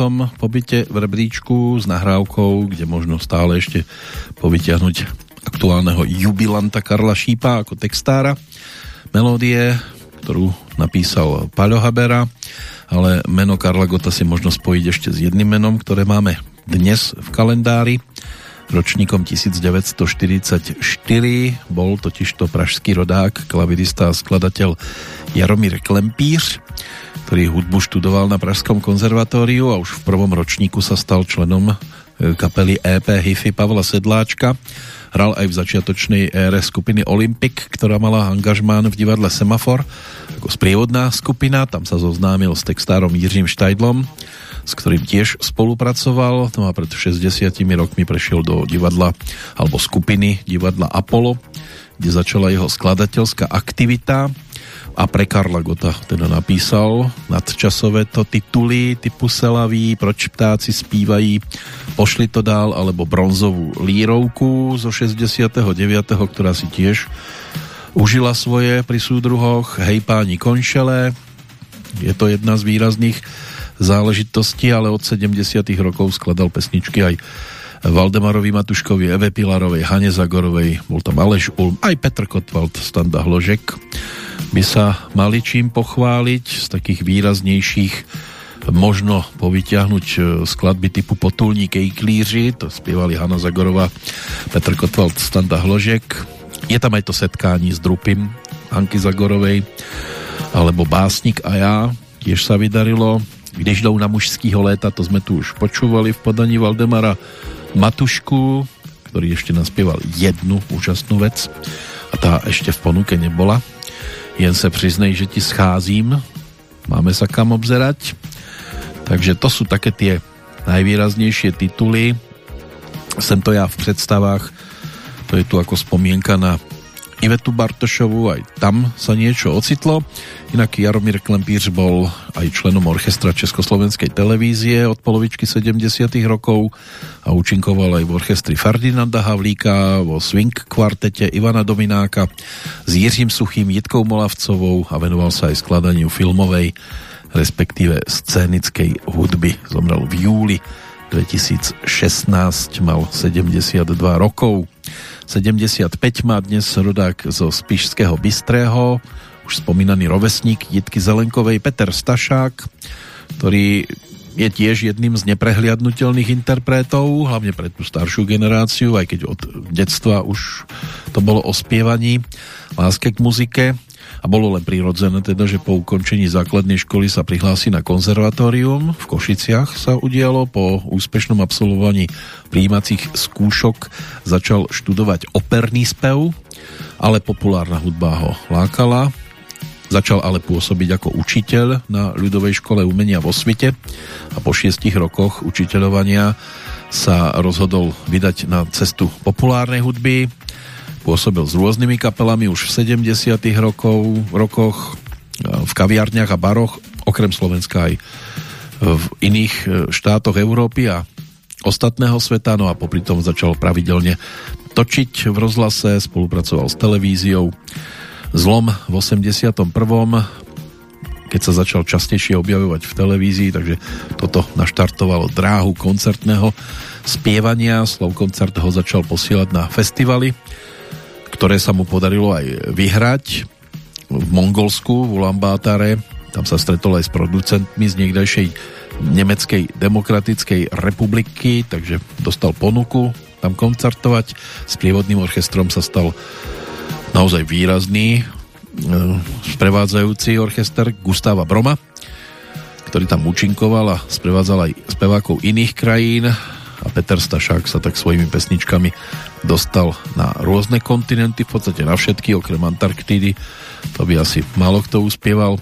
9. pobyte v rebríčku s nahrávkou, kde možno stále ešte povyťahnuť aktuálneho jubilanta Karla Šípa ako textára. Melódie, ktorú napísal Paľo Habera, ale meno Karla Gota si možno spojiť ešte s jedným menom, ktoré máme dnes v kalendári. Ročníkom 1944 bol totižto pražský rodák, klavirista a skladateľ Jaromír Klempíř ktorý hudbu študoval na Pražskom konzervatóriu a už v prvom ročníku sa stal členom e, kapely EP Hifi Pavla Sedláčka. Hral aj v začiatočnej ére skupiny Olympic, ktorá mala angažmán v divadle Semafor ako sprievodná skupina. Tam sa zoznámil s textárom Jiřím Štajdlom, s ktorým tiež spolupracoval. No a pred 60 rokmi prešiel do divadla alebo skupiny divadla Apollo, kde začala jeho skladateľská aktivita a pre Karla Gota teda napísal nadčasové to tituly typu Selaví, Proč ptáci zpívají, Pošli to dál, alebo bronzovú lírovku zo 69., ktorá si tiež užila svoje pri súdruhoch, Hej páni konšele, je to jedna z výrazných záležitostí, ale od 70. rokov skladal pesničky aj Valdemarovi Matuškovi, Eve Pilarovej, Hane Zagorovej, bol tam Aleš Ulm, aj Petr Kotwald, Standa Hložek by sa mali čím pochváliť z takých výraznejších možno povyťahnuť e, skladby typu Potulní kejklíři, to spievali Hanna Zagorova, Petr Kotwald, Standa Hložek. Je tam aj to setkání s Drupim Hanky Zagorovej, alebo Básnik a ja, tiež sa vydarilo. Když jdou na mužského léta, to sme tu už počúvali v podaní Valdemara Matušku, ktorý ešte naspieval jednu úžasnú vec a tá ešte v ponuke nebola jen se přiznej, že ti scházím. Máme sa kam obzerať. Takže to sú také tie najvýraznejšie tituly. Sem to ja v predstavách, to je tu ako spomienka na Ivetu Bartošovu, aj tam sa niečo ocitlo. Inak Jaromír Klempíř bol aj členom orchestra Československej televízie od polovičky 70 rokov a účinkoval aj v orchestri Ferdinanda Havlíka, vo swing kvartete Ivana Domináka s Jiřím Suchým, Jitkou Molavcovou a venoval sa aj skladaniu filmovej respektíve scénickej hudby. Zomrel v júli 2016, mal 72 rokov. 75 má dnes rodák zo Spišského Bystrého, už spomínaný rovesník Jitky Zelenkovej Peter Stašák, ktorý je tiež jedným z neprehliadnutelných interpretov, hlavne pre tú staršiu generáciu, aj keď od detstva už to bolo o spievaní, láske k muzike a bolo len prirodzené teda, že po ukončení základnej školy sa prihlási na konzervatórium. V Košiciach sa udialo, po úspešnom absolvovaní príjímacích skúšok začal študovať operný spev, ale populárna hudba ho lákala. Začal ale pôsobiť ako učiteľ na ľudovej škole umenia vo svite a po šiestich rokoch učiteľovania sa rozhodol vydať na cestu populárnej hudby Pôsobil s rôznymi kapelami už v 70 rokov, rokoch v kaviarniach a baroch, okrem Slovenska aj v iných e, štátoch Európy a ostatného sveta, no a popri tom začal pravidelne točiť v rozhlase, spolupracoval s televíziou. Zlom v 81 keď sa začal častejšie objavovať v televízii, takže toto naštartovalo dráhu koncertného spievania. Slov koncert ho začal posielať na festivaly ktoré sa mu podarilo aj vyhrať v Mongolsku, v Ulambátare. Tam sa stretol aj s producentmi z niekdejšej Nemeckej demokratickej republiky, takže dostal ponuku tam koncertovať. S prievodným orchestrom sa stal naozaj výrazný e, sprevádzajúci orchester Gustava Broma, ktorý tam účinkoval a sprevádzal aj spevákov iných krajín a Peter Stašák sa tak svojimi pesničkami dostal na rôzne kontinenty, v podstate na všetky, okrem Antarktídy. To by asi málo kto uspieval.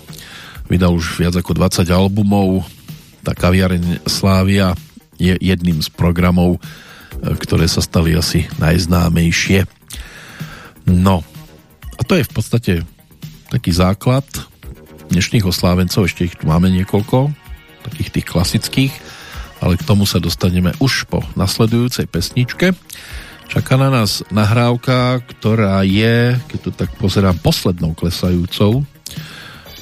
Vydal už viac ako 20 albumov. Tá kaviareň Slávia je jedným z programov, e, ktoré sa stali asi najznámejšie. No, a to je v podstate taký základ dnešných oslávencov, ešte ich tu máme niekoľko, takých tých klasických, ale k tomu sa dostaneme už po nasledujúcej pesničke. Čaká na nás nahrávka, ktorá je, keď to tak pozerám, poslednou klesajúcou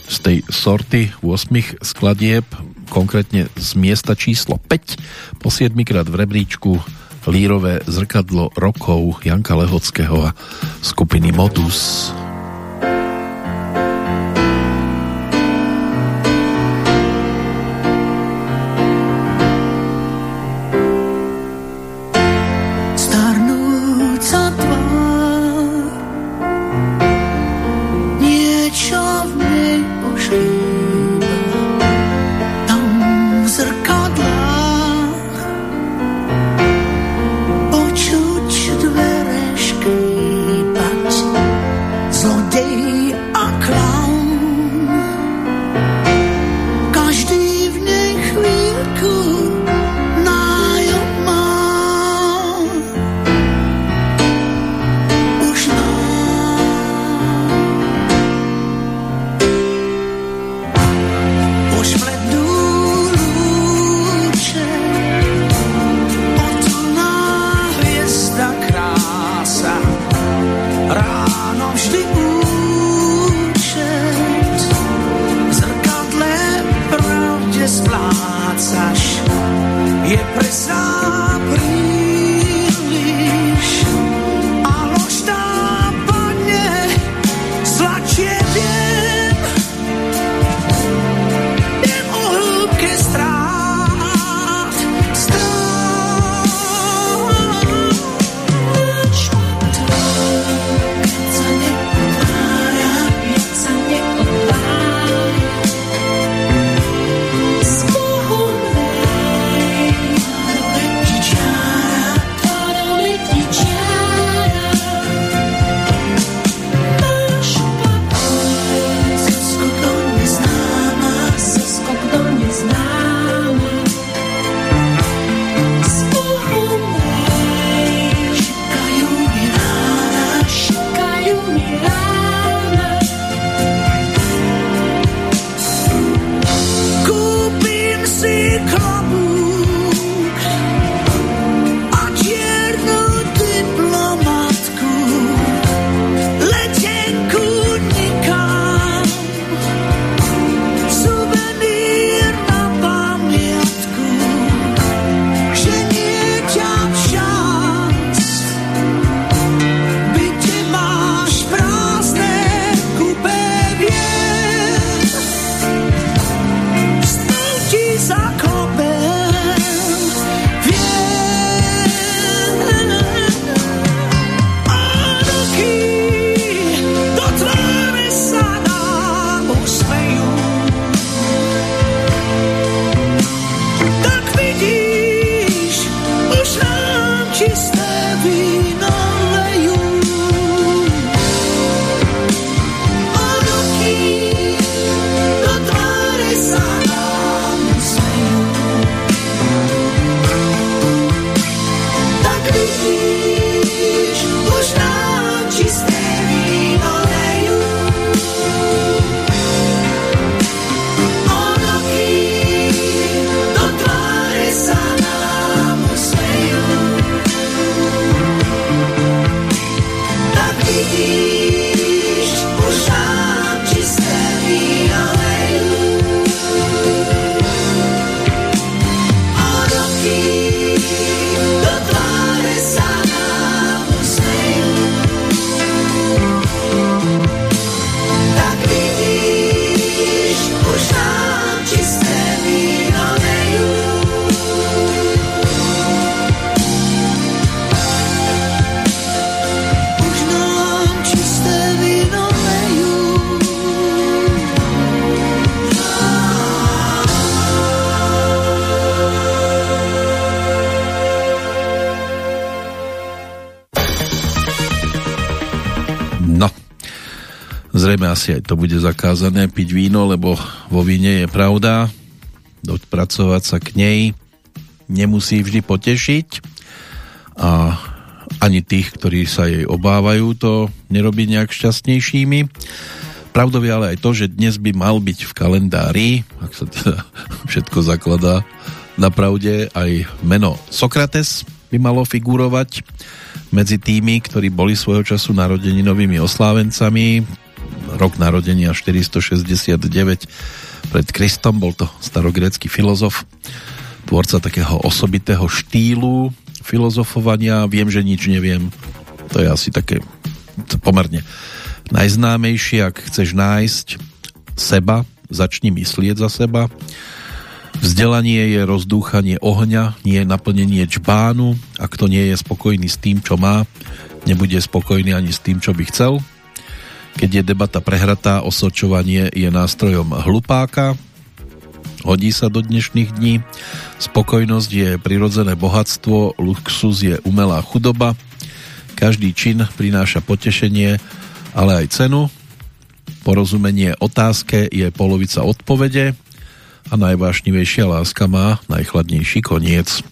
z tej sorty 8 skladieb, konkrétne z miesta číslo 5, po 7 krát v rebríčku lírové zrkadlo rokov Janka Lehockého a skupiny Modus. Modus. Zrejme asi aj to bude zakázané piť víno, lebo vo víne je pravda. Dopracovať sa k nej nemusí vždy potešiť a ani tých, ktorí sa jej obávajú, to nerobí nejak šťastnejšími. Pravdou je ale aj to, že dnes by mal byť v kalendári, ak sa teda všetko zakladá na pravde, aj meno Sokrates by malo figurovať medzi tými, ktorí boli svojho času narodeninovými oslávencami. Rok narodenia 469 pred Kristom, bol to starogrécky filozof, tvorca takého osobitého štýlu filozofovania. Viem, že nič neviem. To je asi také pomerne najznámejšie, ak chceš nájsť seba, začni myslieť za seba. Vzdelanie je rozdúchanie ohňa, nie naplnenie čbánu. Ak to nie je spokojný s tým, čo má, nebude spokojný ani s tým, čo by chcel. Keď je debata prehratá, osočovanie je nástrojom hlupáka. Hodí sa do dnešných dní. Spokojnosť je prirodzené bohatstvo, luxus je umelá chudoba. Každý čin prináša potešenie, ale aj cenu. Porozumenie otázke je polovica odpovede a najvášnivejšia láska má najchladnejší koniec.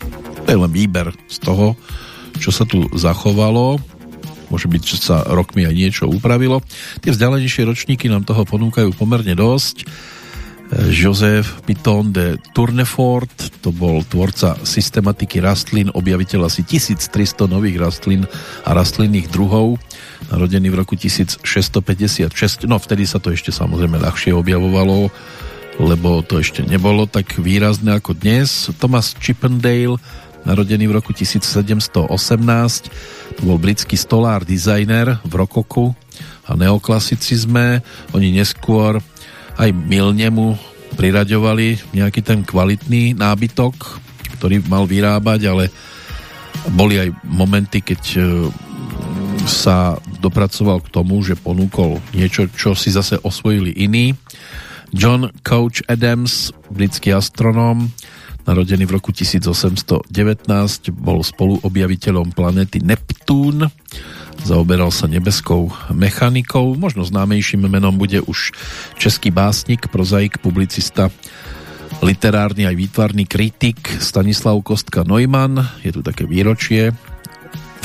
To je len výber z toho, čo sa tu zachovalo. Môže byť, že sa rokmi aj niečo upravilo. Tie vzdialenejšie ročníky nám toho ponúkajú pomerne dosť. Joseph Piton de Tournefort, to bol tvorca systematiky rastlín, objaviteľ asi 1300 nových rastlín a rastlinných druhov narodený v roku 1656. No vtedy sa to ešte samozrejme ľahšie objavovalo, lebo to ešte nebolo tak výrazné ako dnes. Thomas Chippendale, narodený v roku 1718, to bol britský stolár, dizajner v rokoku a neoklasicizme. Oni neskôr aj milne mu priraďovali nejaký ten kvalitný nábytok, ktorý mal vyrábať, ale boli aj momenty, keď sa dopracoval k tomu, že ponúkol niečo, čo si zase osvojili iní. John Coach Adams, britský astronóm, narodený v roku 1819, bol spoluobjaviteľom planety Neptún, zaoberal sa nebeskou mechanikou, možno známejším menom bude už český básnik, prozaik, publicista, literárny aj výtvarný kritik Stanislav Kostka Neumann, je tu také výročie,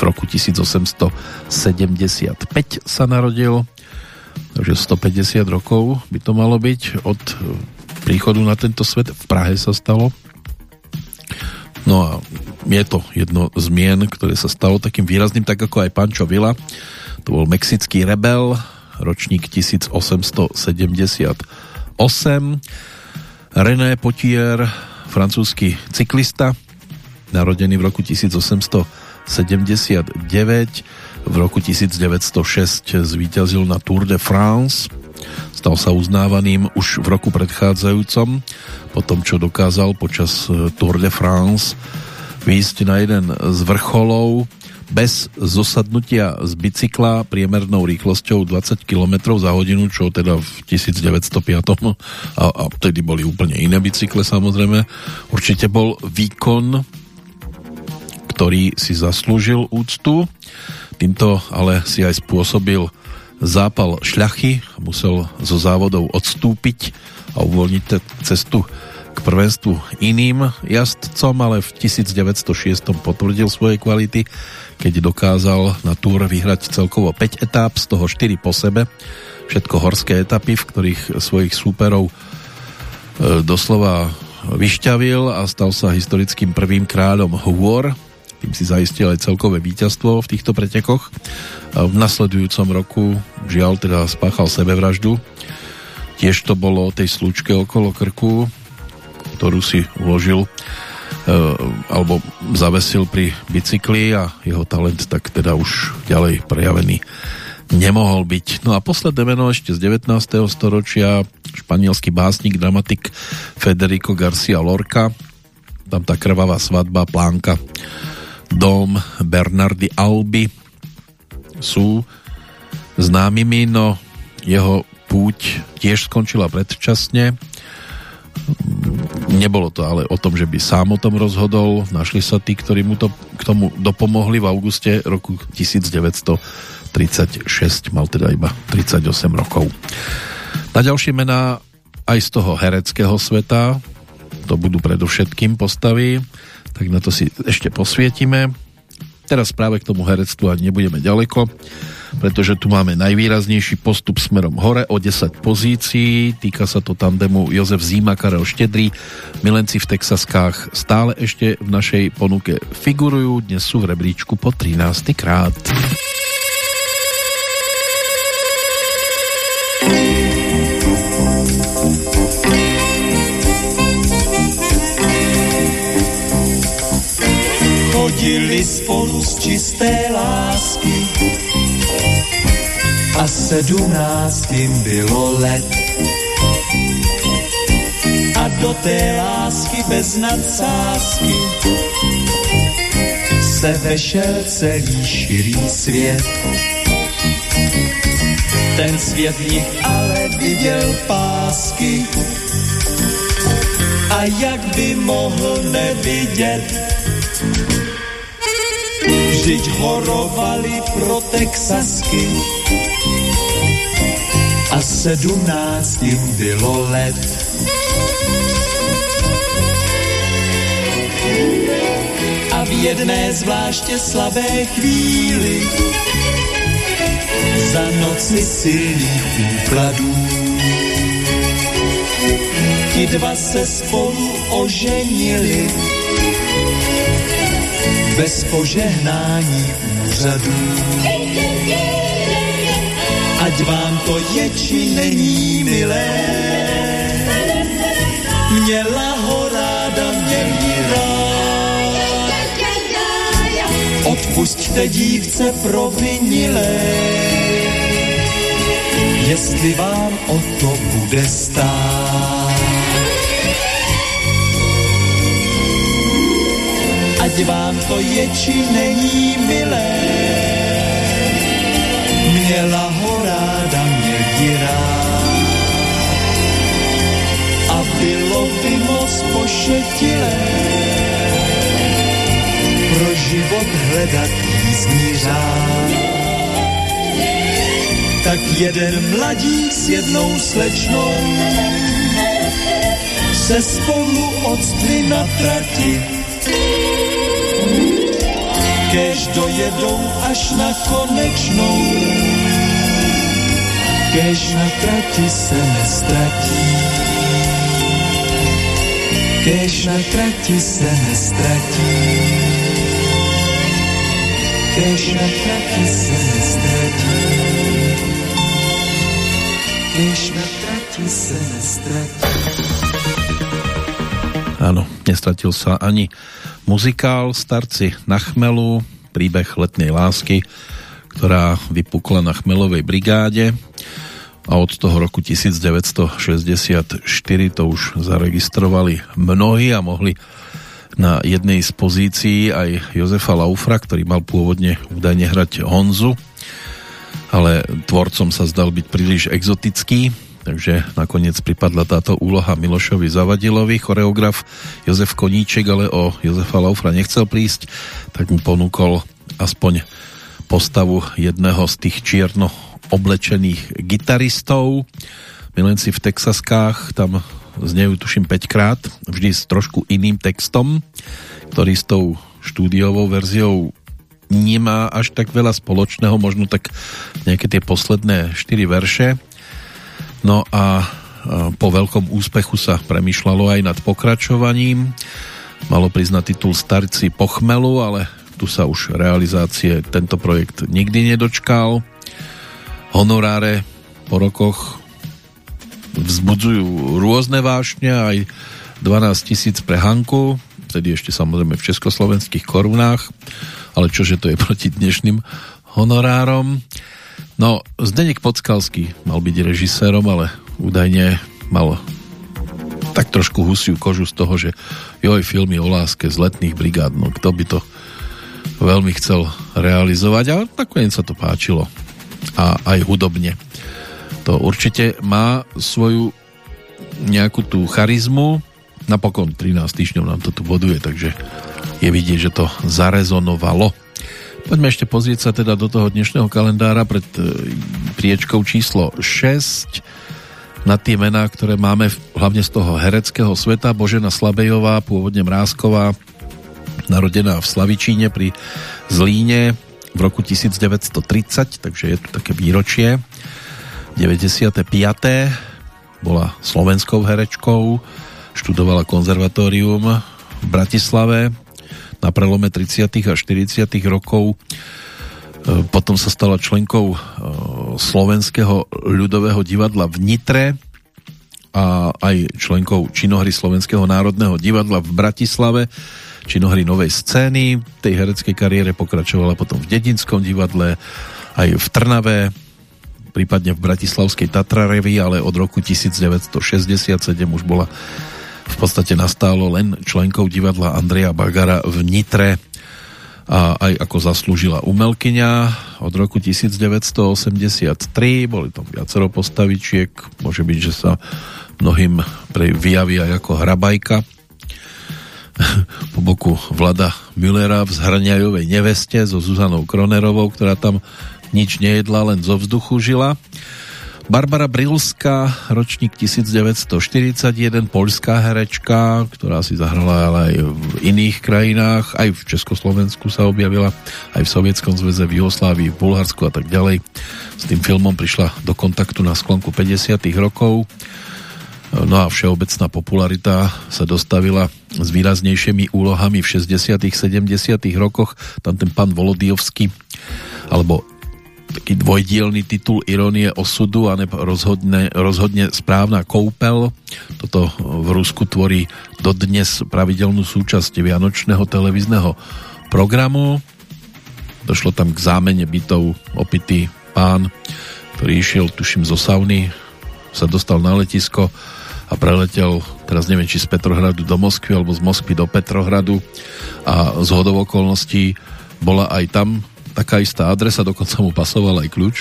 v roku 1875 sa narodil, takže 150 rokov by to malo byť od príchodu na tento svet. V Prahe sa stalo. No a je to jedno z mien, ktoré sa stalo takým výrazným, tak ako aj Pancho Villa. To bol mexický rebel, ročník 1878. René Potier, francúzsky cyklista, narodený v roku 1800 79. V roku 1906 zvíťazil na Tour de France. Stal sa uznávaným už v roku predchádzajúcom, po tom, čo dokázal počas e, Tour de France výjsť na jeden z vrcholov bez zosadnutia z bicykla priemernou rýchlosťou 20 km za hodinu, čo teda v 1905 a, a vtedy boli úplne iné bicykle samozrejme. Určite bol výkon ktorý si zaslúžil úctu. Týmto ale si aj spôsobil zápal šľachy, musel zo závodov odstúpiť a uvoľniť cestu k prvenstvu iným jazdcom, ale v 1906 potvrdil svoje kvality, keď dokázal na túr vyhrať celkovo 5 etáp, z toho 4 po sebe, všetko horské etapy, v ktorých svojich súperov e, doslova vyšťavil a stal sa historickým prvým kráľom hôr tým si zaistil aj celkové víťazstvo v týchto pretekoch. V nasledujúcom roku žiaľ teda spáchal sebevraždu. Tiež to bolo o tej slučke okolo krku, ktorú si uložil e, alebo zavesil pri bicykli a jeho talent tak teda už ďalej prejavený nemohol byť. No a posledné meno ešte z 19. storočia španielský básnik, dramatik Federico Garcia Lorca tam tá krvavá svadba, plánka dom Bernardy Alby sú známymi, no jeho púť tiež skončila predčasne. Nebolo to ale o tom, že by sám o tom rozhodol. Našli sa tí, ktorí mu to k tomu dopomohli v auguste roku 1935. 36, mal teda iba 38 rokov. Na ďalšie mená aj z toho hereckého sveta, to budú predovšetkým postavy, tak na to si ešte posvietime. Teraz práve k tomu herectvu ani nebudeme ďaleko pretože tu máme najvýraznejší postup smerom hore o 10 pozícií. Týka sa to tandemu Jozef Zíma, Karel Štedrý. Milenci v Texaskách stále ešte v našej ponuke figurujú. Dnes sú v rebríčku po 13. krát. Chodili spolu z čisté lásky a sedmnáctým bylo let. A do té lásky bez nadsázky se vešel celý širý svět. Ten svět v nich ale viděl pásky a jak by mohl nevidět, vždyť horovali pro Texasky a sedmnáct jim bylo let. A v jedné zvláště slabé chvíli za noci silných úkladů ti dva se spolu oženili bez požehnání úřadů ať vám to je či není milé. Měla ho ráda, měl ji rád. Odpusťte dívce provinilé, jestli vám o to bude stát. Ať vám to je či není milé, měla ho ráda, měl ti rád. A bylo by moc pošetilé pro život hledat jízdní řád. Tak jeden mladík s jednou slečnou se spolu odstli na trati. Kež dojedou až na konečnou kež na trati se nestratí. Kež na trati se nestratí. Kež na trati se nestratí. Kež na trati se nestratí. Áno, nestratil sa ani muzikál Starci na chmelu, príbeh letnej lásky, ktorá vypukla na chmelovej brigáde a od toho roku 1964 to už zaregistrovali mnohí a mohli na jednej z pozícií aj Jozefa Laufra, ktorý mal pôvodne údajne hrať Honzu, ale tvorcom sa zdal byť príliš exotický, takže nakoniec pripadla táto úloha Milošovi Zavadilovi. Choreograf Jozef Koníček ale o Jozefa Laufra nechcel prísť, tak mu ponúkol aspoň postavu jedného z tých čierno oblečených gitaristov. Milenci v Texaskách tam znejú tuším 5 krát, vždy s trošku iným textom, ktorý s tou štúdiovou verziou nemá až tak veľa spoločného, možno tak nejaké tie posledné 4 verše. No a po veľkom úspechu sa premýšľalo aj nad pokračovaním. Malo priznať titul Starci pochmelu, ale tu sa už realizácie tento projekt nikdy nedočkal honoráre po rokoch vzbudzujú rôzne vášne, aj 12 tisíc pre Hanku, vtedy ešte samozrejme v československých korunách, ale čože to je proti dnešným honorárom. No, Zdenek Podskalský mal byť režisérom, ale údajne mal tak trošku husiu kožu z toho, že joj, filmy o láske z letných brigád, no kto by to veľmi chcel realizovať, ale nakoniec sa to páčilo a aj hudobne. To určite má svoju nejakú tú charizmu. Napokon 13 týždňov nám to tu boduje, takže je vidieť, že to zarezonovalo. Poďme ešte pozrieť sa teda do toho dnešného kalendára pred e, priečkou číslo 6 na tie mená, ktoré máme hlavne z toho hereckého sveta. Božena Slabejová, pôvodne Mrázková, narodená v Slavičíne pri Zlíne v roku 1930, takže je tu také výročie. 95. bola slovenskou herečkou, študovala konzervatórium v Bratislave, na prelome 30. a 40. rokov. E, potom sa stala členkou e, Slovenského ľudového divadla v Nitre a aj členkou činohry Slovenského národného divadla v Bratislave, činohry novej scény. Tej hereckej kariére pokračovala potom v Dedinskom divadle, aj v Trnave, prípadne v Bratislavskej Tatrarevi, ale od roku 1967 už bola v podstate nastálo len členkou divadla Andreja Bagara v Nitre a aj ako zaslúžila umelkyňa od roku 1983 boli tam viacero postavičiek. Môže byť, že sa mnohým vyjaví aj ako hrabajka. Po boku Vlada Müllera v zhrňajovej neveste so Zuzanou Kronerovou, ktorá tam nič nejedla, len zo vzduchu žila Barbara Brilská, ročník 1941, poľská herečka, ktorá si zahrala ale aj v iných krajinách, aj v Československu sa objavila, aj v Sovietskom zväze, v Jugoslávii, v Bulharsku a tak ďalej. S tým filmom prišla do kontaktu na sklonku 50 rokov. No a všeobecná popularita sa dostavila s výraznejšími úlohami v 60 70 rokoch. Tam ten pán Volodiovský alebo taký dvojdielný titul Ironie osudu a rozhodne, rozhodne správna koupel. Toto v Rusku tvorí dodnes pravidelnú súčasť vianočného televízneho programu. Došlo tam k zámene bytov opitý pán, ktorý išiel, tuším, zo sauny, sa dostal na letisko a preletel, teraz neviem, či z Petrohradu do Moskvy, alebo z Moskvy do Petrohradu a z hodov okolností bola aj tam taká istá adresa, dokonca mu pasoval aj kľúč,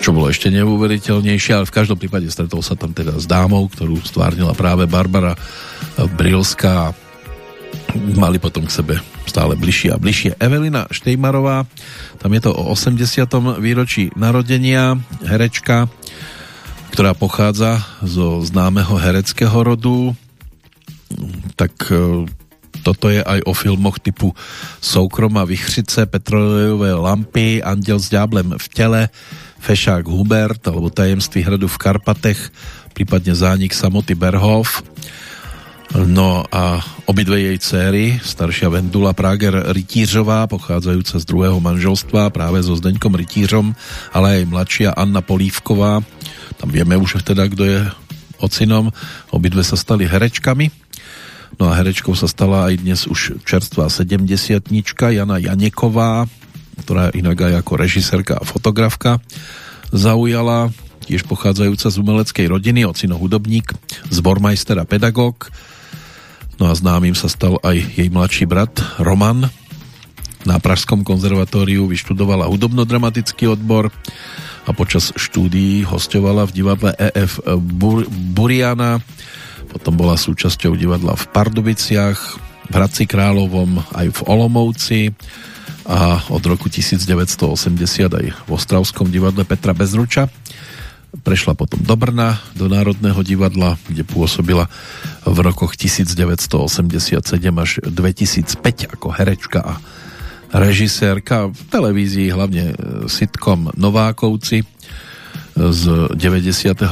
čo bolo ešte neuveriteľnejšie, ale v každom prípade stretol sa tam teda s dámou, ktorú stvárnila práve Barbara Brilská mali potom k sebe stále bližšie a bližšie. Evelina Štejmarová, tam je to o 80. výročí narodenia, herečka, ktorá pochádza zo známeho hereckého rodu, tak toto je aj o filmoch typu Soukroma Vychřice, Petrolejové lampy, Anděl s ďáblem v tele, Fešák Hubert alebo Tajemství hradu v Karpatech, prípadne Zánik samoty Berhov. No a obidve jej céry, staršia Vendula Prager Rytířová, pochádzajúca z druhého manželstva práve so Zdeňkom Rytířom, ale aj mladšia Anna Polívková, tam vieme už teda, kto je ocinom, obidve sa stali herečkami No a herečkou sa stala aj dnes už čerstvá 70 Jana Janeková, ktorá inak aj ako režisérka a fotografka zaujala, tiež pochádzajúca z umeleckej rodiny, ocino hudobník, zbormajster a pedagóg. No a známym sa stal aj jej mladší brat Roman. Na Pražskom konzervatóriu vyštudovala hudobno-dramatický odbor a počas štúdií hostovala v divadle EF Bur- Buriana potom bola súčasťou divadla v Pardubiciach, v Hradci Královom, aj v Olomouci a od roku 1980 aj v Ostravskom divadle Petra Bezruča. Prešla potom do Brna, do Národného divadla, kde pôsobila v rokoch 1987 až 2005 ako herečka a režisérka v televízii, hlavne sitcom Novákovci z 95.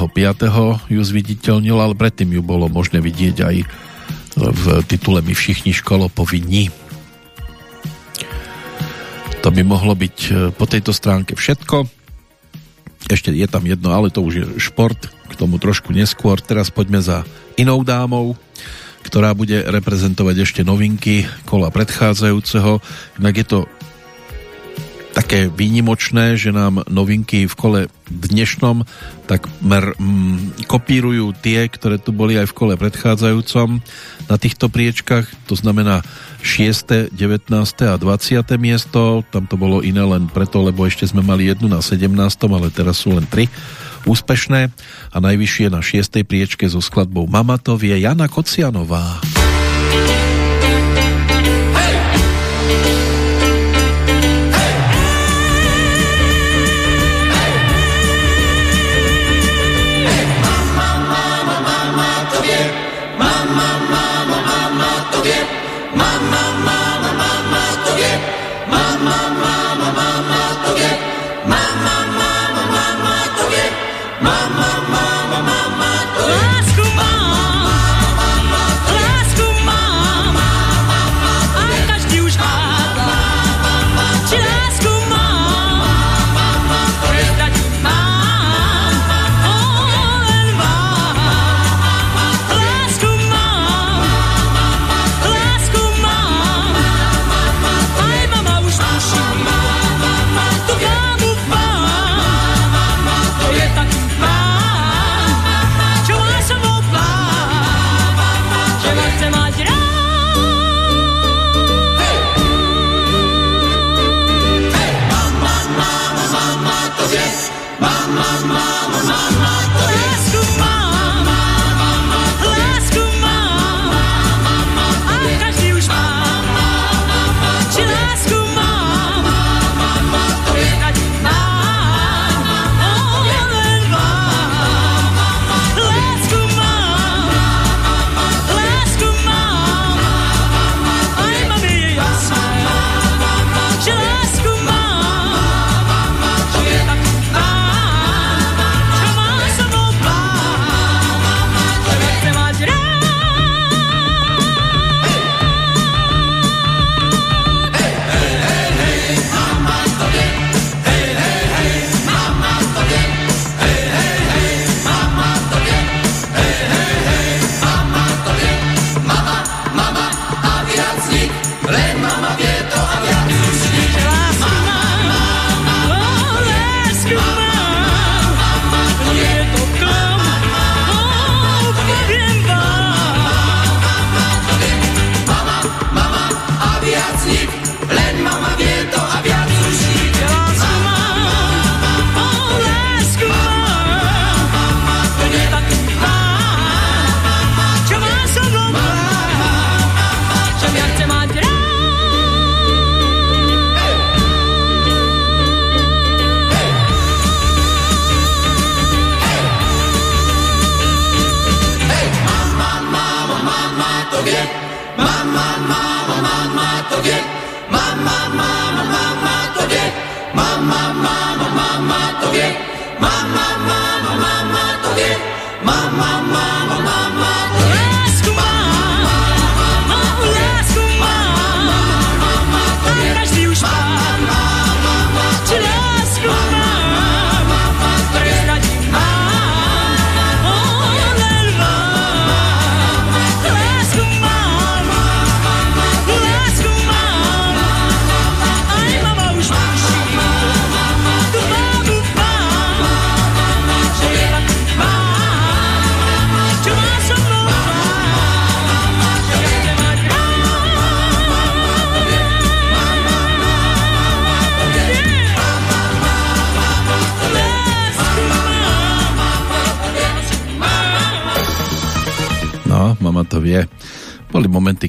ju zviditeľnil, ale predtým ju bolo možné vidieť aj v titule My všichni školo povinní. To by mohlo byť e, po tejto stránke všetko. Ešte je tam jedno, ale to už je šport, k tomu trošku neskôr. Teraz poďme za inou dámou, ktorá bude reprezentovať ešte novinky kola predchádzajúceho. Inak je to také výnimočné, že nám novinky v kole dnešnom tak mer, mm, kopírujú tie, ktoré tu boli aj v kole predchádzajúcom na týchto priečkach, to znamená 6., 19. a 20. miesto, tam to bolo iné len preto, lebo ešte sme mali jednu na 17., ale teraz sú len tri úspešné a najvyššie na 6. priečke so skladbou Mamatov je Jana Kocianová.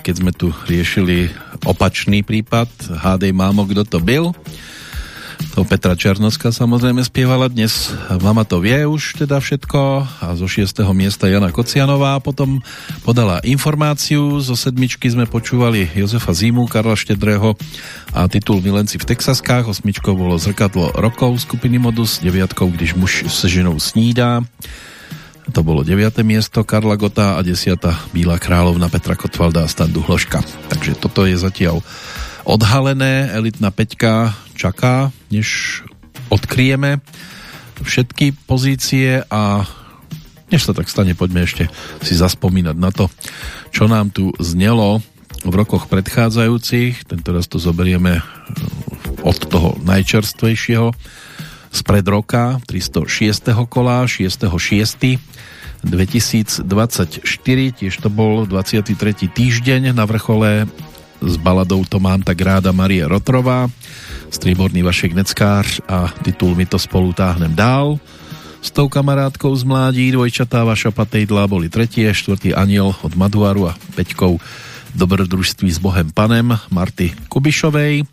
Keď sme tu riešili opačný prípad. Hádej, mámo, kto to byl? To Petra Černoska samozrejme spievala dnes. Mama to vie už teda všetko a zo 6. miesta Jana Kocianová potom podala informáciu. Zo sedmičky sme počúvali Jozefa Zimu, Karla Štedrého a titul Milenci v Texaskách. Osmičkou bolo Zrkadlo rokov skupiny Modus, deviatkou Když muž se ženou snídá. To bolo 9. miesto Karla Gota a 10. Bílá královna Petra Kotvalda a Standu Hloška. Takže toto je zatiaľ odhalené. Elitná peťka čaká, než odkryjeme všetky pozície a než sa tak stane, poďme ešte si zaspomínať na to, čo nám tu znelo v rokoch predchádzajúcich. Tento raz to zoberieme od toho najčerstvejšieho spred roka 306. kola 6.6. 2024 tiež to bol 23. týždeň na vrchole s baladou To mám tak ráda Marie Rotrová strieborný Vašek Neckář a titul My to spolu táhnem dál s tou kamarátkou z mládí dvojčatá Vaša Patejdla boli tretie, štvrtý aniel od Maduaru a peťkou Dobrodružství s Bohem Panem Marty Kubišovej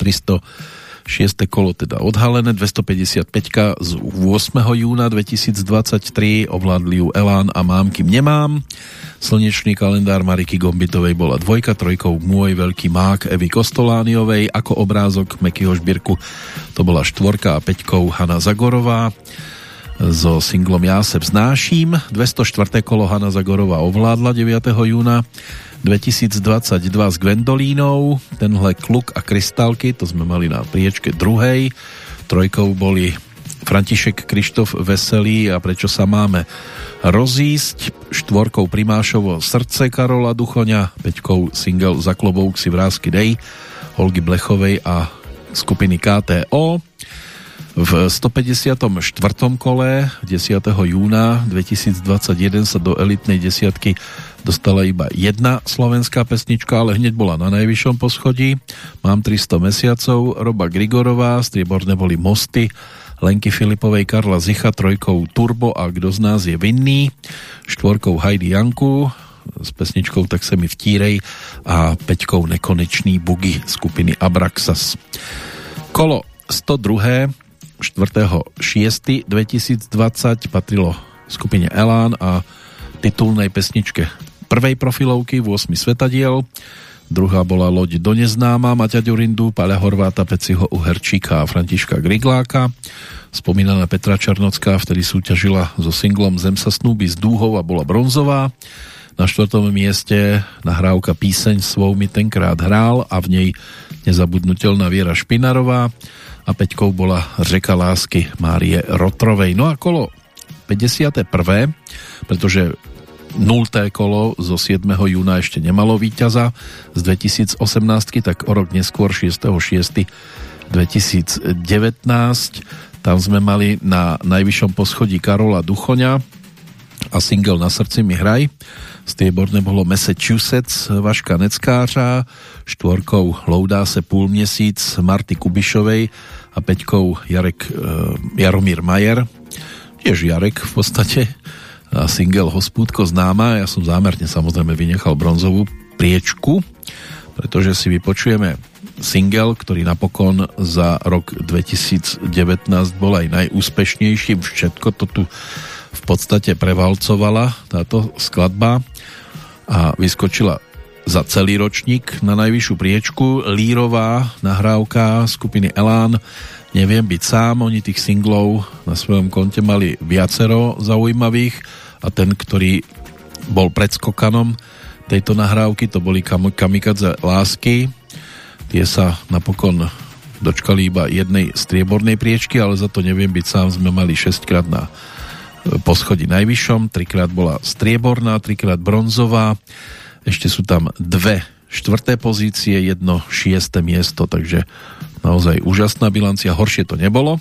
300 6. kolo teda odhalené, 255 z 8. júna 2023 ovládli ju Elán a Mám, kým nemám. Slnečný kalendár Mariky Gombitovej bola dvojka, trojkou Môj veľký mák Evy Kostolániovej, ako obrázok Mekyho Žbírku to bola štvorka a peťkou Hanna Zagorová so singlom Ja se vznáším. 204. kolo Hanna Zagorová ovládla 9. júna 2022 s Gwendolínou, tenhle kluk a krystálky, to sme mali na priečke druhej, trojkou boli František Krištof Veselý a prečo sa máme rozísť, štvorkou Primášovo srdce Karola Duchoňa, peťkou single Za klobouk si vrázky dej, Olgy Blechovej a skupiny KTO. V 154. kole 10. júna 2021 sa do elitnej desiatky dostala iba jedna slovenská pesnička, ale hneď bola na najvyššom poschodí. Mám 300 mesiacov, Roba Grigorová, strieborné boli Mosty, Lenky Filipovej, Karla Zicha, trojkou Turbo a Kdo z nás je vinný, štvorkou Heidi Janku, s pesničkou Tak se mi vtírej a peťkou Nekonečný bugy skupiny Abraxas. Kolo 102. 4.6.2020 patrilo skupine Elán a titulnej pesničke prvej profilovky 8 svetadiel. Druhá bola loď do neznáma Maťa Ďurindu, Paľa Horváta, Peciho Uherčíka a Františka Grigláka. Spomínaná Petra Černocká vtedy súťažila so singlom Zem sa snúbi s dúhou a bola bronzová. Na štvrtom mieste nahrávka píseň Svou mi tenkrát hrál a v nej nezabudnutelná Viera Špinarová a peťkou bola Řeka lásky Márie Rotrovej. No a kolo 51. pretože 0. kolo zo 7. júna ešte nemalo víťaza z 2018, tak o rok neskôr 6.6. 2019 tam sme mali na najvyššom poschodí Karola Duchoňa a single Na srdci mi hraj strieborné bolo Massachusetts Vaška Neckářa štvorkou Loudá se půl měsíc Marty Kubišovej a peťkou Jarek, e, Jaromír Majer. Tiež Jarek v podstate. A single Hospúdko známa. Ja som zámerne samozrejme vynechal bronzovú priečku pretože si vypočujeme single, ktorý napokon za rok 2019 bol aj najúspešnejším. Všetko to tu v podstate prevalcovala táto skladba a vyskočila za celý ročník na najvyššiu priečku. Lírová nahrávka skupiny Elán. Neviem byť sám, oni tých singlov na svojom konte mali viacero zaujímavých a ten, ktorý bol predskokanom tejto nahrávky, to boli kam Kamikadze Lásky. Tie sa napokon dočkali iba jednej striebornej priečky, ale za to neviem byť sám, sme mali 6 krát na e, poschodí najvyššom, trikrát bola strieborná, trikrát bronzová, ešte sú tam dve štvrté pozície, jedno šiesté miesto, takže naozaj úžasná bilancia, horšie to nebolo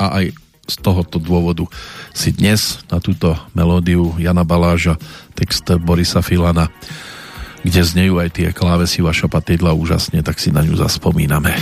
a aj z tohoto dôvodu si dnes na túto melódiu Jana Baláža, text Borisa Filana, kde znejú aj tie klávesy vaša patidla úžasne, tak si na ňu zaspomíname.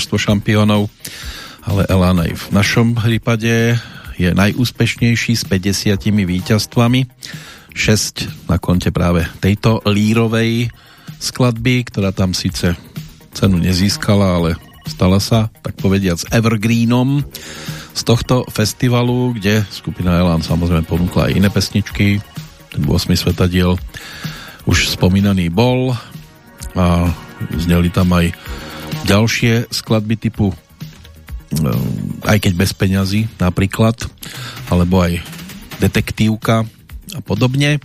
Množstvo šampiónov, ale Elan aj v našom prípade je najúspešnejší s 50 víťazstvami. 6 na konte práve tejto lírovej skladby, ktorá tam síce cenu nezískala, ale stala sa, tak povediac, evergreenom z tohto festivalu, kde skupina Elan samozrejme ponúkla aj iné pesničky. 8 svetadiel už spomínaný bol a zneli tam aj ďalšie skladby typu aj keď bez peňazí napríklad, alebo aj detektívka a podobne.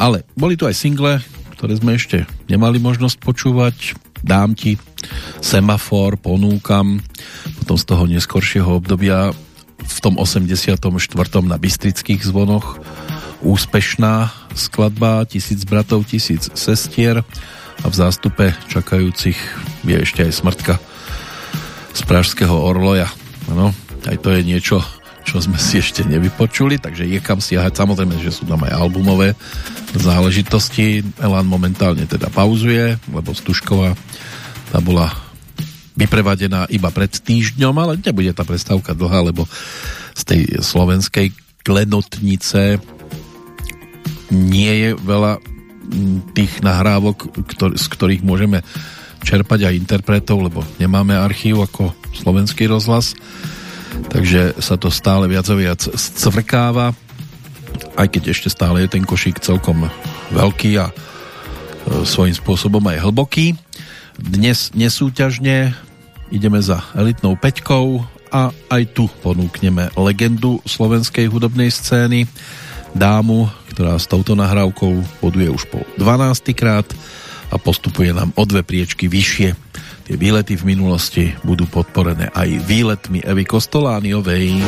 Ale boli tu aj single, ktoré sme ešte nemali možnosť počúvať. Dám ti semafor, ponúkam. Potom z toho neskoršieho obdobia v tom 84. na Bystrických zvonoch úspešná skladba Tisíc bratov, tisíc sestier a v zástupe čakajúcich je ešte aj smrtka z Pražského Orloja. Ano, aj to je niečo, čo sme si ešte nevypočuli, takže je kam siahať. Samozrejme, že sú tam aj albumové záležitosti. Elan momentálne teda pauzuje, lebo Stušková tá bola vyprevadená iba pred týždňom, ale nebude tá prestávka dlhá, lebo z tej slovenskej klenotnice nie je veľa tých nahrávok, ktor- z ktorých môžeme čerpať aj interpretov, lebo nemáme archív ako slovenský rozhlas, takže sa to stále viac a viac scvrkáva, aj keď ešte stále je ten košík celkom veľký a e, svojím spôsobom aj hlboký. Dnes nesúťažne ideme za elitnou peťkou a aj tu ponúkneme legendu slovenskej hudobnej scény, dámu, ktorá s touto nahrávkou boduje už po 12 krát a postupuje nám o dve priečky vyššie. Tie výlety v minulosti budú podporené aj výletmi Evy Kostolániovej.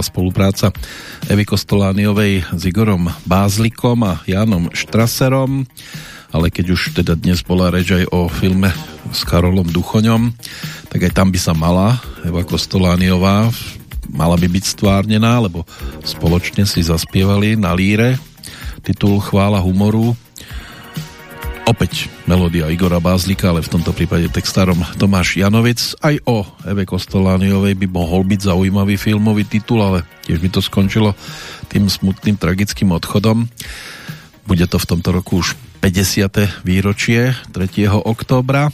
Vyzerala spolupráca Evy Kostolániovej s Igorom Bázlikom a Jánom Štraserom, ale keď už teda dnes bola reč aj o filme s Karolom Duchoňom, tak aj tam by sa mala Eva Kostolániová mala by byť stvárnená, lebo spoločne si zaspievali na líre titul Chvála humoru melódia Igora Bázlika, ale v tomto prípade textárom Tomáš Janovic. Aj o Eve Kostolániovej by mohol byť zaujímavý filmový titul, ale tiež by to skončilo tým smutným tragickým odchodom. Bude to v tomto roku už 50. výročie 3. októbra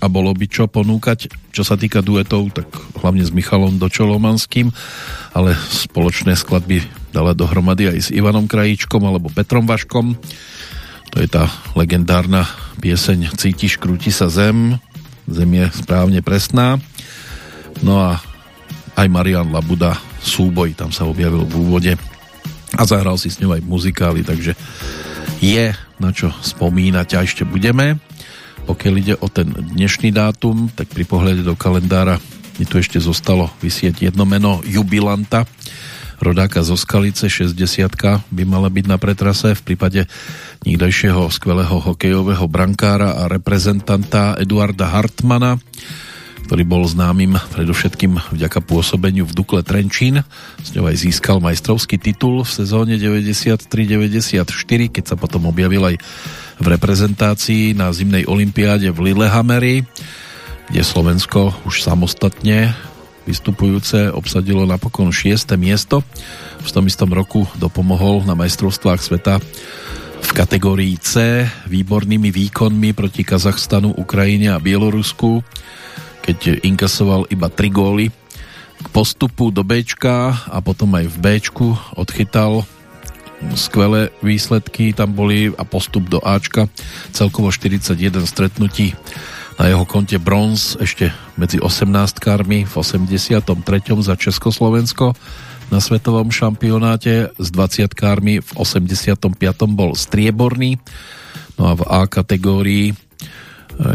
a bolo by čo ponúkať, čo sa týka duetov, tak hlavne s Michalom Dočolomanským, ale spoločné skladby dala dohromady aj s Ivanom Krajíčkom alebo Petrom Vaškom. To je tá legendárna pieseň Cítiš, krúti sa zem. Zem je správne presná. No a aj Marian Labuda súboj tam sa objavil v úvode a zahral si s ňou aj muzikály, takže je na čo spomínať a ešte budeme. Pokiaľ ide o ten dnešný dátum, tak pri pohľade do kalendára mi tu ešte zostalo vysieť jedno meno jubilanta, rodáka zo Skalice, 60 by mala byť na pretrase v prípade nikdajšieho skvelého hokejového brankára a reprezentanta Eduarda Hartmana, ktorý bol známym predovšetkým vďaka pôsobeniu v Dukle Trenčín. S ňou aj získal majstrovský titul v sezóne 93-94, keď sa potom objavil aj v reprezentácii na zimnej olympiáde v Lillehammeri kde Slovensko už samostatne vystupujúce obsadilo napokon 6. miesto. V tom istom roku dopomohol na majstrovstvách sveta v kategórii C výbornými výkonmi proti Kazachstanu, Ukrajine a Bielorusku, keď inkasoval iba 3 góly k postupu do B a potom aj v B odchytal skvelé výsledky tam boli a postup do Ačka celkovo 41 stretnutí na jeho konte bronz ešte medzi 18 kármi v 83. za Československo na svetovom šampionáte s 20 kármi v 85. bol strieborný no a v A kategórii e,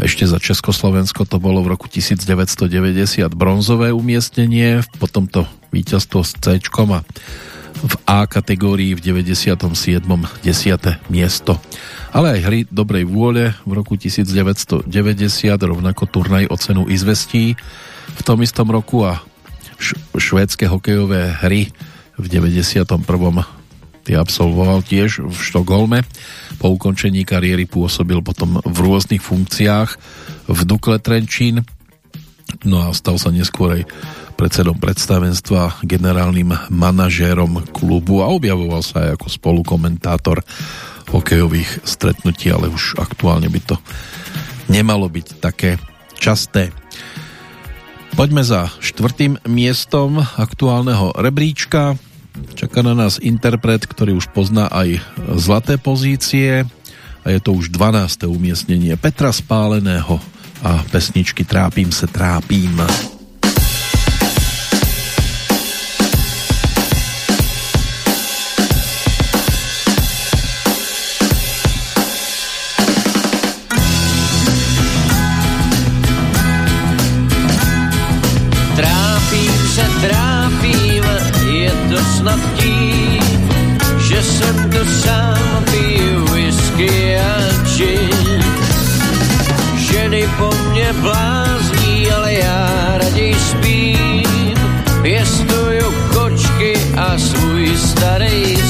ešte za Československo to bolo v roku 1990 bronzové umiestnenie, potom to víťazstvo s C a v A kategórii v 97. 10. miesto ale aj hry dobrej vôle v roku 1990, rovnako turnaj o cenu izvestí v tom istom roku a švédske hokejové hry v 91. Ty absolvoval tiež v Štokholme. Po ukončení kariéry pôsobil potom v rôznych funkciách v Dukle Trenčín, no a stal sa neskôr aj predsedom predstavenstva, generálnym manažérom klubu a objavoval sa aj ako spolukomentátor hokejových stretnutí, ale už aktuálne by to nemalo byť také časté. Poďme za štvrtým miestom aktuálneho rebríčka. Čaká na nás interpret, ktorý už pozná aj zlaté pozície a je to už 12. umiestnenie Petra Spáleného a pesničky Trápím se, trápím. Blázní, ale já raději spím. Pěstuju kočky a svůj starý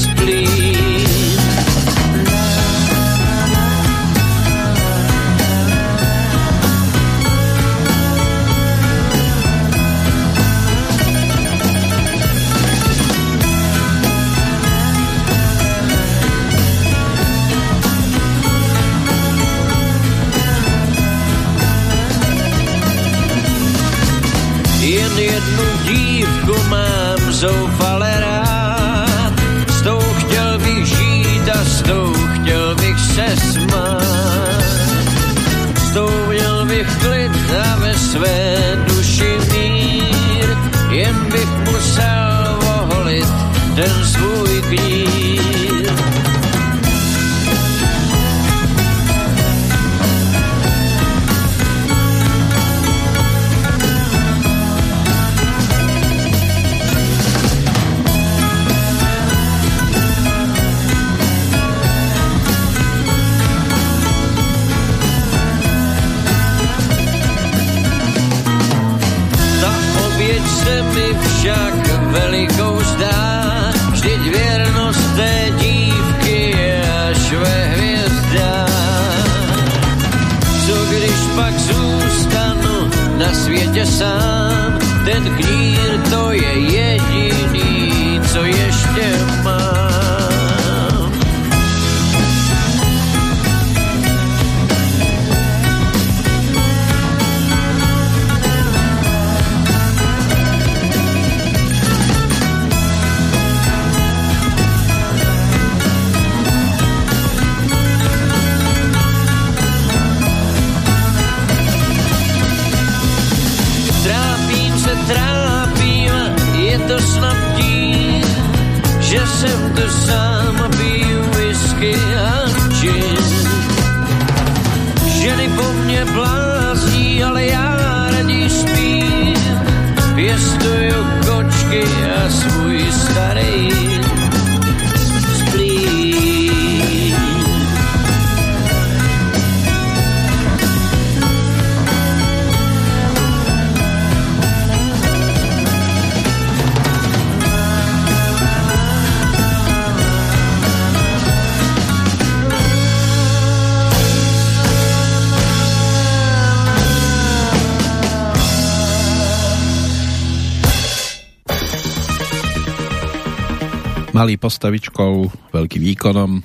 Malý postavičkou, veľkým výkonom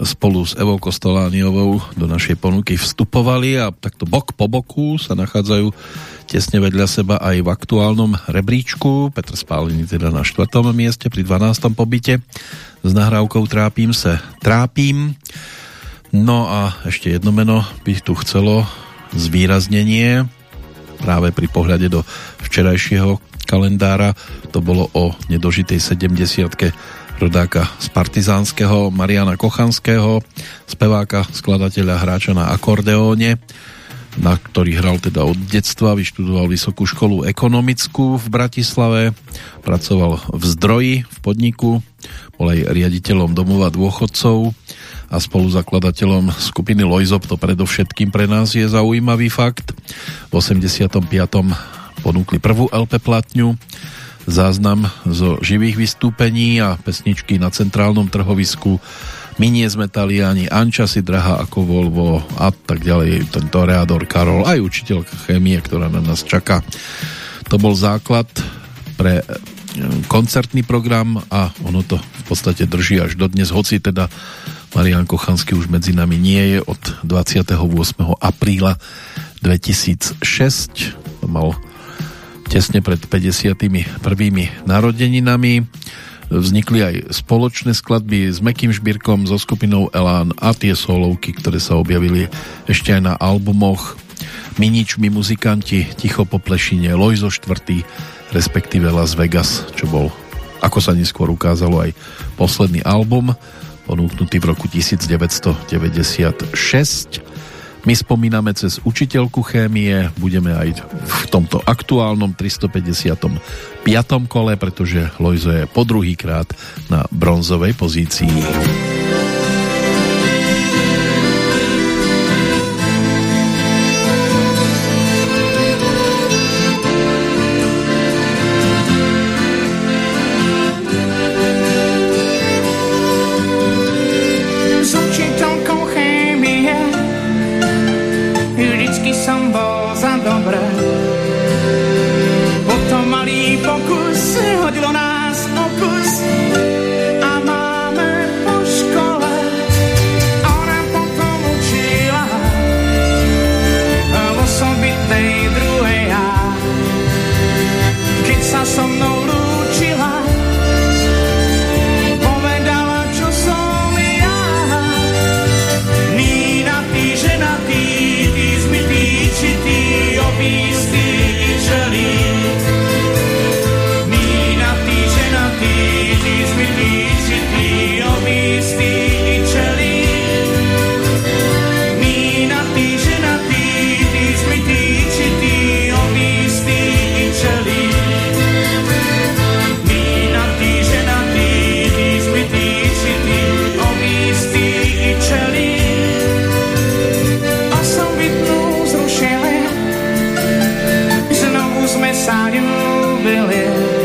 spolu s Evou Kostolániovou do našej ponuky vstupovali a takto bok po boku sa nachádzajú tesne vedľa seba aj v aktuálnom rebríčku. Petr Spálený teda na 4. mieste pri 12. pobyte s nahrávkou Trápím se, trápím. No a ešte jedno meno by tu chcelo zvýraznenie práve pri pohľade do včerajšieho kalendára. To bolo o nedožitej 70 rodáka z Partizánskeho Mariana Kochanského, speváka, skladateľa, hráča na akordeóne, na ktorý hral teda od detstva, vyštudoval Vysokú školu ekonomickú v Bratislave, pracoval v zdroji, v podniku, bol aj riaditeľom domova dôchodcov a spoluzakladateľom skupiny Lojzop, to predovšetkým pre nás je zaujímavý fakt. V 85 ponúkli prvú LP platňu, záznam zo živých vystúpení a pesničky na centrálnom trhovisku Minie sme Taliani, Anča si drahá ako Volvo a tak ďalej, ten toreador Karol, aj učiteľka chémie, ktorá na nás čaká. To bol základ pre e, koncertný program a ono to v podstate drží až dodnes, hoci teda Marian Kochanský už medzi nami nie je od 28. apríla 2006 to mal tesne pred 51. narodeninami. Vznikli aj spoločné skladby s Mekým Šbírkom, so skupinou Elán a tie solovky, ktoré sa objavili ešte aj na albumoch Miničmi muzikanti, Ticho po plešine, Lojzo 4. respektíve Las Vegas, čo bol, ako sa neskôr ukázalo, aj posledný album, ponúknutý v roku 1996 my spomíname cez učiteľku chémie, budeme aj v tomto aktuálnom 355. kole, pretože Lojzo je po druhý krát na bronzovej pozícii. inside you village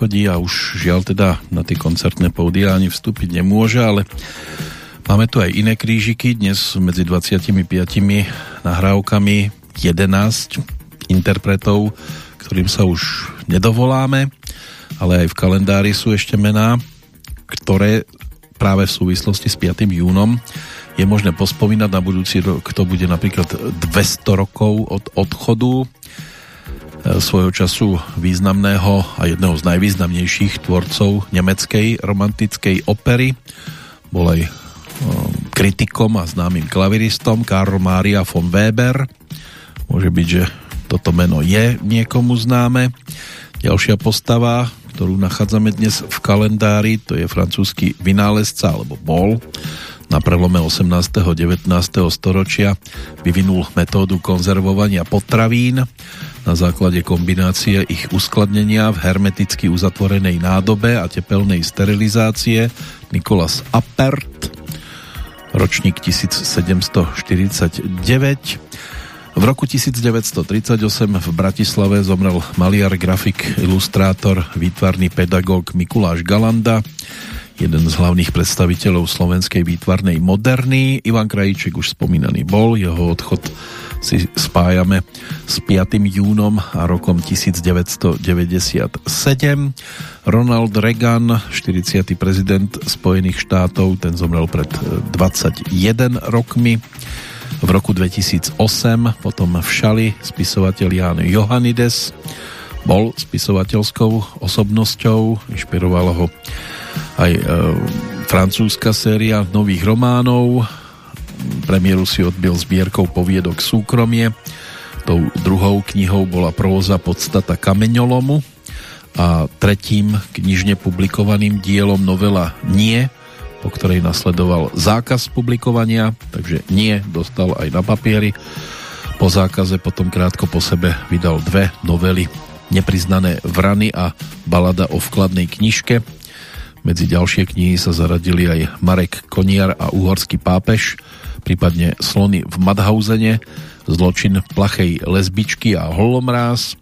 nechodí a už žiaľ teda na tie koncertné pódia ani vstúpiť nemôže, ale máme tu aj iné krížiky. Dnes medzi 25 nahrávkami 11 interpretov, ktorým sa už nedovoláme, ale aj v kalendári sú ešte mená, ktoré práve v súvislosti s 5. júnom je možné pospomínať na budúci rok, to bude napríklad 200 rokov od odchodu svojho času významného a jedného z najvýznamnejších tvorcov nemeckej romantickej opery. Bol aj e, kritikom a známym klaviristom Karl Maria von Weber. Môže byť, že toto meno je niekomu známe. Ďalšia postava, ktorú nachádzame dnes v kalendári, to je francúzsky vynálezca, alebo bol, na prelome 18. a 19. storočia vyvinul metódu konzervovania potravín, na základe kombinácie ich uskladnenia v hermeticky uzatvorenej nádobe a tepelnej sterilizácie Nikolas Appert, ročník 1749. V roku 1938 v Bratislave zomrel maliar, grafik, ilustrátor, výtvarný pedagóg Mikuláš Galanda, jeden z hlavných predstaviteľov slovenskej výtvarnej moderny. Ivan Krajíček už spomínaný bol, jeho odchod si spájame s 5. júnom a rokom 1997. Ronald Reagan, 40. prezident Spojených štátov, ten zomrel pred 21 rokmi. V roku 2008 potom v Šali spisovateľ Jan Johannides bol spisovateľskou osobnosťou, inšpirovala ho aj e, francúzska séria nových románov Premiéru si odbil zbierkou poviedok Súkromie. Tou druhou knihou bola próza Podstata kameňolomu a tretím knižne publikovaným dielom novela Nie, po ktorej nasledoval zákaz publikovania, takže Nie dostal aj na papieri. Po zákaze potom krátko po sebe vydal dve novely Nepriznané vrany a Balada o vkladnej knižke. Medzi ďalšie knihy sa zaradili aj Marek Koniar a Uhorský pápež, prípadne Slony v Madhausene, Zločin plachej lesbičky a Holomráz.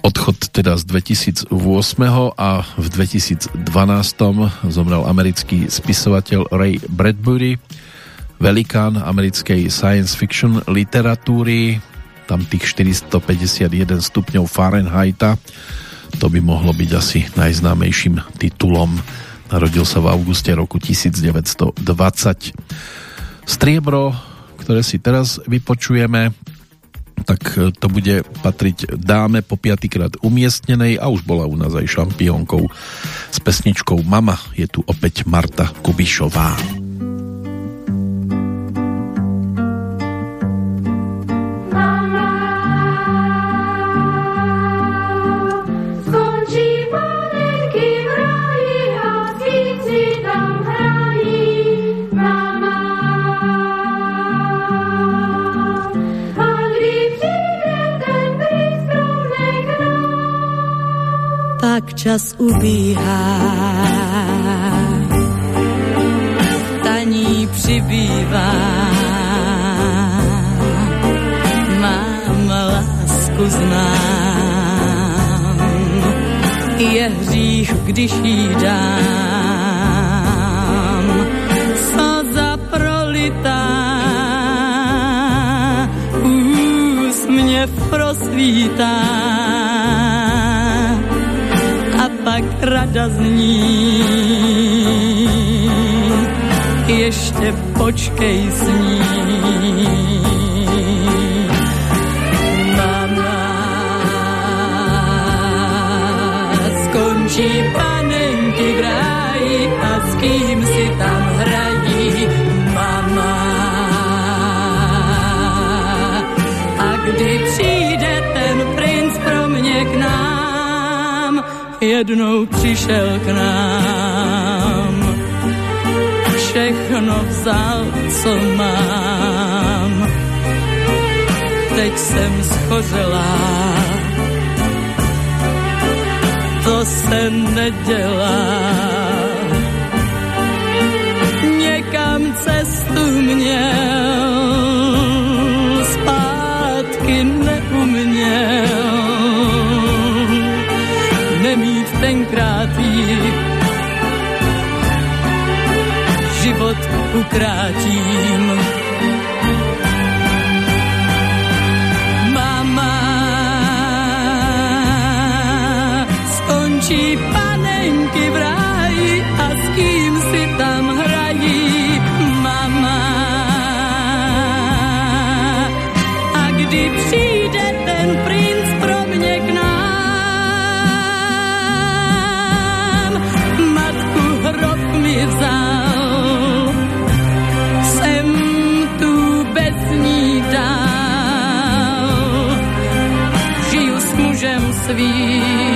Odchod teda z 2008 a v 2012 zomrel americký spisovateľ Ray Bradbury, velikán americkej science fiction literatúry, tam tých 451 stupňov Fahrenheita, to by mohlo byť asi najznámejším titulom Narodil sa v auguste roku 1920. Striebro, ktoré si teraz vypočujeme, tak e, to bude patriť dáme po piatýkrát umiestnenej a už bola u nás aj šampiónkou s pesničkou Mama. Je tu opäť Marta Kubišová. Čas ubíhá. Taní přibývá. Mám lásku znám. Je hřích, když jí dám. Slza prolitá. Úsměv prosvítá tak rada zní. Ještě počkej s ní. Mama skončí panenky v ráji a s kým si tam hrají mama. A kdy přijde jednou přišel k nám. Všechno vzal, co mám. Teď jsem schořelá. To se nedělá. Někam cestu měl, zpátky neuměl tenkrát jí život ukrátím. Mama, skončí panenky vie.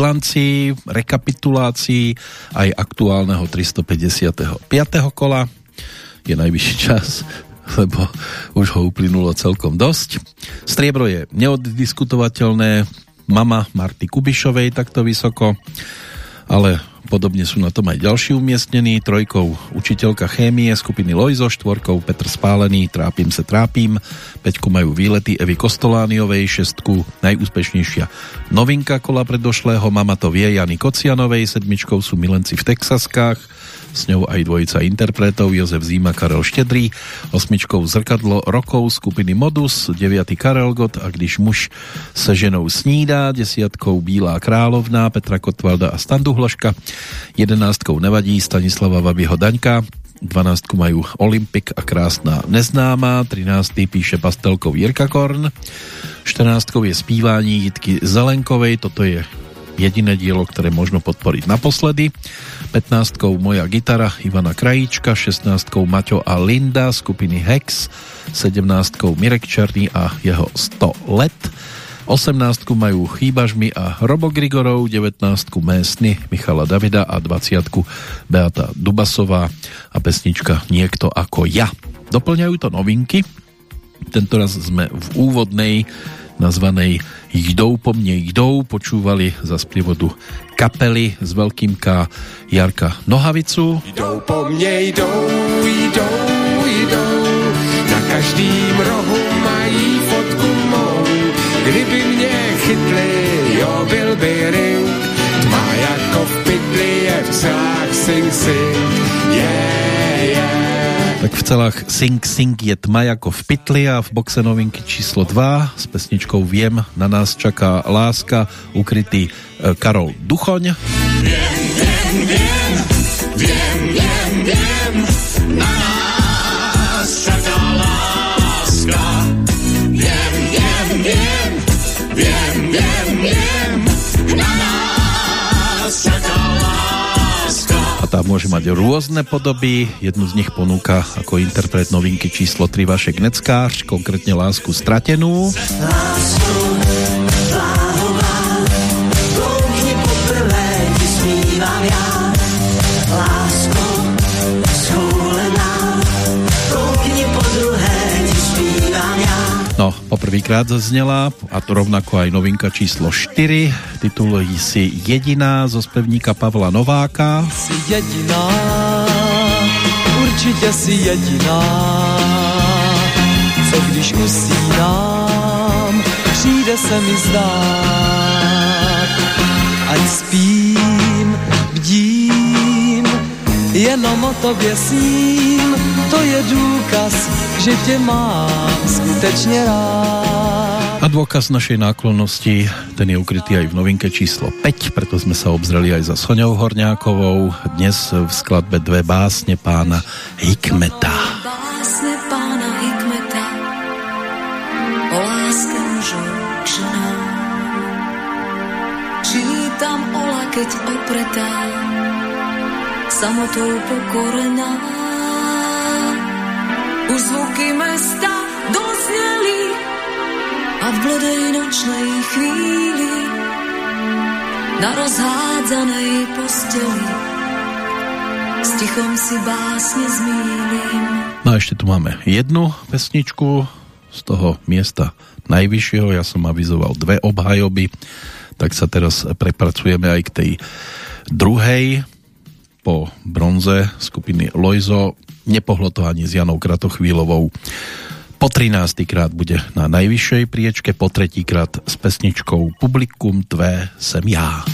Bilancii, rekapitulácii aj aktuálneho 355. kola. Je najvyšší čas, lebo už ho uplynulo celkom dosť. Striebro je neoddiskutovateľné, mama Marty Kubišovej takto vysoko, ale podobne sú na tom aj ďalší umiestnení. Trojkou učiteľka chémie skupiny Lojzo, štvorkou Petr Spálený, Trápim se trápim, peťku majú výlety Evy Kostolániovej, šestku najúspešnejšia novinka kola predošlého, mama to vie Jany Kocianovej, sedmičkou sú milenci v Texaskách, s ňou aj dvojica interpretov Jozef Zíma, Karel Štedrý, osmičkou Zrkadlo rokov skupiny Modus, deviatý Karel Gott a když muž se ženou snídá, desiatkou Bílá královna, Petra Kotvalda a Standu Hloška, jedenáctkou Nevadí Stanislava Vabyho Daňka, 12 majú Olympik a krásna neznáma, 13 píše pastelkou Jirka Korn, 14 je zpívání Jitky Zelenkovej, toto je jediné dielo, ktoré možno podporiť naposledy. 15 Moja gitara Ivana Krajíčka, 16 Maťo a Linda skupiny Hex, 17 Mirek Černý a jeho 100 let, 18 majú Chýbaž mi a Robo Grigorov, 19 Mésny Michala Davida a 20 Beata Dubasová a pesnička Niekto ako ja. Doplňajú to novinky, tentoraz sme v úvodnej nazvanej Jdou po mne jdou, počúvali za sprievodu kapely s veľkým K Jarka Nohavicu. Jdou po mne, jdou, jdou, jdou, na každým rohu. Kdyby mě chytli, jo, byl by ring, tma jako v pytli je v celách sing sing, yeah, yeah. Tak v celách Sing Sing je tma ako v pytli a v boxe novinky číslo 2 s pesničkou Viem, na nás čaká láska, ukrytý e, Karol Duchoň. Viem, viem, viem, viem, viem, viem, tá môže mať rôzne podoby. Jednu z nich ponúka ako interpret novinky číslo 3 Vašek Neckář, konkrétne Lásku stratenú. Lásku No, poprvýkrát zaznela a to rovnako aj novinka číslo 4. Titul si jediná zo spevníka Pavla Nováka. Jsi jediná, určitě si jediná, co když usínám, přijde se mi zdát. Ať spím, bdím, jenom o tobě sním, to je důkaz, že tě mám skutečně rád. A dôkaz našej náklonnosti, ten je ukrytý aj v novinke číslo 5, preto sme sa obzreli aj za Soňou Horňákovou, dnes v skladbe dve básne pána Hikmeta. Básne pána Hikmeta o láske mužov k ženám. Čítam ola, keď opretá, samotou pokorená. Už zvuky mesta dozneli a v blodej nočnej chvíli na rozhádzanej posteli s tichom si básne zmýlim. No a ešte tu máme jednu pesničku z toho miesta najvyššieho. Ja som avizoval dve obhajoby, tak sa teraz prepracujeme aj k tej druhej po bronze skupiny Lojzo. Nepohlo to ani s Janou Kratochvílovou. Po 13. krát bude na najvyššej priečke, po tretí krát s pesničkou Publikum tvé sem já.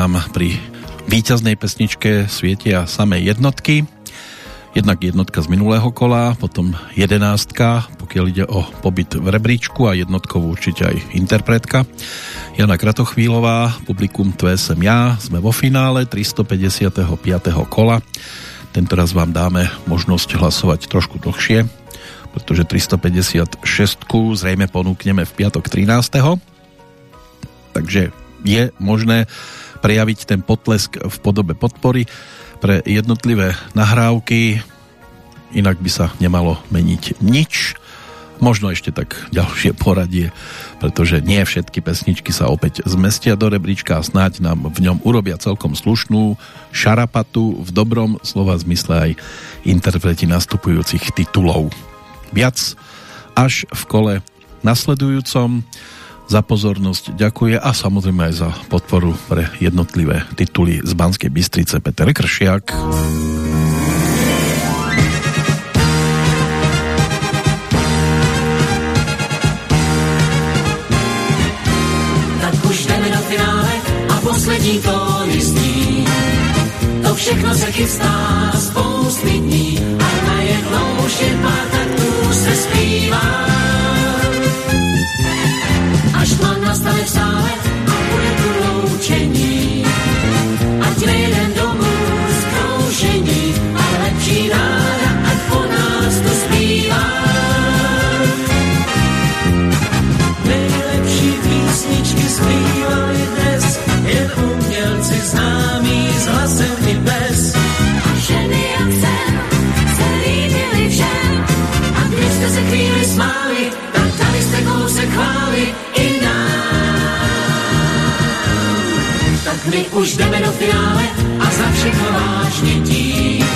Nám pri víťaznej pesničke svietia samé jednotky. Jednak jednotka z minulého kola, potom jedenástka, pokiaľ ide o pobyt v rebríčku a jednotkovú určite aj interpretka. Jana Kratochvílová, publikum Tvé sem ja, sme vo finále 355. kola. Tento raz vám dáme možnosť hlasovať trošku dlhšie, pretože 356 zrejme ponúkneme v piatok 13. Takže je možné prejaviť ten potlesk v podobe podpory pre jednotlivé nahrávky, inak by sa nemalo meniť nič Možno ešte tak ďalšie poradie, pretože nie všetky pesničky sa opäť zmestia do rebríčka a snáď nám v ňom urobia celkom slušnú šarapatu v dobrom slova zmysle aj interpreti nastupujúcich titulov. Viac až v kole nasledujúcom za pozornosť ďakuje a samozrejme aj za podporu pre jednotlivé tituly z Banskej Bystrice Peter Kršiak. poslední tóny zní. To všechno se chystá spousty dní a najednou už jen pár taktů se zpívá. Tma nastane v sále a bude tu loučení. Ať nejeden domů my už jdeme do finále a za všechno vážně tím.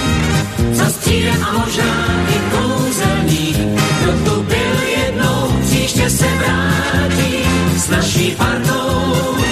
Za střídem a možná i kouzelný, kdo tu byl jednou, příště se vrátí s naší partou.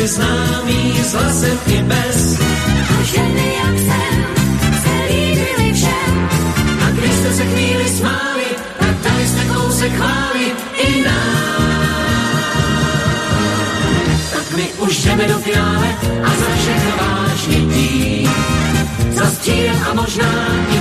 Umělci známí s hlasem i bez. A ženy jak jsem se líbily všem. A když jste se chvíli smáli, tak dali jste kousek chvály i nám. Tak my už jdeme do finále a za všechno vážně tím. Za střílem a možná i